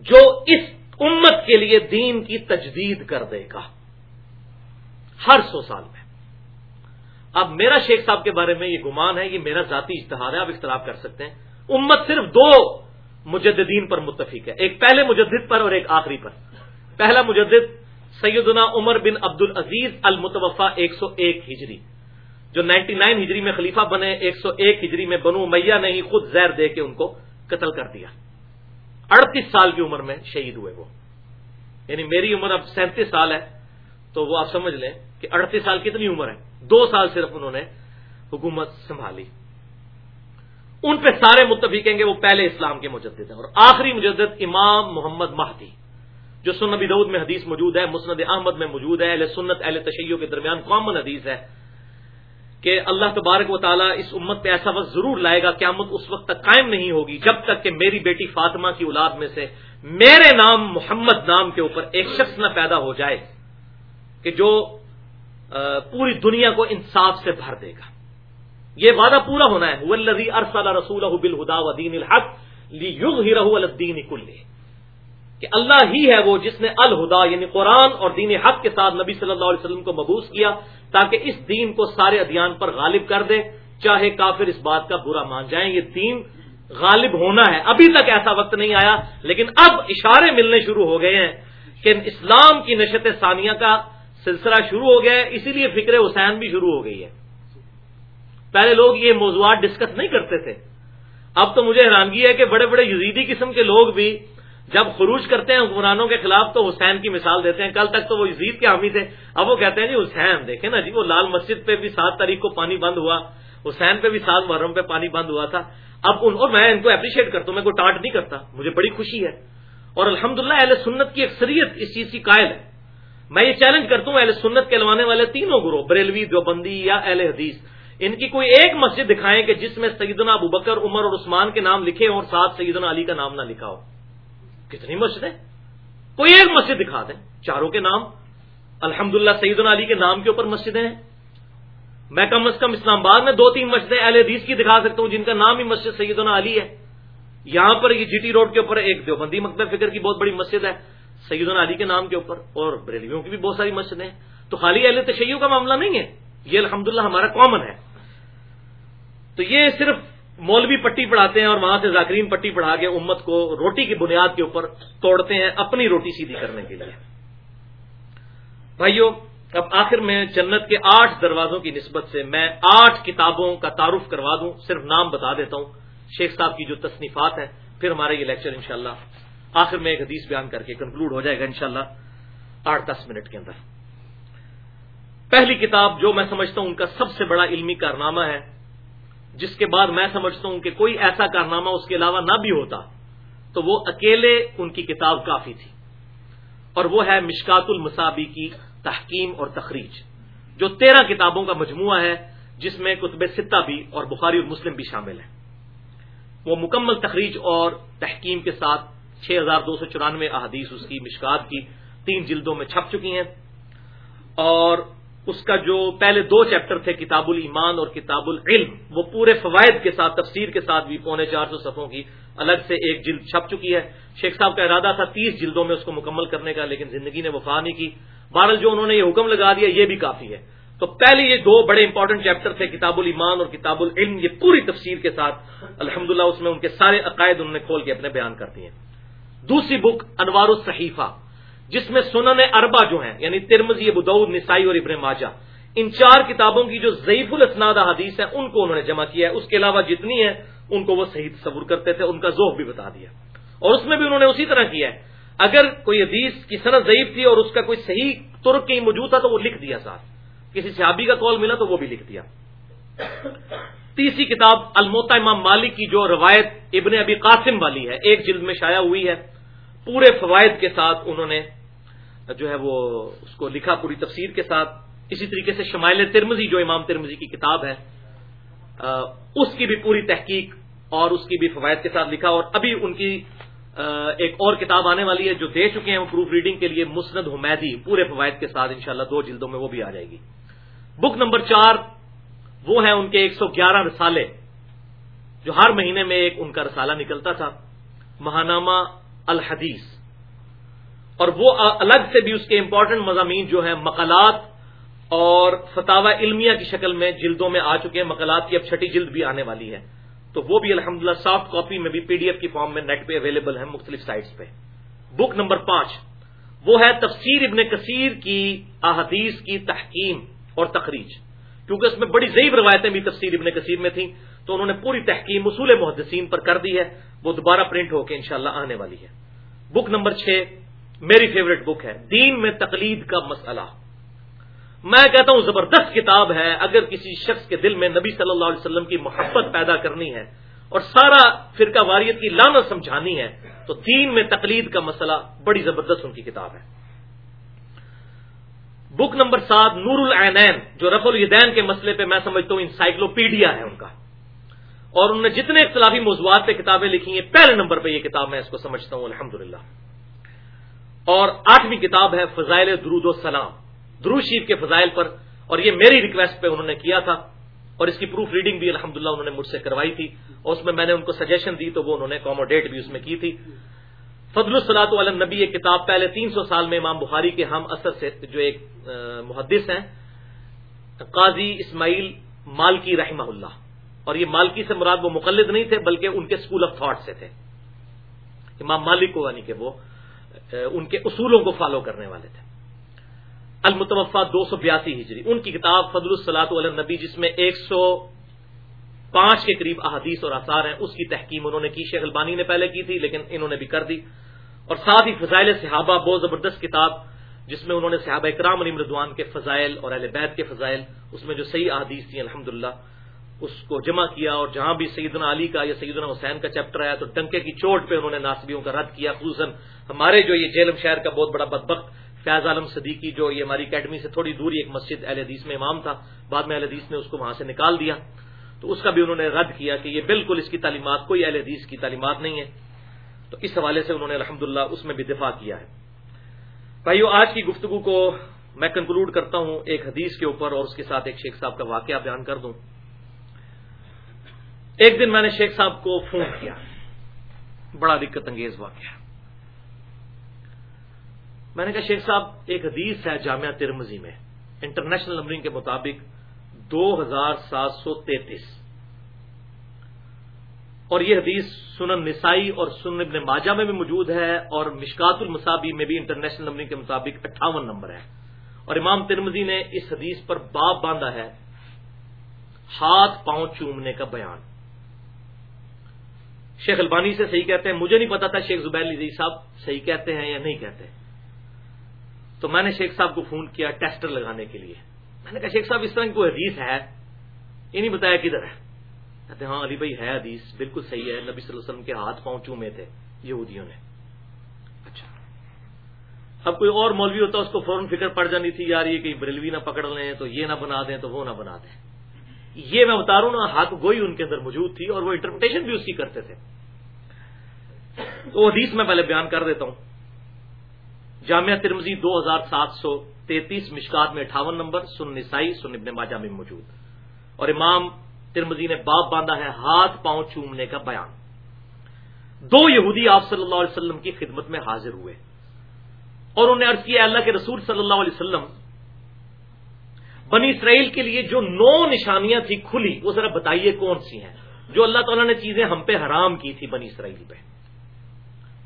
S1: جو اس امت کے لیے دین کی تجدید کر دے گا ہر سو سال میں۔ اب میرا شیخ صاحب کے بارے میں یہ گمان ہے، یہ میرا ذاتی اشتہار ہے، آپ اختلاف کر سکتے ہیں۔ امت صرف دو مجددین پر متفق ہے، ایک پہلے مجدد پر اور ایک آخری پر۔ پہلا مجدد سیدنا عمر بن عبد العزیز المتوفا ایک سو ایک ہجری۔ جو نائنٹی نائن ہجری میں خلیفہ بنے، ایک سو ایک ہجری میں بنو میاں نے ہی خود زہر دے کے ان کو قتل کر دیا۔ اڑتیس سال کی عمر میں شہید ہوئے وہ۔ یعنی میری عمر اب سینتیس سال ہے، تو وہ آپ سمجھ لیں کہ اڑتیس سال کتنی عمر ہے۔ دو سال صرف انہوں نے حکومت سنبھالی۔ ان پہ سارے متفقیں گے وہ پہلے اسلام کے مجدد ہیں۔ اور آخری مجدد امام محمد مہدی، جو سنبی دعود میں حدیث موجود ہے، مسند احمد میں موجود ہے، اہل سنت، اہل تشیعوں کے درمیان کامن حدیث ہے۔ کہ اللہ تبارک و تعالیٰ اس امت پہ ایسا وقت ضرور لائے گا، قیامت اس وقت تک قائم نہیں ہوگی، جب تک کہ میری بیٹی فاطمہ کی اولاد میں سے میرے نام، محمد نام کے اوپر ایک شخص نہ پیدا ہو جائے کہ جو پوری دنیا کو انصاف سے بھر دے گا۔ یہ وعدہ پورا ہونا ہے۔ ولزی ارسل رسول بالہدا ودین الحق لی یوگ ہی رہو الدین کل کہ اللہ ہی ہے وہ جس نے الہدا یعنی قرآن اور دین حق کے ساتھ نبی صلی اللہ علیہ وسلم کو مبوس کیا تاکہ اس دین کو سارے ادیان پر غالب کر دے۔ چاہے کافر اس بات کا برا مان جائیں، یہ دین غالب ہونا ہے۔ ابھی تک ایسا وقت نہیں آیا، لیکن اب اشارے ملنے شروع ہو گئے ہیں کہ اسلام کی نشت ثانیہ کا سلسلہ شروع ہو گیا ہے، اسی لیے فکر حسین بھی شروع ہو گئی ہے۔ پہلے لوگ یہ موضوعات ڈسکس نہیں کرتے تھے۔ اب تو مجھے حیرانگی ہے کہ بڑے بڑے یزیدی قسم کے لوگ بھی جب خروج کرتے ہیں حکمرانوں کے خلاف تو حسین کی مثال دیتے ہیں۔ کل تک تو وہ یزید کے حامی تھے۔ اب وہ کہتے ہیں جی حسین، دیکھیں نا جی وہ لال مسجد پہ بھی سات تاریخ کو پانی بند ہوا۔ حسین پہ بھی سات محرم پہ پانی بند ہوا تھا۔ اب ان، اور میں ان کو اپریشیٹ کرتا ہوں، میں کوئی ٹانٹ نہیں کرتا۔ مجھے بڑی خوشی ہے۔ اور الحمدللہ اہل سنت کی اکثریت اس چیز کی قائل ہے۔ میں یہ چیلنج کرتا ہوں، اہل سنت کے لوانے والے تینوں گروہ، بریلوی، دیوبندی یا اہل حدیث، ان کی کوئی ایک مسجد دکھائیں کہ جس میں سیدنا ابو بکر، عمر اور عثمان کے نام لکھے اور ساتھ سیدنا علی کا نام نہ لکھا ہو۔ کتنی مسجدیں کوئی ایک مسجد دکھا دیں۔ چاروں کے نام۔ الحمد للہ سیدنا علی کے نام کے اوپر مسجدیں ہیں۔ میں کم از کم اسلام آباد میں دو تین مسجدیں اہل حدیث کی دکھا سکتا ہوں جن کا نام ہی مسجد سیدنا علی ہے۔ یہاں پر یہ جی ٹی روڈ کے اوپر ایک دیوبندی مکتب فکر کی بہت بڑی مسجد ہے۔ سیدنا علی کے نام کے اوپر اور بریلیوں کی بھی بہت ساری مسجدیں ہیں۔ تو خالی اہل تشیعوں کا معاملہ نہیں ہے۔ یہ الحمدللہ ہمارا کامن ہے۔ تو یہ صرف مولوی پٹی پڑھاتے ہیں اور وہاں سے ذاکرین پٹی پڑھا کے امت کو روٹی کی بنیاد کے اوپر توڑتے ہیں اپنی روٹی سیدھی کرنے کے لیے۔ بھائیو، اب آخر میں جنت کے آٹھ دروازوں کی نسبت سے میں آٹھ کتابوں کا تعارف کروا دوں، صرف نام بتا دیتا ہوں۔ شیخ صاحب کی جو تصنیفات ہیں، پھر ہمارا یہ لیکچر انشاءاللہ آخر میں ایک حدیث بیان کر کے کنکلوڈ ہو جائے گا انشاءاللہ آٹھ دس منٹ کے اندر۔ پہلی کتاب جو میں سمجھتا ہوں ان کا سب سے بڑا علمی کارنامہ ہے جس کے بعد میں سمجھتا ہوں کہ کوئی ایسا کارنامہ اس کے علاوہ نہ بھی ہوتا، تو وہ اکیلے ان کی کتاب کافی تھی۔ اور وہ ہے مشکات المسابی کی تحکیم اور تخریج، جو تیرہ کتابوں کا مجموعہ ہے، جس میں کتب ستہ بھی اور بخاری اور مسلم بھی شامل ہیں۔ وہ مکمل تخریج اور تحکیم کے ساتھ چھ ہزار دو سو چورانوے احادیث اس کی مشکات کی تین جلدوں میں چھپ چکی ہیں۔ اور اس کا جو پہلے دو چیپٹر تھے، کتاب الایمان اور کتاب العلم، وہ پورے فوائد کے ساتھ، تفسیر کے ساتھ بھی پونے چار سو صفوں کی الگ سے ایک جلد چھپ چکی ہے۔ شیخ صاحب کا ارادہ تھا تیس جلدوں میں اس کو مکمل کرنے کا، لیکن زندگی نے وفا نہیں کی۔ بہرحال جو انہوں نے یہ حکم لگا دیا، یہ بھی کافی ہے۔ تو پہلے یہ دو بڑے امپورٹنٹ چیپٹر تھے، کتاب الایمان اور کتاب العلم، یہ پوری تفسیر کے ساتھ الحمد اس میں ان کے سارے عقائد انہوں نے کھول کے اپنے بیان کر دیے۔ دوسری بک انوار الصحیفہ جس میں سنن اربا جو ہیں یعنی ترمزی ابود نسائی اور ابن ماجہ، ان چار کتابوں کی جو ضعیف الاسناد حدیث ہے ان کو انہوں نے جمع کیا ہے۔ اس کے علاوہ جتنی ہیں، ان کو وہ صحیح تصور کرتے تھے، ان کا ذوق بھی بتا دیا۔ اور اس میں بھی انہوں نے اسی طرح کیا ہے۔ اگر کوئی حدیث کی صنعت ضعیف تھی اور اس کا کوئی صحیح ترک کہیں موجود تھا، تو وہ لکھ دیا ساتھ۔ کسی صحابی کا کال ملا تو وہ بھی لکھ دیا۔ تیسری کتاب الموتا امام مالک کی جو روایت ابن ابی قاسم والی ہے، ایک جلد میں شائع ہوئی ہے۔ پورے فوائد کے ساتھ انہوں نے جو ہے وہ اس کو لکھا پوری تفسیر کے ساتھ. اسی طریقے سے شمائل ترمزی جو امام ترمزی کی کتاب ہے اس کی بھی پوری تحقیق اور اس کی بھی فوائد کے ساتھ لکھا. اور ابھی ان کی ایک اور کتاب آنے والی ہے جو دے چکے ہیں وہ پروف ریڈنگ کے لیے، مسند حمیدی. پورے فوائد کے ساتھ انشاءاللہ دو جلدوں میں وہ بھی آ جائے گی. بک نمبر چار، وہ ہیں ان کے ایک سو گیارہ رسالے، جو ہر مہینے میں ایک ان کا رسالہ نکلتا تھا. مہانامہ الحدیث. اور وہ الگ سے بھی اس کے امپورٹنٹ مضامین جو ہیں مقالات اور فتح علمیہ کی شکل میں جلدوں میں آ چکے ہیں۔ مقالات کی اب چھٹی جلد بھی آنے والی ہے۔ تو وہ بھی الحمدللہ سافٹ کاپی میں بھی پی ڈی ایف کی فارم میں نیٹ پہ اویلیبل ہے مختلف سائٹس پہ۔ بک نمبر پانچ۔ وہ ہے تفسیر ابن کثیر کی احادیث کی تحکیم اور تخریج۔ کیونکہ اس میں بڑی ضعیف روایتیں بھی تفسیر ابن کثیر میں تھیں، تو انہوں نے پوری تحکیم اصول محدثین پر کر دی ہے۔ وہ دوبارہ پرنٹ ہو کے انشاءاللہ آنے والی ہے۔ بک نمبر چھ۔ میری فیوریٹ بک ہے. دین میں تقلید کا مسئلہ. میں کہتا ہوں زبردست کتاب ہے اگر کسی شخص کے دل میں نبی صلی اللہ علیہ وسلم کی محبت پیدا کرنی ہے اور سارا فرقہ واریت کی لانت سمجھانی ہے، تو دین میں تقلید کا مسئلہ بڑی زبردست ان کی کتاب ہے. بک نمبر سات نور العینین جو رف الدین کے مسئلے پہ میں سمجھتا ہوں انسائکلوپیڈیا ہے ان کا. اور انہوں نے جتنے اختلافی موضوعات پہ کتابیں لکھی ہیں، پہلے نمبر پہ یہ کتاب میں اس کو سمجھتا ہوں الحمد اور آٹھویں کتاب ہے فضائل درود و سلام۔ درود شیف کے فضائل پر اور یہ میری ریکویسٹ پہ انہوں نے کیا تھا اور اس کی پروف ریڈنگ بھی الحمد انہوں نے مجھ سے کروائی تھی اور اس میں میں نے ان کو سجیشن دی تو وہ انہوں نے اکوموڈیٹ بھی اس میں کی تھی۔ فضل الصلاۃ علم نبی یہ کتاب پہلے تین سو سال میں امام بخاری کے ہم اثر سے جو ایک محدث ہیں، قاضی اسماعیل مالکی رحمہ اللہ۔ اور یہ مالکی سے مراد وہ مقلد نہیں تھے بلکہ ان کے اسکول آف تھاٹ سے تھے۔ امام مالک کو یعنی کہ وہ۔ ان کے اصولوں کو فالو کرنے والے تھے۔ المتوفا دو سو بیاسی ہجری، ان کی کتاب فضل الصلاۃ علیہ نبی جس میں ایک سو پانچ کے قریب احادیث اور آثار ہیں، اس کی تحکیم انہوں نے کی۔ شیخ البانی نے پہلے کی تھی، لیکن انہوں نے بھی کر دی۔ اور ساتھ ہی فضائل صحابہ، بہت زبردست کتاب، جس میں انہوں نے صحابہ اکرام علی مردوان کے فضائل اور اہل بیت کے فضائل، اس میں جو صحیح احادیث تھیں الحمد اس کو جمع کیا اور جہاں بھی سیدنا علی کا یا سیدنا حسین کا چیپٹر آیا تو ڈنکے کی چوٹ پہ انہوں نے ناصبیوں کا رد کیا، خصوصاً ہمارے جو یہ جیلم شہر کا بہت بڑا بدبخت فیض عالم صدیقی جو یہ ہماری اکیڈمی سے تھوڑی دوری ایک مسجد اہل حدیث میں امام تھا، بعد میں اہل حدیث نے اس کو وہاں سے نکال دیا۔ تو اس کا بھی انہوں نے رد کیا کہ یہ بالکل اس کی تعلیمات، کوئی اہل حدیث کی تعلیمات نہیں ہے۔ تو اس حوالے سے انہوں نے الحمد اس میں بھی دفاع کیا ہے۔ بھائیو، آج کی گفتگو کو میں کنکلوڈ کرتا ہوں ایک حدیث کے اوپر اور اس کے ساتھ ایک شیخ صاحب کا واقعہ بیان کر دوں۔ ایک دن میں نے شیخ صاحب کو فون کیا۔ بڑا دقت انگیز واقعہ میں نے کہا، شیخ صاحب، ایک حدیث ہے جامعہ ترمزی میں۔ انٹرنیشنل نمبرنگ کے مطابق دو ہزار سات سو تینتیس۔ اور یہ حدیث سنن نسائی اور سنن ابن ماجہ میں بھی موجود ہے اور مشکات المصابی میں بھی انٹرنیشنل نمبرنگ کے مطابق اٹھاون نمبر ہے۔ اور امام ترمزی نے اس حدیث پر باب باندھا ہے، ہاتھ پاؤں چومنے کا بیان۔ شیخ البانی سے صحیح کہتے ہیں، مجھے نہیں پتا تھا شیخ زبیر علی صاحب صحیح کہتے ہیں یا نہیں کہتے تو میں نے شیخ صاحب کو فون کیا ٹیسٹر لگانے کے لیے۔ میں نے کہا، شیخ صاحب، اس طرح کی کوئی حدیث ہے؟ یہ نہیں بتایا کدھر ہے۔ کہتے ہاں علی بھائی، ہے حدیث، بالکل صحیح ہے۔ نبی صلی اللہ علیہ وسلم کے ہاتھ پاؤں چومے تھے یہودیوں نے۔ اچھا۔ اب کوئی اور مولوی ہوتا، اس کو فوراً فکر پڑ جانی تھی، یار یہ کہیں بریلوی نہ پکڑ لیں، تو یہ نہ بنا دیں، تو وہ نہ بنا دیں۔ یہ میں بتا رہا ہوں نا حق گوئی ان کے اندر موجود تھی اور وہ انٹرپریٹیشن بھی اس کی کرتے تھے۔ تو حدیث میں پہلے بیان کر دیتا ہوں۔ جامعہ ترمزی دو ہزار سات سو تینتیس مشکات میں اٹھاون نمبر سن نسائی سن ابن ماجہ میں موجود۔ اور امام ترمزی نے باپ باندھا ہے، ہاتھ پاؤں چومنے کا بیان۔ دو یہودی آپ صلی اللہ علیہ وسلم کی خدمت میں حاضر ہوئے۔ اور انہوں نے عرض کیا، اللہ کے رسول صلی اللہ علیہ وسلم بنی اسرائیل کے لیے جو نو نشانیاں تھیں کھلی، وہ ذرا بتائیے کون سی ہیں؟ جو اللہ تعالیٰ نے چیزیں ہم پہ حرام کی تھی بنی اسرائیل پہ۔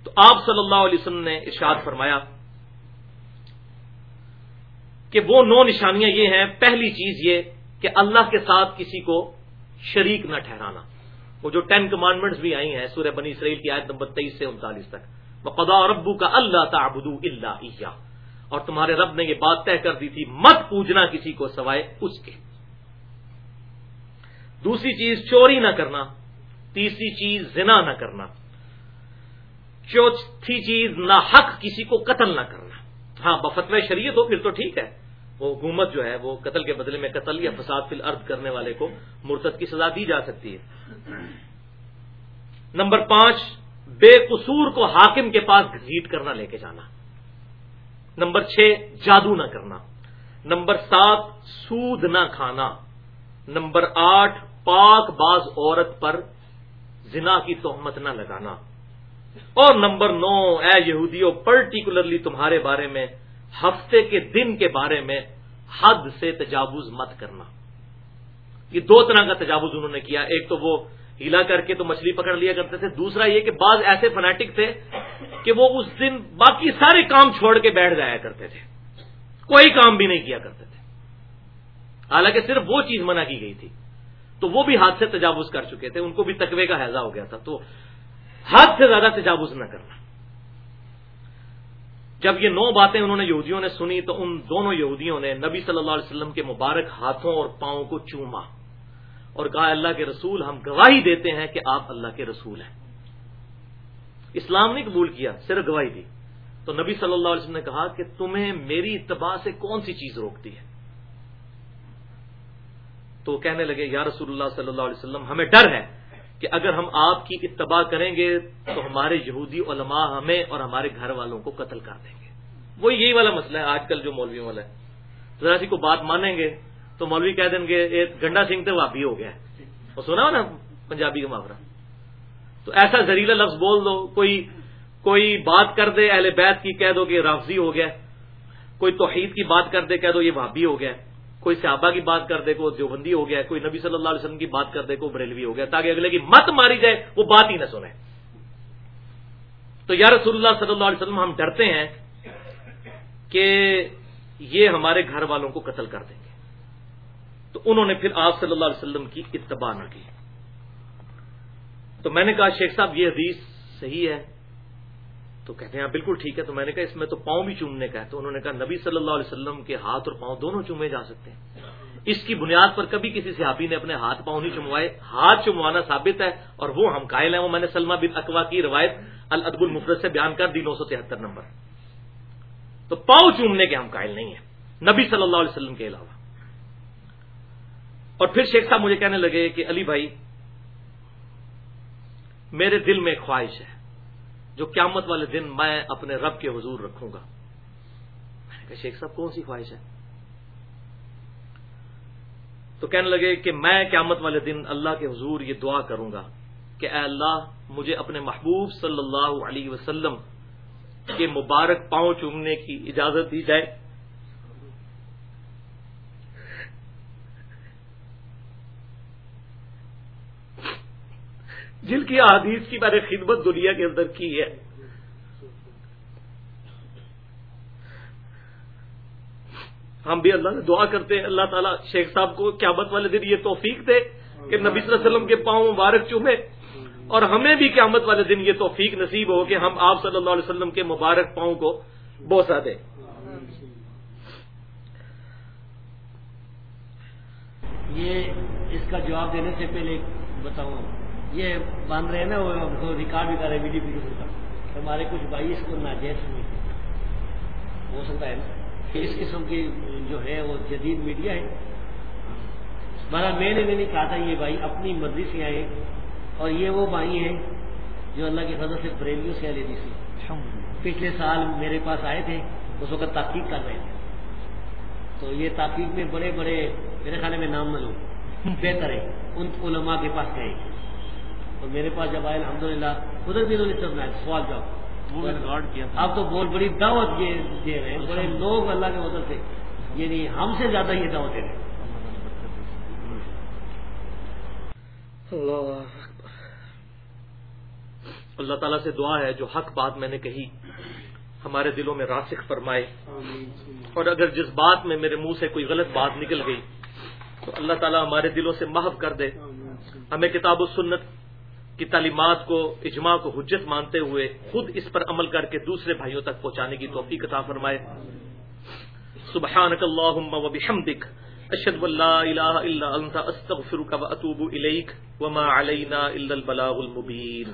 S1: تو آپ صلی اللہ علیہ وسلم نے ارشاد فرمایا کہ وہ نو نشانیاں یہ ہیں، پہلی چیز یہ کہ اللہ کے ساتھ کسی کو شریک نہ ٹھہرانا۔ وہ جو ٹین کمانڈمنٹس بھی آئی ہیں، سورہ بنی اسرائیل کی آیت نمبر تیئیس سے انتالیس تک۔ بقدا ربو کا اللہ تعبدو اللہ اور تمہارے رب نے یہ بات طے کر دی تھی، مت پوجنا کسی کو سوائے اس کے۔ دوسری چیز، چوری نہ کرنا۔ تیسری چیز، زنا نہ کرنا۔ چوتھی چیز نہ حق کسی کو قتل نہ کرنا۔ ہاں بفتو شریعت ہو، پھر تو ٹھیک ہے۔ وہ حکومت جو ہے، وہ قتل کے بدلے میں قتل یا فساد فی الارض کرنے والے کو مرتد کی سزا دی جا سکتی ہے۔ نمبر پانچ، بے قصور کو حاکم کے پاس گھسیٹ کرنا لے کے جانا۔ نمبر چھ، جادو نہ کرنا۔ نمبر سات، سود نہ کھانا۔ نمبر آٹھ، پاک باز عورت پر زنا کی تہمت نہ لگانا۔ اور نمبر نو، اے یہودیوں، پرٹیکولرلی تمہارے بارے میں، ہفتے کے دن کے بارے میں حد سے تجاوز مت کرنا۔ یہ دو طرح کا تجاوز انہوں نے کیا۔ ایک تو وہ ہیلا کر کے تو مچھلی پکڑ لیا کرتے تھے۔ دوسرا یہ کہ بعض ایسے فنیٹک تھے کہ وہ اس دن باقی سارے کام چھوڑ کے بیٹھ جایا کرتے تھے۔ کوئی کام بھی نہیں کیا کرتے تھے۔ حالانکہ صرف وہ چیز منع کی گئی تھی۔ تو وہ بھی ہاتھ سے تجاوز کر چکے تھے۔ ان کو بھی تقوی کا حیضہ ہو گیا تھا۔ تو حد سے زیادہ تجاوز نہ کرنا۔ جب یہ نو باتیں انہوں نے یہودیوں نے سنی تو ان دونوں یہودیوں نے نبی صلی اللہ علیہ وسلم کے مبارک ہاتھوں اور پاؤں کو چوما۔ اور کہا اللہ کے رسول ہم گواہی دیتے ہیں کہ آپ اللہ کے رسول ہیں۔ اسلام نے قبول کیا، صرف گواہی دی۔ تو نبی صلی اللہ علیہ وسلم نے کہا کہ تمہیں میری اتباع سے کون سی چیز روکتی ہے؟ تو کہنے لگے، یا رسول اللہ صلی اللہ علیہ وسلم، ہمیں ڈر ہے کہ اگر ہم آپ کی اتباع کریں گے تو ہمارے یہودی علماء ہمیں اور ہمارے گھر والوں کو قتل کر دیں گے۔ وہ یہی والا مسئلہ ہے، آج کل جو مولویوں والا ہے۔ ذرا سی کو بات مانیں گے تو مولوی کہہ دیں گے گنڈا سنگھ تو وہ بھی ہو گیا وہ سنا ہو نا پنجابی کا محاورہ۔ تو ایسا زہریلا لفظ بول دو، کوئی کوئی بات کر دے، اہل بیت کی کہہ دو کہ رافضی ہو گیا۔ کوئی توحید کی بات کر دے، کہہ دو یہ بھابی ہو گیا۔ کوئی صحابہ کی بات کر دے کو دیوبندی ہو گیا۔ کوئی نبی صلی اللہ علیہ وسلم کی بات کر دے کو بریلوی ہو گیا۔ تاکہ اگلے کی مت ماری جائے، وہ بات ہی نہ سنے۔ تو یا رسول اللہ صلی اللہ علیہ وسلم، ہم ڈرتے ہیں کہ یہ ہمارے گھر والوں کو قتل کر دیں۔ گے تو انہوں نے پھر آپ صلی اللہ علیہ وسلم کی اتباع نہ کی۔ تو میں نے کہا، شیخ صاحب، یہ حدیث صحیح ہے۔ تو کہتے ہیں ہاں، بالکل ٹھیک ہے۔ تو میں نے کہا، اس میں تو پاؤں بھی چومنے کا ہے۔ تو انہوں نے کہا، نبی صلی اللہ علیہ وسلم کے ہاتھ اور پاؤں دونوں چومے جا سکتے ہیں۔ اس کی بنیاد پر کبھی کسی صحابی نے اپنے ہاتھ پاؤں نہیں چموائے۔ ہاتھ چموانا ثابت ہے اور وہ ہم قائل ہیں۔ وہ میں نے سلمہ بن اقوا کی روایت الادب المفرد سے بیان کر دی، نو سو تہتر نمبر۔ تو پاؤں چومنے کے ہم قائل نہیں ہیں۔ نبی صلی اللہ علیہ وسلم کے علاوہ۔ اور پھر شیخ صاحب مجھے کہنے لگے کہ علی بھائی، میرے دل میں خواہش ہے جو قیامت والے دن میں اپنے رب کے حضور رکھوں گا۔ میں نے کہا، شیخ صاحب، کون سی خواہش ہے؟ تو کہنے لگے کہ میں قیامت والے دن اللہ کے حضور یہ دعا کروں گا کہ اے اللہ، مجھے اپنے محبوب صلی اللہ علیہ وسلم کے مبارک پاؤں چومنے کی اجازت دی جائے۔ جن کی حدیث کی میں نے خدمت دنیا کے اندر کی ہے۔ ہم بھی اللہ سے دعا کرتے ہیں، اللہ تعالیٰ شیخ صاحب کو قیامت والے دن یہ توفیق دے کہ نبی صلی اللہ علیہ وسلم کے پاؤں مبارک چومے۔ اور ہمیں بھی قیامت والے دن یہ توفیق نصیب ہو کہ ہم آپ صلی اللہ علیہ وسلم کے مبارک پاؤں کو بوسا دیں۔
S2: یہ اس کا جواب دینے سے پہلے بتاؤں۔ یہ بن رہے ہیں نا وہ ریکارڈ بھی کر رہے ویڈیو ویڈیو کا ہمارے کچھ بھائی اس کو ناجائز سمجھتے ہو سکتا ہے کہ اس قسم کی جو ہے وہ جدید میڈیا ہے۔ بارہ میں نے نہیں کہا تھا یہ بھائی اپنی مرضی سے آئے اور یہ وہ بھائی ہیں جو اللہ کے فضل سے بریلیوں سے لیتی تھی پچھلے سال میرے پاس آئے تھے اس وقت تحقیق کر رہے تھے۔ تو یہ تحقیق میں بڑے بڑے میرے خیال میں نام نہ لو بہتر ہے ان علماء کے پاس گئے۔ تو میرے پاس جب آئے الحمد للہ ادھر بھی انہوں نے سوال جواب۔ کیا آپ تو بہت بڑی دعوت یہ دے رہے ہیں بڑے لوگ اللہ کے ادھر سے یعنی ہم سے زیادہ یہ دعوت دے رہے ہیں۔
S1: اللہ تعالیٰ سے دعا ہے جو حق بات میں نے کہی ہمارے دلوں میں راسخ فرمائے۔ اور اگر جس بات میں میرے منہ سے کوئی غلط بات نکل گئی تو اللہ تعالیٰ ہمارے دلوں سے محف کر دے۔ ہمیں کتاب و سنت کی تعلیمات کو، اجماع کو حجت مانتے ہوئے خود اس پر عمل کر کے دوسرے بھائیوں تک پہنچانے کی توفیق عطا فرمائے۔ سبحانك اللهم وبحمدك اشهد ان لا الہ الا انت، استغفرک و اتوب الیک، وما علینا الا البلاغ المبین۔